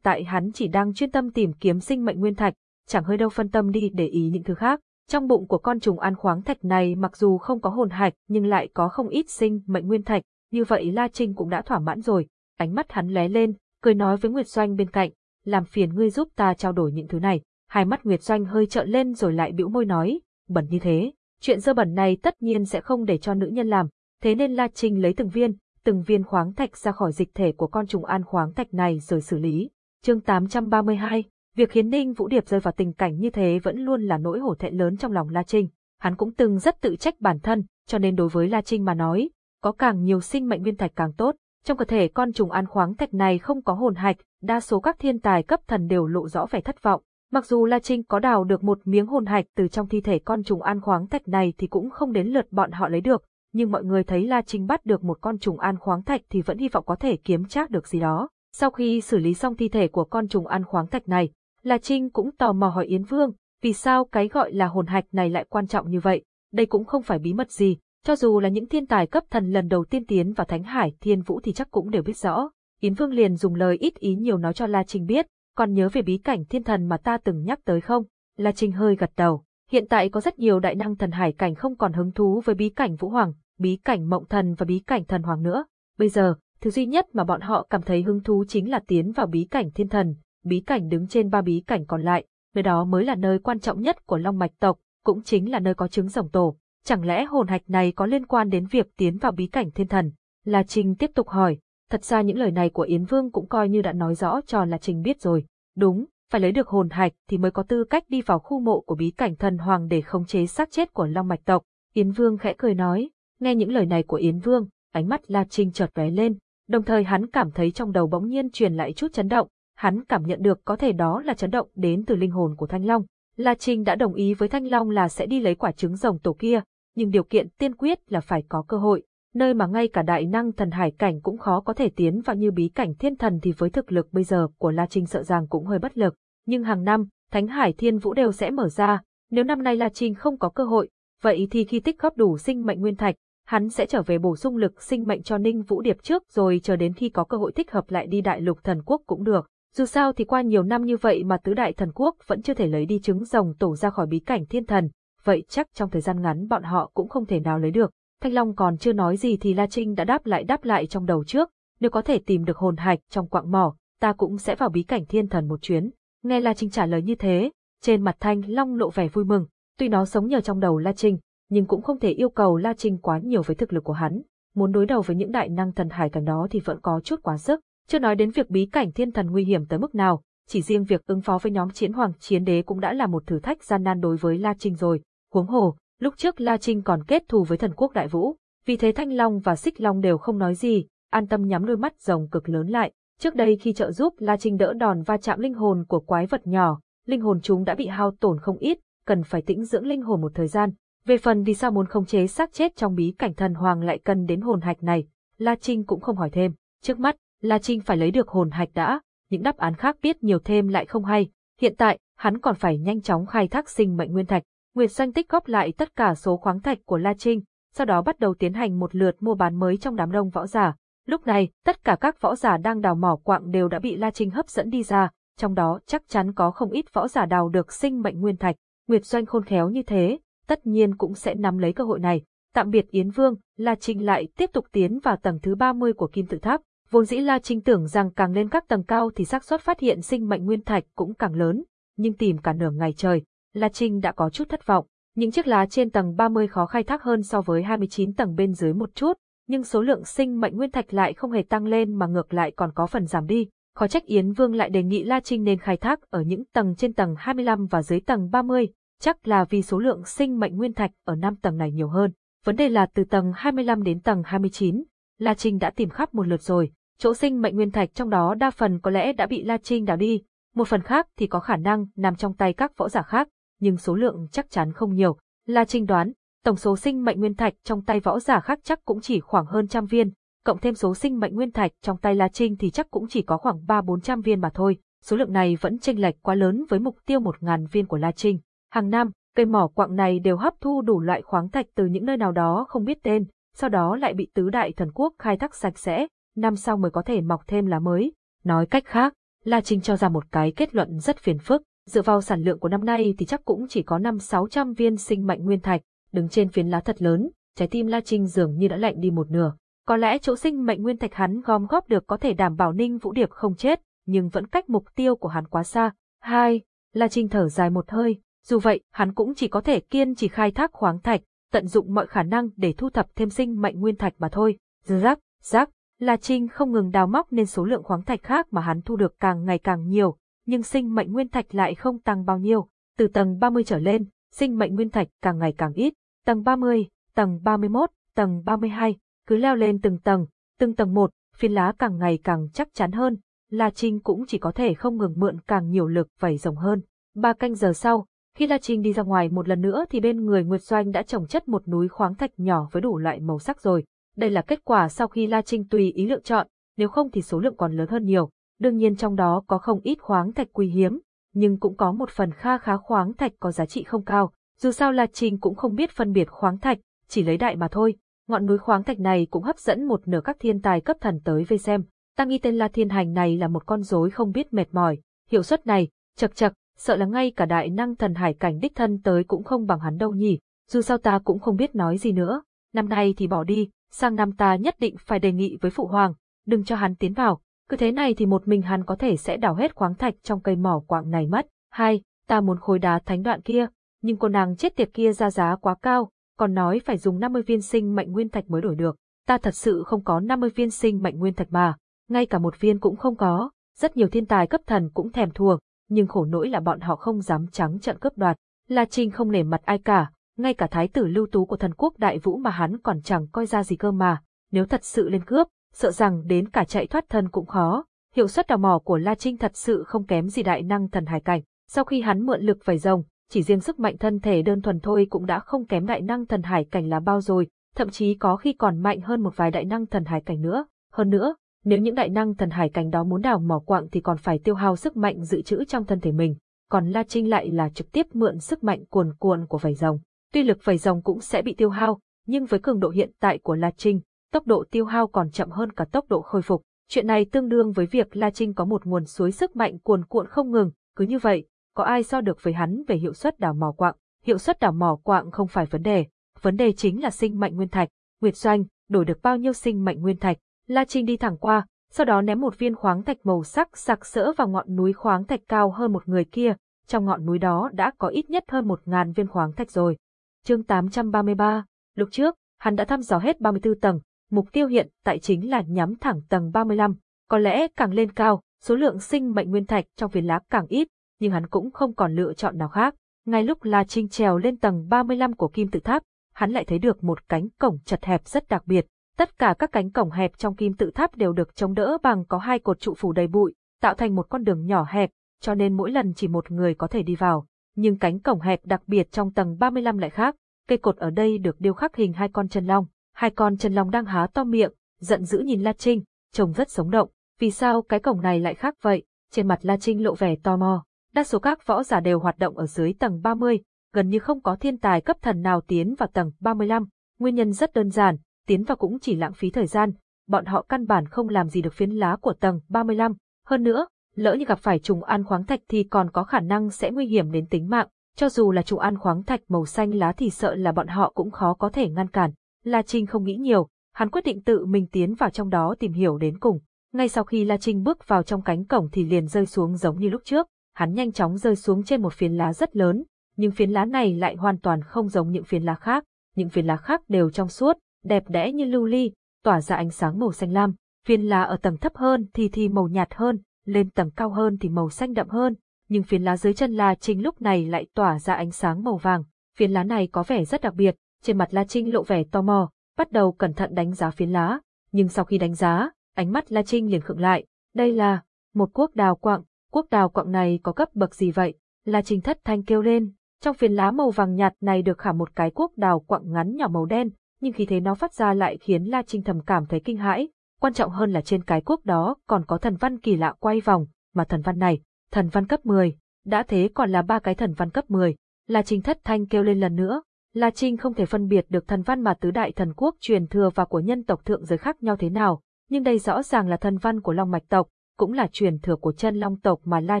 tại hắn chỉ đang chuyên tâm tìm kiếm sinh mệnh nguyên thạch, chẳng hơi đâu phân tâm đi để ý những thứ khác. Trong bụng của con trùng an khoáng thạch này mặc dù không có hồn hạch nhưng lại có không ít sinh mệnh nguyên thạch, như vậy La Trinh cũng đã thỏa mãn rồi. Ánh mắt hắn lé lên, cười nói với Nguyệt Doanh bên cạnh, làm phiền ngươi giúp ta trao đổi những thứ này. Hai mắt Nguyệt Doanh hơi trợn lên rồi lại bĩu môi nói, bẩn như thế, chuyện dơ bẩn này tất nhiên sẽ không để cho nữ nhân làm, thế nên La Trinh lấy từng viên, từng viên khoáng thạch ra khỏi dịch thể của con trùng an khoáng thạch này rồi xử lý. Chương 832, việc khiến Ninh Vũ Điệp rơi vào tình cảnh như thế vẫn luôn là nỗi hổ thẹn lớn trong lòng La Trinh. Hắn cũng từng rất tự trách bản thân, cho nên đối với La Trinh mà nói, có càng nhiều sinh mệnh nguyên thạch càng tốt. Trong cơ thể con trùng an khoáng thạch này không có hồn hạch, đa số các thiên tài cấp thần đều lộ rõ vẻ thất vọng. Mặc dù La Trinh có đào được một miếng hồn hạch từ trong thi thể con trùng an khoáng thạch này thì cũng không đến lượt bọn họ lấy được, nhưng mọi người thấy La Trinh bắt được một con trùng an khoáng thạch thì vẫn hy vọng có thể kiếm trác được gì đó. Sau khi xử lý xong thi thể của con trùng an khoáng thạch này, La Trinh cũng tò mò hỏi Yến Vương, vì sao cái gọi là hồn hạch này lại quan trọng như vậy? Đây cũng không phải bí mật gì, cho dù là những thiên tài cấp thần lần đầu tiên tiến vào Thánh Hải Thiên Vũ thì chắc cũng đều biết rõ. Yến Vương liền dùng lời ít ý nhiều nói cho La Trinh biết, còn nhớ về bí cảnh thiên thần mà ta từng nhắc tới không? La Trinh hơi gật đầu. Hiện tại có rất nhiều đại năng thần hải cảnh không còn hứng thú với bí cảnh Vũ Hoàng, bí cảnh Mộng Thần và bí cảnh Thần Hoàng nữa. Bây giờ, thứ duy nhất mà bọn họ cảm thấy hứng thú chính là tiến vào bí cảnh thiên thần, bí cảnh đứng trên ba bí cảnh còn lại, nơi đó mới là nơi quan trọng nhất của Long Mạch tộc, cũng chính là nơi có trứng rồng tổ. Chẳng lẽ hồn hạch này có liên quan đến việc tiến vào bí cảnh thiên thần? La Trinh tiếp tục hỏi, thật ra những lời này của Yến Vương cũng coi như đã nói rõ cho La Trinh biết rồi. Đúng, phải lấy được hồn hạch thì mới có tư cách đi vào khu mộ của bí cảnh thần hoàng để khống chế xác chết của Long Mạch tộc. Yến Vương khẽ cười nói, nghe những lời này của Yến Vương, ánh mắt La Trinh chợt lóe lên, đồng thời hắn cảm thấy trong đầu bỗng nhiên truyền lại chút chấn động, hắn cảm nhận được có thể đó là chấn động đến từ linh hồn của Thanh Long. La Trinh đã đồng ý với Thanh Long là sẽ đi lấy quả trứng rồng tổ kia, nhưng điều kiện tiên quyết là phải có cơ hội, nơi mà ngay cả đại năng thần hải cảnh cũng khó có thể tiến vào như bí cảnh thiên thần thì với thực lực bây giờ của La Trinh sợ rằng cũng hơi bất lực. Nhưng hàng năm, Thánh Hải Thiên Vũ đều sẽ mở ra, nếu năm nay La Trinh không có cơ hội, vậy thì khi tích góp đủ sinh mệnh nguyên thạch, hắn sẽ trở về bổ sung lực sinh mệnh cho Ninh Vũ Điệp trước rồi chờ đến khi có cơ hội thích hợp lại đi đại lục thần quốc cũng được. Dù sao thì qua nhiều năm như vậy mà tứ đại thần quốc vẫn chưa thể lấy đi trứng rồng tổ ra khỏi bí cảnh thiên thần, vậy chắc trong thời gian ngắn bọn họ cũng không thể nào lấy được. Thanh Long còn chưa nói gì thì La Trinh đã đáp lại đáp lại trong đầu trước, nếu có thể tìm được hồn hạch trong quạng mỏ, ta cũng sẽ vào bí cảnh thiên thần một chuyến. Nghe La Trinh trả lời như thế, trên mặt Thanh Long lộ vẻ vui mừng, tuy nó sống nhờ trong đầu La Trinh, nhưng cũng không thể yêu cầu La Trinh quá nhiều với thực lực của hắn. Muốn đối đầu với những đại năng thần hải cảnh đó thì vẫn có chút quá sức, chưa nói đến việc bí cảnh thiên thần nguy hiểm tới mức nào, chỉ riêng việc ứng phó với nhóm chiến hoàng chiến đế cũng đã là một thử thách gian nan đối với La Trinh rồi. Huống hồ, lúc trước La Trinh còn kết thù với thần quốc đại vũ, vì thế Thanh Long và Xích Long đều không nói gì, an tâm nhắm đôi mắt rồng cực lớn lại. Trước đây khi trợ giúp La Trinh đỡ đòn va chạm linh hồn của quái vật nhỏ, linh hồn chúng đã bị hao tổn không ít, cần phải tĩnh dưỡng linh hồn một thời gian. Về phần đi sao muốn khống chế xác chết trong bí cảnh thần hoàng lại cần đến hồn hạch này, La Trinh cũng không hỏi thêm. Trước mắt, La Trinh phải lấy được hồn hạch đã, những đáp án khác biết nhiều thêm lại không hay. Hiện tại, hắn còn phải nhanh chóng khai thác sinh mệnh nguyên thạch. Nguyệt Doanh tích góp lại tất cả số khoáng thạch của La Trinh, sau đó bắt đầu tiến hành một lượt mua bán mới trong đám đông võ giả. Lúc này, tất cả các võ giả đang đào mỏ quạng đều đã bị La Trinh hấp dẫn đi ra, trong đó chắc chắn có không ít võ giả đào được sinh mệnh nguyên thạch. Nguyệt Doanh khôn khéo như thế, tất nhiên cũng sẽ nắm lấy cơ hội này. Tạm biệt Yến Vương, La Trinh lại tiếp tục tiến vào tầng thứ 30 của kim tự tháp. Vốn dĩ La Trinh tưởng rằng càng lên các tầng cao thì xác suất phát hiện sinh mệnh nguyên thạch cũng càng lớn, nhưng tìm cả nửa ngày trời, La Trinh đã có chút thất vọng. Những chiếc lá trên tầng 30 khó khai thác hơn so với 29 tầng bên dưới một chút, nhưng số lượng sinh mệnh nguyên thạch lại không hề tăng lên mà ngược lại còn có phần giảm đi. Khó trách Yến Vương lại đề nghị La Trinh nên khai thác ở những tầng trên tầng 25 và dưới tầng 30, chắc là vì số lượng sinh mệnh nguyên thạch ở 5 tầng này nhiều hơn. Vấn đề là từ tầng 25 đến tầng 29, La Trinh đã tìm khắp một lượt rồi, chỗ sinh mệnh nguyên thạch trong đó đa phần có lẽ đã bị La Trinh đào đi, một phần khác thì có khả năng nằm trong tay các võ giả khác, nhưng số lượng chắc chắn không nhiều. La Trinh đoán, tổng số sinh mệnh nguyên thạch trong tay võ giả khác chắc cũng chỉ khoảng hơn trăm viên, cộng thêm số sinh mệnh nguyên thạch trong tay La Trinh thì chắc cũng chỉ có khoảng 3-400 viên mà thôi. Số lượng này vẫn chênh lệch quá lớn với mục tiêu 1.000 viên của La Trinh. Hàng năm, cây mỏ quặng này đều hấp thu đủ loại khoáng thạch từ những nơi nào đó không biết tên, sau đó lại bị tứ đại thần quốc khai thác sạch sẽ, năm sau mới có thể mọc thêm lá mới. Nói cách khác, La Trinh cho ra một cái kết luận rất phiền phức, dựa vào sản lượng của năm nay thì chắc cũng chỉ có 5-600 viên sinh mệnh nguyên thạch, đứng trên phiến lá thật lớn, trái tim La Trinh dường như đã lạnh đi một nửa. Có lẽ chỗ sinh mệnh nguyên thạch hắn gom góp được có thể đảm bảo Ninh Vũ Điệp không chết, nhưng vẫn cách mục tiêu của hắn quá xa. Hai, La Trinh thở dài một hơi, dù vậy, hắn cũng chỉ có thể kiên trì khai thác khoáng thạch, tận dụng mọi khả năng để thu thập thêm sinh mệnh nguyên thạch mà thôi. Rắc, rắc, La Trinh không ngừng đào móc nên số lượng khoáng thạch khác mà hắn thu được càng ngày càng nhiều, nhưng sinh mệnh nguyên thạch lại không tăng bao nhiêu. Từ tầng 30 trở lên, sinh mệnh nguyên thạch càng ngày càng ít. Tầng 30, tầng 31, tầng 32, cứ leo lên từng tầng, từng tầng một, phiến lá càng ngày càng chắc chắn hơn. La Trinh cũng chỉ có thể không ngừng mượn càng nhiều lực vẩy rồng hơn. Ba canh giờ sau, khi La Trinh đi ra ngoài một lần nữa thì bên người Nguyệt Doanh đã trồng chất một núi khoáng thạch nhỏ với đủ loại màu sắc rồi. Đây là kết quả sau khi La Trinh tùy ý lựa chọn, nếu không thì số lượng còn lớn hơn nhiều. Đương nhiên trong đó có không ít khoáng thạch quý hiếm, nhưng cũng có một phần kha khá khoáng thạch có giá trị không cao. Dù sao La Trinh cũng không biết phân biệt khoáng thạch, chỉ lấy đại mà thôi. Ngọn núi khoáng thạch này cũng hấp dẫn một nửa các thiên tài cấp thần tới vây xem. Ta nghi tên La Thiên Hành này là một con rối không biết mệt mỏi. Hiệu suất này, chật chật, sợ là ngay cả đại năng thần hải cảnh đích thân tới cũng không bằng hắn đâu nhỉ. Dù sao ta cũng không biết nói gì nữa. Năm nay thì bỏ đi, sang năm ta nhất định phải đề nghị với phụ hoàng, đừng cho hắn tiến vào. Cứ thế này thì một mình hắn có thể sẽ đào hết khoáng thạch trong cây mỏ quạng này mất. Hai, ta muốn khối đá thánh đoạn kia, nhưng cô nàng chết tiệt kia ra giá quá cao, còn nói phải dùng 50 viên sinh mệnh nguyên thạch mới đổi được. Ta thật sự không có 50 viên sinh mệnh nguyên thạch mà, ngay cả một viên cũng không có. Rất nhiều thiên tài cấp thần cũng thèm thuồng nhưng khổ nỗi là bọn họ không dám trắng trận cướp đoạt. La Trinh không nể mặt ai cả, ngay cả thái tử lưu tú của thần quốc đại vũ mà hắn còn chẳng coi ra gì cơ mà. Nếu thật sự lên cướp, sợ rằng đến cả chạy thoát thân cũng khó. Hiệu suất đào mỏ của La Trinh thật sự không kém gì đại năng thần hải cảnh. Sau khi hắn mượn lực vẩy rồng, chỉ riêng sức mạnh thân thể đơn thuần thôi cũng đã không kém đại năng thần hải cảnh là bao rồi, thậm chí có khi còn mạnh hơn một vài đại năng thần hải cảnh nữa. Hơn nữa, nếu những đại năng thần hải cảnh đó muốn đào mỏ quạng thì còn phải tiêu hao sức mạnh dự trữ trong thân thể mình, còn La Trinh lại là trực tiếp mượn sức mạnh cuồn cuộn của vảy rồng. Tuy lực vảy rồng cũng sẽ bị tiêu hao, nhưng với cường độ hiện tại của La Trinh, tốc độ tiêu hao còn chậm hơn cả tốc độ khôi phục. Chuyện này tương đương với việc La Trinh có một nguồn suối sức mạnh cuồn cuộn không ngừng, cứ như vậy, có ai so được với hắn về hiệu suất đào mỏ quạng. Hiệu suất đào mỏ quạng không phải vấn đề, vấn đề chính là sinh mệnh nguyên thạch. Nguyệt Doanh, đổi được bao nhiêu sinh mệnh nguyên thạch, La Trinh đi thẳng qua, sau đó ném một viên khoáng thạch màu sắc sặc sỡ vào ngọn núi khoáng thạch cao hơn một người kia, trong ngọn núi đó đã có ít nhất hơn một ngàn viên khoáng thạch rồi. Chương 833, lúc trước, hắn đã thăm dò hết 34 tầng, mục tiêu hiện tại chính là nhắm thẳng tầng 35, có lẽ càng lên cao, số lượng sinh mệnh nguyên thạch trong viên lá càng ít, nhưng hắn cũng không còn lựa chọn nào khác. Ngay lúc La Trinh trèo lên tầng 35 của kim tự tháp, hắn lại thấy được một cánh cổng chật hẹp rất đặc biệt, Tất cả các cánh cổng hẹp trong kim tự tháp đều được chống đỡ bằng có hai cột trụ phủ đầy bụi, tạo thành một con đường nhỏ hẹp, cho nên mỗi lần chỉ một người có thể đi vào. Nhưng cánh cổng hẹp đặc biệt trong tầng 35 lại khác, cây cột ở đây được điêu khắc hình hai con chân long. Hai con chân long đang há to miệng, giận dữ nhìn La Trinh, trông rất sống động. Vì sao cái cổng này lại khác vậy? Trên mặt La Trinh lộ vẻ tò mò. Đa số các võ giả đều hoạt động ở dưới tầng 30, gần như không có thiên tài cấp thần nào tiến vào tầng 35. Nguyên nhân rất đơn giản, tiến vào cũng chỉ lãng phí thời gian, bọn họ căn bản không làm gì được phiến lá của tầng 35. Hơn nữa, lỡ như gặp phải trùng ăn khoáng thạch thì còn có khả năng sẽ nguy hiểm đến tính mạng, cho dù là trùng ăn khoáng thạch màu xanh lá thì sợ là bọn họ cũng khó có thể ngăn cản. La Trinh không nghĩ nhiều, hắn quyết định tự mình tiến vào trong đó tìm hiểu đến cùng. Ngay sau khi La Trinh bước vào trong cánh cổng thì liền rơi xuống giống như lúc trước, hắn nhanh chóng rơi xuống trên một phiến lá rất lớn, nhưng phiến lá này lại hoàn toàn không giống những phiến lá khác, những phiến lá khác đều trong suốt, đẹp đẽ như lưu ly, tỏa ra ánh sáng màu xanh lam. Phiến lá ở tầng thấp hơn thì thì màu nhạt hơn, lên tầng cao hơn thì màu xanh đậm hơn, nhưng phiến lá dưới chân La Trinh lúc này lại tỏa ra ánh sáng màu vàng. Phiến lá này có vẻ rất đặc biệt, trên mặt La Trinh lộ vẻ tò mò, bắt đầu cẩn thận đánh giá phiến lá, nhưng sau khi đánh giá, ánh mắt La Trinh liền khựng lại. Đây là một quốc đào quạng. quốc đào quạng này có cấp bậc gì vậy? La Trinh thất thanh kêu lên, trong phiến lá màu vàng nhạt này được khảm một cái quốc đào quạng ngắn nhỏ màu đen, nhưng khi thế nó phát ra lại khiến La Trinh thầm cảm thấy kinh hãi, quan trọng hơn là trên cái quốc đó còn có thần văn kỳ lạ quay vòng, mà thần văn này, thần văn cấp 10, đã thế còn là ba cái thần văn cấp 10. La Trinh thất thanh kêu lên lần nữa, La Trinh không thể phân biệt được thần văn mà tứ đại thần quốc truyền thừa và của nhân tộc thượng giới khác nhau thế nào, nhưng đây rõ ràng là thần văn của Long mạch tộc, cũng là truyền thừa của chân Long tộc mà La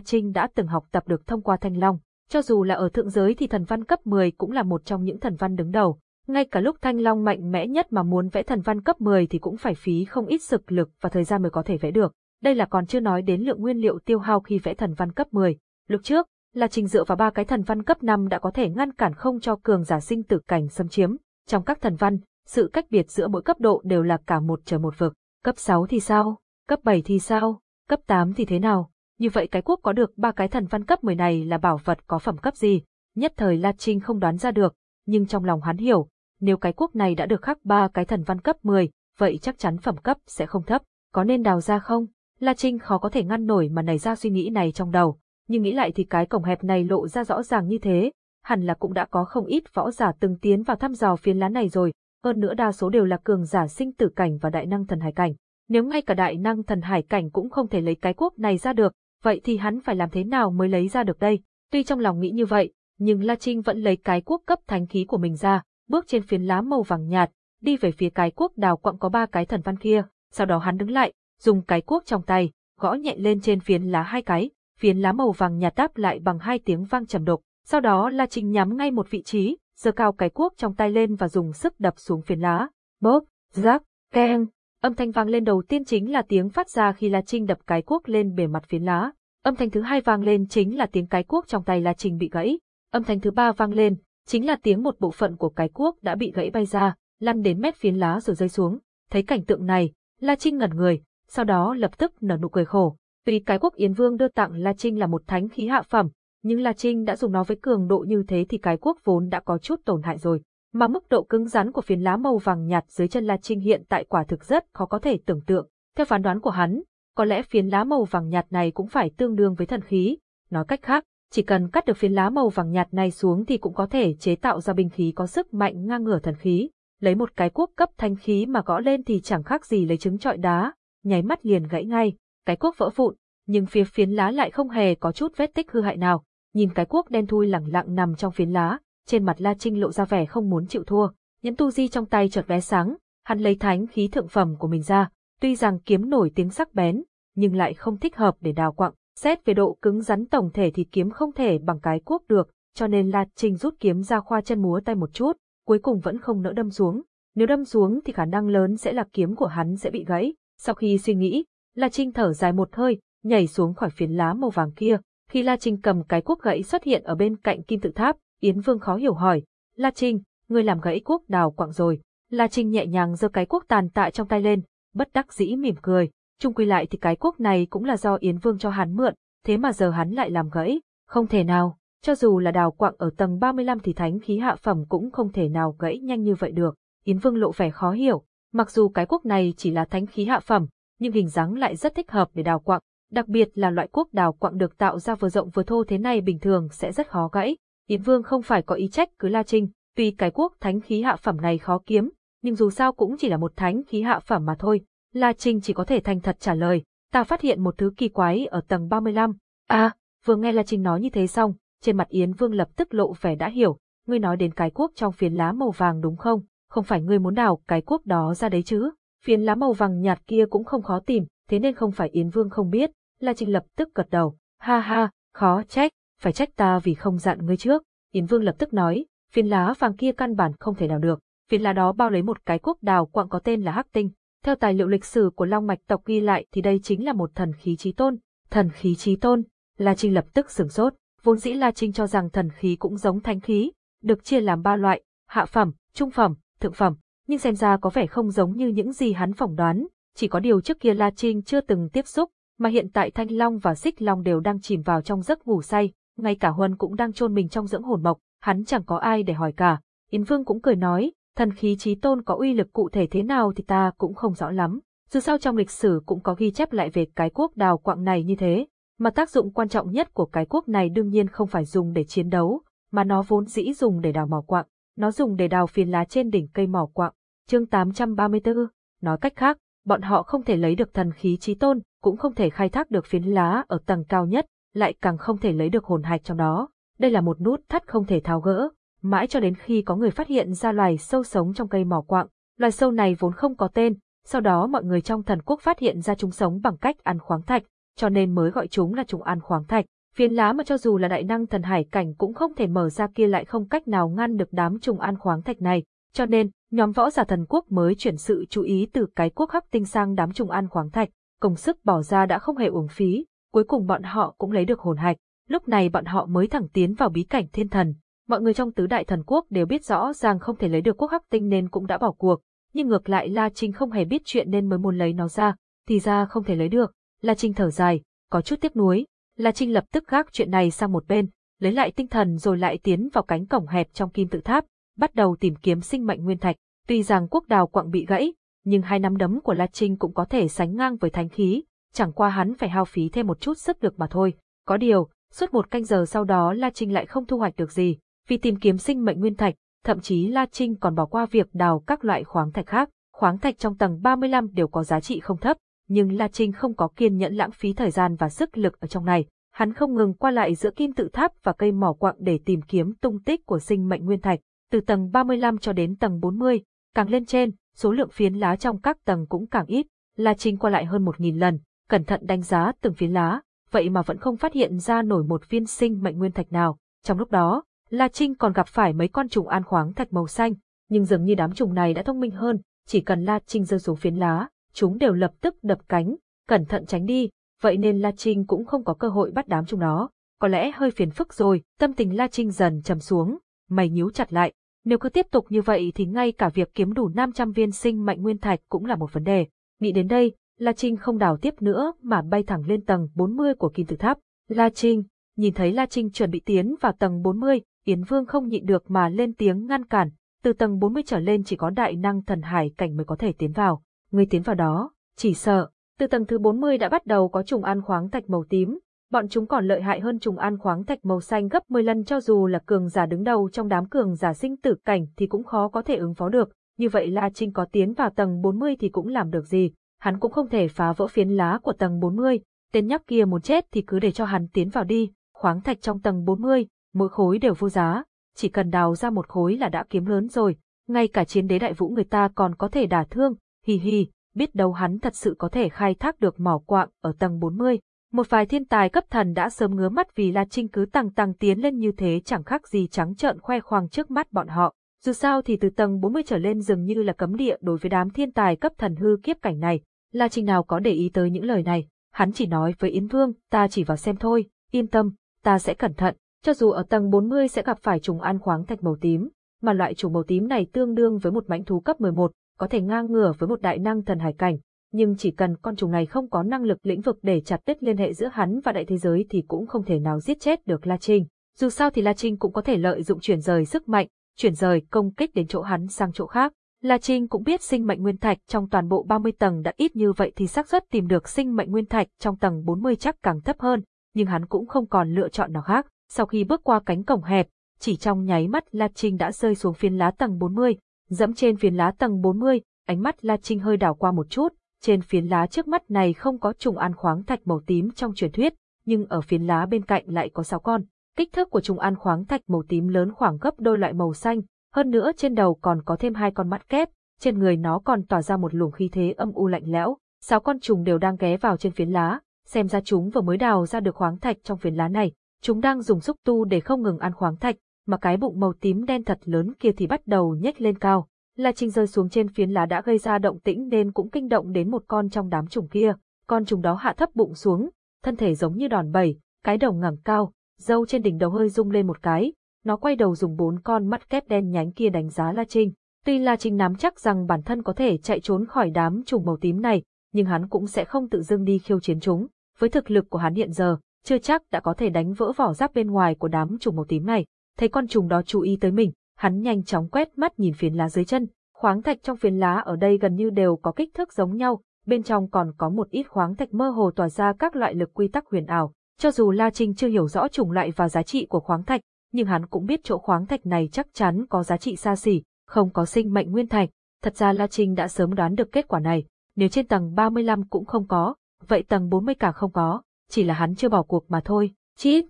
Trinh đã từng học tập được thông qua Thanh Long. Cho dù là ở thượng giới thì thần văn cấp 10 cũng là một trong những thần văn đứng đầu. Ngay cả lúc Thanh Long mạnh mẽ nhất mà muốn vẽ thần văn cấp 10 thì cũng phải phí không ít sức lực và thời gian mới có thể vẽ được. Đây là còn chưa nói đến lượng nguyên liệu tiêu hao khi vẽ thần văn cấp 10. Lúc trước, là trình dựa vào ba cái thần văn cấp 5 đã có thể ngăn cản không cho cường giả sinh tử cảnh xâm chiếm. Trong các thần văn, sự cách biệt giữa mỗi cấp độ đều là cả một trời một vực. Cấp 6 thì sao? Cấp 7 thì sao? Cấp 8 thì thế nào? Như vậy cái quốc có được ba cái thần văn cấp 10 này là bảo vật có phẩm cấp gì? Nhất thời La Trinh không đoán ra được, nhưng trong lòng hắn hiểu, nếu cái quốc này đã được khắc ba cái thần văn cấp 10, vậy chắc chắn phẩm cấp sẽ không thấp, có nên đào ra không? La Trinh khó có thể ngăn nổi mà nảy ra suy nghĩ này trong đầu, nhưng nghĩ lại thì cái cổng hẹp này lộ ra rõ ràng như thế, hẳn là cũng đã có không ít võ giả từng tiến vào thăm dò phiến lá này rồi, hơn nữa đa số đều là cường giả sinh tử cảnh và đại năng thần hải cảnh. Nếu ngay cả đại năng thần hải cảnh cũng không thể lấy cái quốc này ra được, vậy thì hắn phải làm thế nào mới lấy ra được đây? Tuy trong lòng nghĩ như vậy, nhưng La Trinh vẫn lấy cái quốc cấp thánh khí của mình ra, bước trên phiến lá màu vàng nhạt, đi về phía cái quốc đào quặng có ba cái thần văn kia, sau đó hắn đứng lại, dùng cái quốc trong tay, gõ nhẹ lên trên phiến lá hai cái, phiến lá màu vàng nhạt đáp lại bằng hai tiếng vang trầm đục. Sau đó La Trinh nhắm ngay một vị trí, giơ cao cái cuốc trong tay lên và dùng sức đập xuống phiến lá. Bốp, rắc, keng. Âm thanh vang lên đầu tiên chính là tiếng phát ra khi La Trinh đập cái cuốc lên bề mặt phiến lá. Âm thanh thứ hai vang lên chính là tiếng cái cuốc trong tay La Trinh bị gãy. Âm thanh thứ ba vang lên, chính là tiếng một bộ phận của cái cuốc đã bị gãy bay ra, lăn đến mét phiến lá rồi rơi xuống. Thấy cảnh tượng này, La Trinh ngẩn người, sau đó lập tức nở nụ cười khổ. Vì cái quốc Yến Vương đưa tặng La Trinh là một thánh khí hạ phẩm, nhưng La Trinh đã dùng nó với cường độ như thế thì cái quốc vốn đã có chút tổn hại rồi. Mà mức độ cứng rắn của phiến lá màu vàng nhạt dưới chân La Trinh hiện tại quả thực rất khó có thể tưởng tượng. Theo phán đoán của hắn, có lẽ phiến lá màu vàng nhạt này cũng phải tương đương với thần khí. Nói cách khác, chỉ cần cắt được phiến lá màu vàng nhạt này xuống thì cũng có thể chế tạo ra binh khí có sức mạnh ngang ngửa thần khí. Lấy một cái cuốc cấp thanh khí mà gõ lên thì chẳng khác gì lấy trứng trọi đá, nháy mắt liền gãy ngay cái cuốc vỡ vụn, nhưng phía phiến lá lại không hề có chút vết tích hư hại nào. Nhìn cái cuốc đen thui lẳng lặng nằm trong phiến lá, trên mặt La Trinh lộ ra vẻ không muốn chịu thua. Nhẫn tu di trong tay chợt vé sáng, hắn lấy thánh khí thượng phẩm của mình ra, tuy rằng kiếm nổi tiếng sắc bén, nhưng lại không thích hợp để đào quặng. Xét về độ cứng rắn tổng thể thì kiếm không thể bằng cái cuốc được, cho nên La Trinh rút kiếm ra khoa chân múa tay một chút, cuối cùng vẫn không nỡ đâm xuống. Nếu đâm xuống thì khả năng lớn sẽ là kiếm của hắn sẽ bị gãy. Sau khi suy nghĩ, La Trinh thở dài một hơi, nhảy xuống khỏi phiến lá màu vàng kia. Khi La Trinh cầm cái cuốc gãy xuất hiện ở bên cạnh kim tự tháp, Yến Vương khó hiểu hỏi, La Trinh, ngươi làm gãy cuốc đào quặng rồi. La Trinh nhẹ nhàng giơ cái cuốc tàn tạ trong tay lên, bất đắc dĩ mỉm cười. Trung quy lại thì cái quốc này cũng là do Yến Vương cho hắn mượn, thế mà giờ hắn lại làm gãy, không thể nào. Cho dù là đào Quạng ở tầng 35 thì thánh khí hạ phẩm cũng không thể nào gãy nhanh như vậy được. Yến Vương lộ vẻ khó hiểu, mặc dù cái quốc này chỉ là thánh khí hạ phẩm, nhưng hình dáng lại rất thích hợp để đào Quạng. đặc biệt là loại quốc đào Quạng được tạo ra vừa rộng vừa thô thế này bình thường sẽ rất khó gãy. Yến Vương không phải có ý trách cứ La Trinh, tuy cái quốc thánh khí hạ phẩm này khó kiếm, nhưng dù sao cũng chỉ là một thánh khí hạ phẩm mà thôi. La Trinh chỉ có thể thành thật trả lời, ta phát hiện một thứ kỳ quái ở tầng 35. À, vừa nghe La Trinh nói như thế xong, trên mặt Yến Vương lập tức lộ vẻ đã hiểu, ngươi nói đến cái cuốc trong phiến lá màu vàng đúng không? Không phải ngươi muốn đào cái cuốc đó ra đấy chứ? Phiến lá màu vàng nhạt kia cũng không khó tìm, thế nên không phải Yến Vương không biết, La Trinh lập tức gật đầu, ha ha, khó trách, phải trách ta vì không dặn ngươi trước. Yến Vương lập tức nói, phiến lá vàng kia căn bản không thể đào được, phiến lá đó bao lấy một cái quốc đào quặng có tên là Hắc Tinh. Theo tài liệu lịch sử của Long Mạch tộc ghi lại thì đây chính là một thần khí trí tôn. Thần khí trí tôn, La Trinh lập tức sửng sốt, vốn dĩ La Trinh cho rằng thần khí cũng giống thánh khí, được chia làm ba loại, hạ phẩm, trung phẩm, thượng phẩm nhưng xem ra có vẻ không giống như những gì hắn phỏng đoán, chỉ có điều trước kia La Trinh chưa từng tiếp xúc, mà hiện tại Thanh Long và Xích Long đều đang chìm vào trong giấc ngủ say, ngay cả Huân cũng đang chôn mình trong dưỡng hồn mộc, hắn chẳng có ai để hỏi cả. Yến Vương cũng cười nói, thần khí trí tôn có uy lực cụ thể thế nào thì ta cũng không rõ lắm. Dù sao trong lịch sử cũng có ghi chép lại về cái quốc đào quạng này như thế, mà tác dụng quan trọng nhất của cái quốc này đương nhiên không phải dùng để chiến đấu, mà nó vốn dĩ dùng để đào mỏ quạng, nó dùng để đào phiến lá trên đỉnh cây mỏ quạng. Chương 834, nói cách khác, bọn họ không thể lấy được thần khí trí tôn, cũng không thể khai thác được phiến lá ở tầng cao nhất, lại càng không thể lấy được hồn hạch trong đó. Đây là một nút thắt không thể tháo gỡ, mãi cho đến khi có người phát hiện ra loài sâu sống trong cây mỏ quạng. Loài sâu này vốn không có tên, Sau đó mọi người trong thần quốc phát hiện ra chúng sống bằng cách ăn khoáng thạch, cho nên mới gọi chúng là trùng ăn khoáng thạch. Phiến lá mà cho dù là đại năng thần hải cảnh cũng không thể mở ra kia lại không cách nào ngăn được đám trùng ăn khoáng thạch này, cho nên, nhóm võ giả thần quốc mới chuyển sự chú ý từ cái quốc hắc tinh sang đám trùng ăn khoáng thạch, công sức bỏ ra đã không hề uổng phí, cuối cùng bọn họ cũng lấy được hồn hạch. Lúc này bọn họ mới thẳng tiến vào bí cảnh thiên thần. Mọi người trong tứ đại thần quốc đều biết rõ rằng không thể lấy được quốc hắc tinh nên cũng đã bỏ cuộc, nhưng ngược lại La Trinh không hề biết chuyện nên mới muốn lấy nó ra, thì ra không thể lấy được. La Trinh thở dài, có chút tiếc nuối, La Trinh lập tức gác chuyện này sang một bên, lấy lại tinh thần rồi lại tiến vào cánh cổng hẹp trong kim tự tháp, bắt đầu tìm kiếm sinh mệnh nguyên thạch. Tuy rằng quốc đào quặng bị gãy, nhưng hai nắm đấm của La Trinh cũng có thể sánh ngang với thánh khí, chẳng qua hắn phải hao phí thêm một chút sức lực mà thôi. Có điều, suốt một canh giờ sau đó La Trinh lại không thu hoạch được gì, vì tìm kiếm sinh mệnh nguyên thạch, thậm chí La Trinh còn bỏ qua việc đào các loại khoáng thạch khác. Khoáng thạch trong tầng 35 đều có giá trị không thấp, nhưng La Trinh không có kiên nhẫn lãng phí thời gian và sức lực ở trong này. Hắn không ngừng qua lại giữa kim tự tháp và cây mỏ quặng để tìm kiếm tung tích của sinh mệnh nguyên thạch, từ tầng 35 cho đến tầng 40, càng lên trên, số lượng phiến lá trong các tầng cũng càng ít. La Trinh qua lại hơn 1.000 lần, cẩn thận đánh giá từng phiến lá, vậy mà vẫn không phát hiện ra nổi một viên sinh mệnh nguyên thạch nào. Trong lúc đó, La Trinh còn gặp phải mấy con trùng an khoáng thạch màu xanh, nhưng dường như đám trùng này đã thông minh hơn, chỉ cần La Trinh rơi xuống phiến lá, chúng đều lập tức đập cánh, cẩn thận tránh đi, vậy nên La Trinh cũng không có cơ hội bắt đám trùng đó. Có lẽ hơi phiền phức rồi, tâm tình La Trinh dần trầm xuống, mày nhíu chặt lại. Nếu cứ tiếp tục như vậy thì ngay cả việc kiếm đủ 500 viên sinh mệnh nguyên thạch cũng là một vấn đề. Nghĩ đến đây, La Trinh không đào tiếp nữa mà bay thẳng lên tầng 40 của kim tự tháp. La Trinh, nhìn thấy La Trinh chuẩn bị tiến vào tầng 40, Yến Vương không nhịn được mà lên tiếng ngăn cản. Từ tầng 40 trở lên chỉ có đại năng thần hải cảnh mới có thể tiến vào. Người tiến vào đó, chỉ sợ. Từ tầng thứ 40 đã bắt đầu có trùng ăn khoáng thạch màu tím, bọn chúng còn lợi hại hơn trùng ăn khoáng thạch màu xanh gấp 10 lần cho dù là cường giả đứng đầu trong đám cường giả sinh tử cảnh thì cũng khó có thể ứng phó được. Như vậy La Trinh có tiến vào tầng 40 thì cũng làm được gì, hắn cũng không thể phá vỡ phiến lá của tầng 40, tên nhóc kia muốn chết thì cứ để cho hắn tiến vào đi, khoáng thạch trong tầng 40, mỗi khối đều vô giá, chỉ cần đào ra một khối là đã kiếm lớn rồi, ngay cả chiến đế đại vũ người ta còn có thể đả thương, hì hì, biết đâu hắn thật sự có thể khai thác được mỏ quạng ở tầng 40. Một vài thiên tài cấp thần đã sớm ngứa mắt vì La Trinh cứ tăng tăng tiến lên như thế chẳng khác gì trắng trợn khoe khoang trước mắt bọn họ. Dù sao thì từ tầng 40 trở lên dường như là cấm địa đối với đám thiên tài cấp thần hư kiếp cảnh này. La Trinh nào có để ý tới những lời này, hắn chỉ nói với Yến Vương, ta chỉ vào xem thôi, yên tâm, ta sẽ cẩn thận, cho dù ở tầng 40 sẽ gặp phải trùng ăn khoáng thạch màu tím, mà loại trùng màu tím này tương đương với một mãnh thú cấp 11, có thể ngang ngửa với một đại năng thần hải cảnh, nhưng chỉ cần con trùng này không có năng lực lĩnh vực để chặt đứt liên hệ giữa hắn và đại thế giới thì cũng không thể nào giết chết được La Trinh. Dù sao thì La Trinh cũng có thể lợi dụng chuyển rời sức mạnh, chuyển rời công kích đến chỗ hắn sang chỗ khác. La Trinh cũng biết sinh mệnh nguyên thạch trong toàn bộ 30 tầng đã ít như vậy thì xác suất tìm được sinh mệnh nguyên thạch trong tầng 40 chắc càng thấp hơn, nhưng hắn cũng không còn lựa chọn nào khác. Sau khi bước qua cánh cổng hẹp, chỉ trong nháy mắt La Trinh đã rơi xuống phiến lá tầng 40, dẫm trên phiến lá tầng 40, ánh mắt La Trinh hơi đảo qua một chút, trên phiến lá trước mắt này không có trùng an khoáng thạch màu tím trong truyền thuyết, nhưng ở phiến lá bên cạnh lại có 6 con. Kích thước của trùng an khoáng thạch màu tím lớn khoảng gấp đôi loại màu xanh, hơn nữa trên đầu còn có thêm hai con mắt kép, trên người nó còn tỏa ra một luồng khí thế âm u lạnh lẽo. Sáu con trùng đều đang ghé vào trên phiến lá, xem ra chúng vừa mới đào ra được khoáng thạch trong phiến lá này. Chúng đang dùng xúc tu để không ngừng ăn khoáng thạch, mà cái bụng màu tím đen thật lớn kia thì bắt đầu nhếch lên cao. La Trinh rơi xuống trên phiến lá đã gây ra động tĩnh nên cũng kinh động đến một con trong đám trùng kia. Con trùng đó hạ thấp bụng xuống, thân thể giống như đòn bẩy, cái đầu ngẩng cao, râu trên đỉnh đầu hơi rung lên một cái, nó quay đầu dùng bốn con mắt kép đen nhánh kia đánh giá La Trinh. Tuy La Trinh nắm chắc rằng bản thân có thể chạy trốn khỏi đám trùng màu tím này, nhưng hắn cũng sẽ không tự dưng đi khiêu chiến chúng. Với thực lực của hắn hiện giờ, chưa chắc đã có thể đánh vỡ vỏ giáp bên ngoài của đám trùng màu tím này. Thấy con trùng đó chú ý tới mình, hắn nhanh chóng quét mắt nhìn phiến lá dưới chân. Khoáng thạch trong phiến lá ở đây gần như đều có kích thước giống nhau, bên trong còn có một ít khoáng thạch mơ hồ tỏa ra các loại lực quy tắc huyền ảo. Cho dù La Trinh chưa hiểu rõ chủng loại và giá trị của khoáng thạch, nhưng hắn cũng biết chỗ khoáng thạch này chắc chắn có giá trị xa xỉ, không có sinh mệnh nguyên thạch. Thật ra La Trinh đã sớm đoán được kết quả này, nếu trên tầng 35 cũng không có, vậy tầng 40 cả không có, chỉ là hắn chưa bỏ cuộc mà thôi. Chít!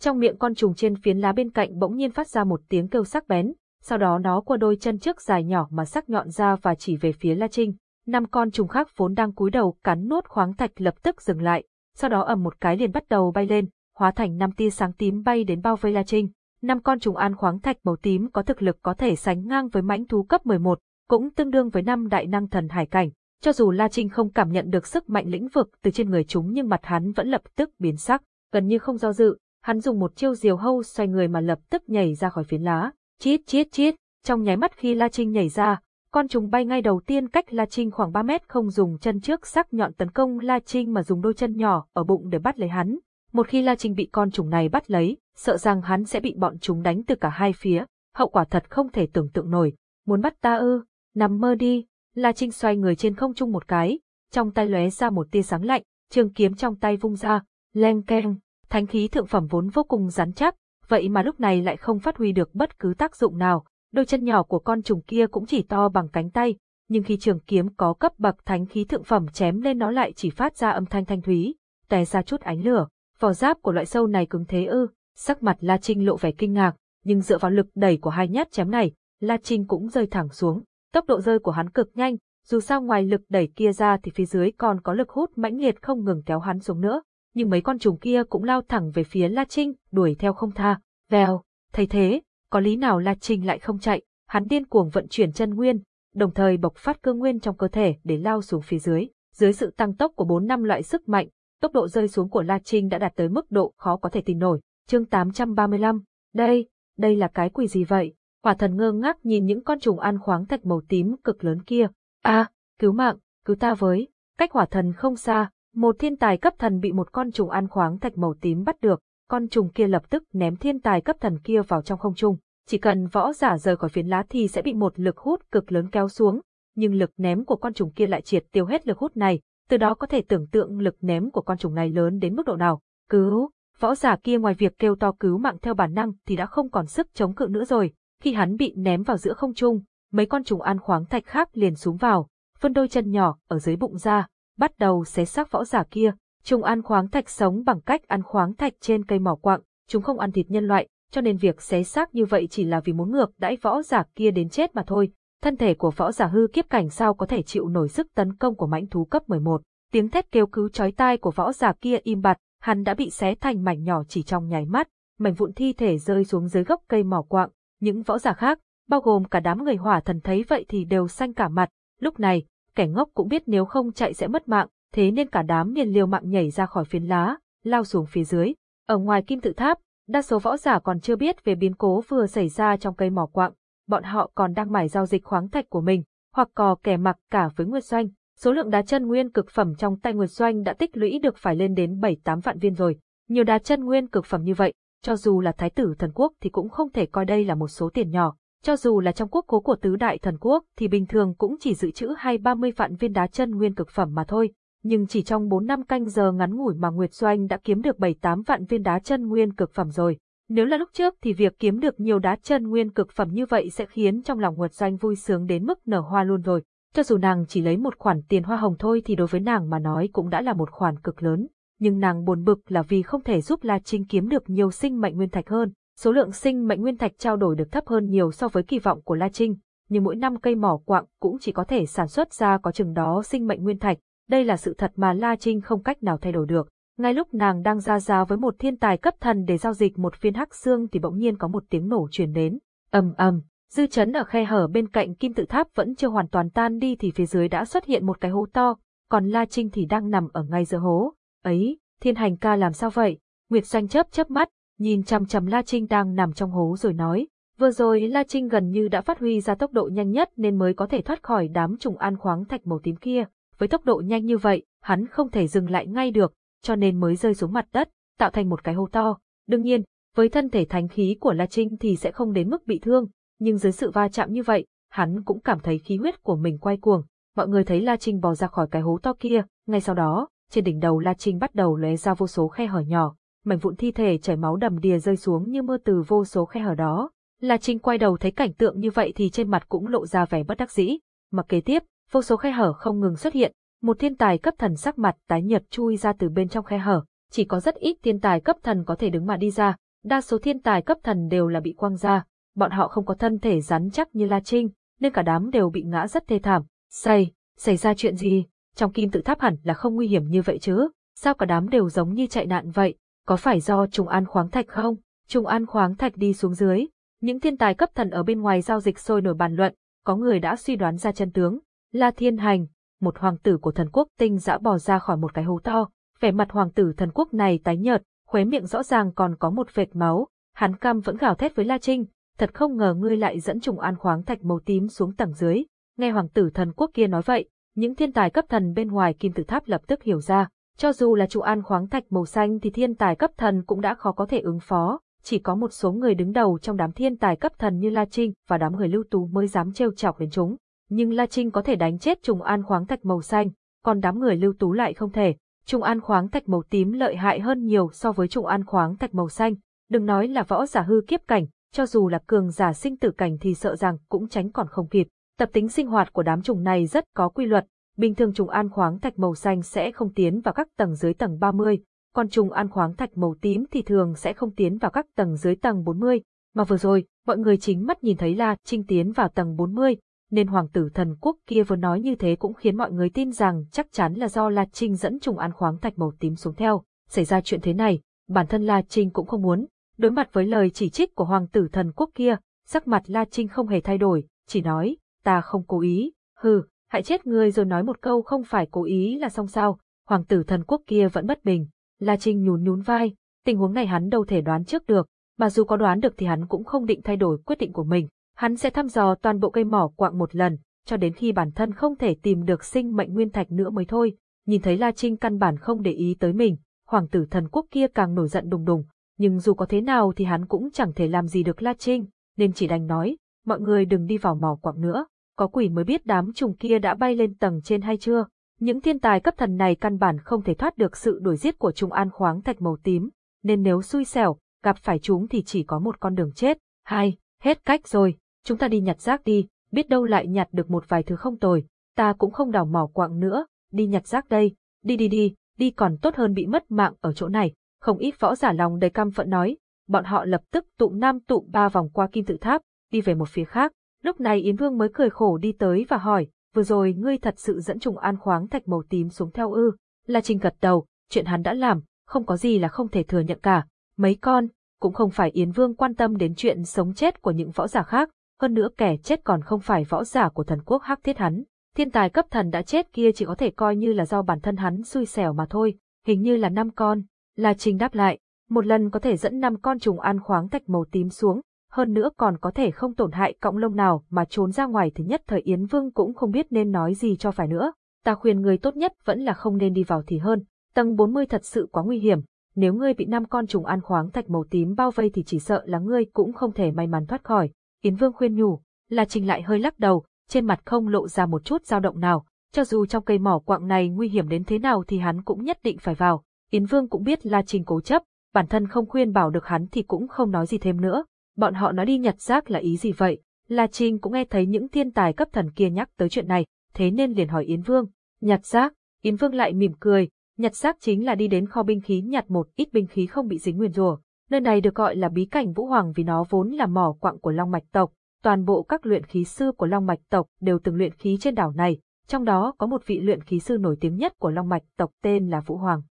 Trong miệng con trùng trên phiến lá bên cạnh bỗng nhiên phát ra một tiếng kêu sắc bén, sau đó nó qua đôi chân trước dài nhỏ mà sắc nhọn ra và chỉ về phía La Trinh. năm con trùng khác vốn đang cúi đầu cắn nuốt khoáng thạch lập tức dừng lại, sau đó ầm một cái liền bắt đầu bay lên, hóa thành năm tia sáng tím bay đến bao vây La Trinh. Năm con trùng an khoáng thạch màu tím có thực lực có thể sánh ngang với mãnh thú cấp 11, cũng tương đương với năm đại năng thần hải cảnh. Cho dù La Trinh không cảm nhận được sức mạnh lĩnh vực từ trên người chúng nhưng mặt hắn vẫn lập tức biến sắc, gần như không do dự, hắn dùng một chiêu diều hâu xoay người mà lập tức nhảy ra khỏi phiến lá. Chít chít chít, trong nháy mắt khi La Trinh nhảy ra, con trùng bay ngay đầu tiên cách La Trinh khoảng 3 mét không dùng chân trước sắc nhọn tấn công La Trinh mà dùng đôi chân nhỏ ở bụng để bắt lấy hắn. Một khi La Trinh bị con trùng này bắt lấy, sợ rằng hắn sẽ bị bọn chúng đánh từ cả hai phía, hậu quả thật không thể tưởng tượng nổi. Muốn bắt ta ư, nằm mơ đi, La Trinh xoay người trên không trung một cái, trong tay lóe ra một tia sáng lạnh, trường kiếm trong tay vung ra, leng keng, thánh khí thượng phẩm vốn vô cùng rắn chắc, vậy mà lúc này lại không phát huy được bất cứ tác dụng nào, đôi chân nhỏ của con trùng kia cũng chỉ to bằng cánh tay, nhưng khi trường kiếm có cấp bậc thánh khí thượng phẩm chém lên nó lại chỉ phát ra âm thanh thanh thúy, tè ra chút ánh lửa. Vỏ giáp của loại sâu này cứng thế ư? Sắc mặt La Trinh lộ vẻ kinh ngạc, nhưng dựa vào lực đẩy của hai nhát chém này, La Trinh cũng rơi thẳng xuống. Tốc độ rơi của hắn cực nhanh, dù sao ngoài lực đẩy kia ra thì phía dưới còn có lực hút mãnh liệt không ngừng kéo hắn xuống nữa. Nhưng mấy con trùng kia cũng lao thẳng về phía La Trinh, đuổi theo không tha. Vèo, thấy thế, có lý nào La Trinh lại không chạy, hắn điên cuồng vận chuyển chân nguyên, đồng thời bộc phát cơ nguyên trong cơ thể để lao xuống phía dưới. Dưới sự tăng tốc của bốn năm loại sức mạnh, tốc độ rơi xuống của La Trinh đã đạt tới mức độ khó có thể tin nổi. Chương 835, đây, đây là cái quỷ gì vậy? Hỏa thần ngơ ngác nhìn những con trùng ăn khoáng thạch màu tím cực lớn kia. a cứu mạng, cứu ta với. Cách hỏa thần không xa, một thiên tài cấp thần bị một con trùng ăn khoáng thạch màu tím bắt được, con trùng kia lập tức ném thiên tài cấp thần kia vào trong không trung. Chỉ cần võ giả rời khỏi phiến lá thì sẽ bị một lực hút cực lớn kéo xuống, nhưng lực ném của con trùng kia lại triệt tiêu hết lực hút này, từ đó có thể tưởng tượng lực ném của con trùng này lớn đến mức độ nào. Cứu! Võ giả kia ngoài việc kêu to cứu mạng theo bản năng thì đã không còn sức chống cự nữa rồi. Khi hắn bị ném vào giữa không trung, mấy con trùng ăn khoáng thạch khác liền xuống vào, phân đôi chân nhỏ ở dưới bụng ra, bắt đầu xé xác võ giả kia. Trùng ăn khoáng thạch sống bằng cách ăn khoáng thạch trên cây mỏ quặng, chúng không ăn thịt nhân loại, cho nên việc xé xác như vậy chỉ là vì muốn ngược đãi võ giả kia đến chết mà thôi. Thân thể của võ giả hư kiếp cảnh sao có thể chịu nổi sức tấn công của mãnh thú cấp 11. Tiếng thét kêu cứu chói tai của võ giả kia im bặt, hắn đã bị xé thành mảnh nhỏ chỉ trong nháy mắt, mảnh vụn thi thể rơi xuống dưới gốc cây mỏ quạng. Những võ giả khác, bao gồm cả đám người hỏa thần thấy vậy thì đều xanh cả mặt. Lúc này, kẻ ngốc cũng biết nếu không chạy sẽ mất mạng, thế nên cả đám liền liều mạng nhảy ra khỏi phiến lá, lao xuống phía dưới. Ở ngoài kim tự tháp, đa số võ giả còn chưa biết về biến cố vừa xảy ra trong cây mỏ quạng, bọn họ còn đang mải giao dịch khoáng thạch của mình, hoặc cò kẻ mặc cả với Nguyệt Doanh. Số lượng đá chân nguyên cực phẩm trong tay Nguyệt Doanh đã tích lũy được phải lên đến 7-8 vạn viên rồi. Nhiều đá chân nguyên cực phẩm như vậy, cho dù là thái tử thần quốc thì cũng không thể coi đây là một số tiền nhỏ. Cho dù là trong quốc cố của tứ đại thần quốc thì bình thường cũng chỉ dự trữ hay 30 vạn viên đá chân nguyên cực phẩm mà thôi. Nhưng chỉ trong 4 năm canh giờ ngắn ngủi mà Nguyệt Doanh đã kiếm được 7-8 vạn viên đá chân nguyên cực phẩm rồi. Nếu là lúc trước thì việc kiếm được nhiều đá chân nguyên cực phẩm như vậy sẽ khiến trong lòng Nguyệt Doanh vui sướng đến mức nở hoa luôn rồi. Cho dù nàng chỉ lấy một khoản tiền hoa hồng thôi thì đối với nàng mà nói cũng đã là một khoản cực lớn. Nhưng nàng buồn bực là vì không thể giúp La Trinh kiếm được nhiều sinh mệnh nguyên thạch hơn. Số lượng sinh mệnh nguyên thạch trao đổi được thấp hơn nhiều so với kỳ vọng của La Trinh, nhưng mỗi năm cây mỏ quạng cũng chỉ có thể sản xuất ra có chừng đó sinh mệnh nguyên thạch. Đây là sự thật mà La Trinh không cách nào thay đổi được. Ngay lúc nàng đang ra giá với một thiên tài cấp thần để giao dịch một viên hắc xương thì bỗng nhiên có một tiếng nổ truyền đến. ầm ầm, dư chấn ở khe hở bên cạnh kim tự tháp vẫn chưa hoàn toàn tan đi thì phía dưới đã xuất hiện một cái hố to, còn La Trinh thì đang nằm ở ngay giữa hố. Ấy, thiên hành ca làm sao vậy? Nguyệt Doanh chớp chớp mắt, nhìn chằm chằm La Trinh đang nằm trong hố rồi nói. Vừa rồi La Trinh gần như đã phát huy ra tốc độ nhanh nhất nên mới có thể thoát khỏi đám trùng an khoáng thạch màu tím kia. Với tốc độ nhanh như vậy, hắn không thể dừng lại ngay được, cho nên mới rơi xuống mặt đất, tạo thành một cái hố to. Đương nhiên, với thân thể thánh khí của La Trinh thì sẽ không đến mức bị thương, nhưng dưới sự va chạm như vậy, hắn cũng cảm thấy khí huyết của mình quay cuồng. Mọi người thấy La Trinh bò ra khỏi cái hố to kia, ngay sau đó, trên đỉnh đầu La Trinh bắt đầu lóe ra vô số khe hở nhỏ, mảnh vụn thi thể chảy máu đầm đìa rơi xuống như mưa từ vô số khe hở đó. La Trinh quay đầu thấy cảnh tượng như vậy thì trên mặt cũng lộ ra vẻ bất đắc dĩ, mà kế tiếp, vô số khe hở không ngừng xuất hiện, một thiên tài cấp thần sắc mặt tái nhợt chui ra từ bên trong khe hở, chỉ có rất ít thiên tài cấp thần có thể đứng mà đi ra, đa số thiên tài cấp thần đều là bị quăng ra, bọn họ không có thân thể rắn chắc như La Trinh, nên cả đám đều bị ngã rất thê thảm. Say, Xảy ra chuyện gì? Trong kim tự tháp hẳn là không nguy hiểm như vậy chứ? Sao cả đám đều giống như chạy nạn vậy? Có phải do trùng an khoáng thạch không? Trùng an khoáng thạch đi xuống dưới. Những thiên tài cấp thần ở bên ngoài giao dịch sôi nổi bàn luận, có người đã suy đoán ra chân tướng. La Thiên Hành, một hoàng tử của thần quốc tinh dã bò ra khỏi một cái hố to. Vẻ mặt hoàng tử thần quốc này tái nhợt, khóe miệng rõ ràng còn có một vệt máu. Hắn cam vẫn gào thét với La Trinh, thật không ngờ ngươi lại dẫn trùng an khoáng thạch màu tím xuống tầng dưới. Nghe hoàng tử thần quốc kia nói vậy, những thiên tài cấp thần bên ngoài kim tự tháp lập tức hiểu ra, cho dù là trụ an khoáng thạch màu xanh thì thiên tài cấp thần cũng đã khó có thể ứng phó, chỉ có một số người đứng đầu trong đám thiên tài cấp thần như La Trinh và đám người lưu tú mới dám trêu chọc đến chúng. Nhưng La Trinh có thể đánh chết trùng an khoáng thạch màu xanh, còn đám người lưu tú lại không thể. Trùng an khoáng thạch màu tím lợi hại hơn nhiều so với trùng an khoáng thạch màu xanh, đừng nói là võ giả hư kiếp cảnh, cho dù là cường giả sinh tử cảnh thì sợ rằng cũng tránh còn không kịp. Tập tính sinh hoạt của đám trùng này rất có quy luật, bình thường trùng an khoáng thạch màu xanh sẽ không tiến vào các tầng dưới tầng 30, còn trùng an khoáng thạch màu tím thì thường sẽ không tiến vào các tầng dưới tầng 40. Mà vừa rồi, mọi người chính mắt nhìn thấy là Trinh tiến vào tầng 40, nên hoàng tử thần quốc kia vừa nói như thế cũng khiến mọi người tin rằng chắc chắn là do La Trinh dẫn trùng an khoáng thạch màu tím xuống theo. Xảy ra chuyện thế này, bản thân La Trinh cũng không muốn. Đối mặt với lời chỉ trích của hoàng tử thần quốc kia, sắc mặt La Trinh không hề thay đổi, chỉ nói, ta không cố ý, hừ, hại chết ngươi rồi nói một câu không phải cố ý là xong sao, hoàng tử thần quốc kia vẫn bất bình. La Trinh nhún nhún vai, tình huống này hắn đâu thể đoán trước được, mà dù có đoán được thì hắn cũng không định thay đổi quyết định của mình. Hắn sẽ thăm dò toàn bộ cây mỏ quạng một lần, cho đến khi bản thân không thể tìm được sinh mệnh nguyên thạch nữa mới thôi. Nhìn thấy La Trinh căn bản không để ý tới mình, hoàng tử thần quốc kia càng nổi giận đùng đùng, nhưng dù có thế nào thì hắn cũng chẳng thể làm gì được La Trinh, nên chỉ đành nói, mọi người đừng đi vào mỏ quạng nữa, có quỷ mới biết đám trùng kia đã bay lên tầng trên hay chưa. Những thiên tài cấp thần này căn bản không thể thoát được sự đuổi giết của trùng an khoáng thạch màu tím, nên nếu xui xẻo, gặp phải chúng thì chỉ có một con đường chết. Hai, hết cách rồi, chúng ta đi nhặt rác đi, biết đâu lại nhặt được một vài thứ không tồi, ta cũng không đào mỏ quạng nữa, đi nhặt rác đây, đi đi đi, đi còn tốt hơn bị mất mạng ở chỗ này. Không ít võ giả lòng đầy căm phẫn nói, bọn họ lập tức tụ năm tụ ba vòng qua kim tự tháp, đi về một phía khác. Lúc này Yến Vương mới cười khổ đi tới và hỏi, vừa rồi ngươi thật sự dẫn trùng an khoáng thạch màu tím xuống theo ư. La Trinh gật đầu, chuyện hắn đã làm, không có gì là không thể thừa nhận cả. Mấy con, cũng không phải Yến Vương quan tâm đến chuyện sống chết của những võ giả khác, hơn nữa kẻ chết còn không phải võ giả của thần quốc hắc thiết hắn. Thiên tài cấp thần đã chết kia chỉ có thể coi như là do bản thân hắn xui xẻo mà thôi, hình như là năm con. La Trinh đáp lại, một lần có thể dẫn năm con trùng an khoáng thạch màu tím xuống, hơn nữa còn có thể không tổn hại cọng lông nào mà trốn ra ngoài thì nhất thời Yến Vương cũng không biết nên nói gì cho phải nữa. Ta khuyên người tốt nhất vẫn là không nên đi vào thì hơn. Tầng 40 thật sự quá nguy hiểm, nếu ngươi bị năm con trùng ăn khoáng thạch màu tím bao vây thì chỉ sợ là ngươi cũng không thể may mắn thoát khỏi. Yến Vương khuyên nhủ, là Trình lại hơi lắc đầu, trên mặt không lộ ra một chút dao động nào, cho dù trong cây mỏ quạng này nguy hiểm đến thế nào thì hắn cũng nhất định phải vào. Yến Vương cũng biết La Trình cố chấp, bản thân không khuyên bảo được hắn thì cũng không nói gì thêm nữa. Bọn họ nói đi nhặt rác là ý gì vậy? La Trinh cũng nghe thấy những thiên tài cấp thần kia nhắc tới chuyện này, thế nên liền hỏi Yến Vương. Nhặt rác, Yến Vương lại mỉm cười, nhặt rác chính là đi đến kho binh khí nhặt một ít binh khí không bị dính nguyên rùa. Nơi này được gọi là bí cảnh Vũ Hoàng vì nó vốn là mỏ quặng của Long Mạch tộc, toàn bộ các luyện khí sư của Long Mạch tộc đều từng luyện khí trên đảo này, trong đó có một vị luyện khí sư nổi tiếng nhất của Long Mạch tộc tên là Vũ Hoàng.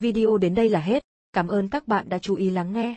Video đến đây là hết, cảm ơn các bạn đã chú ý lắng nghe.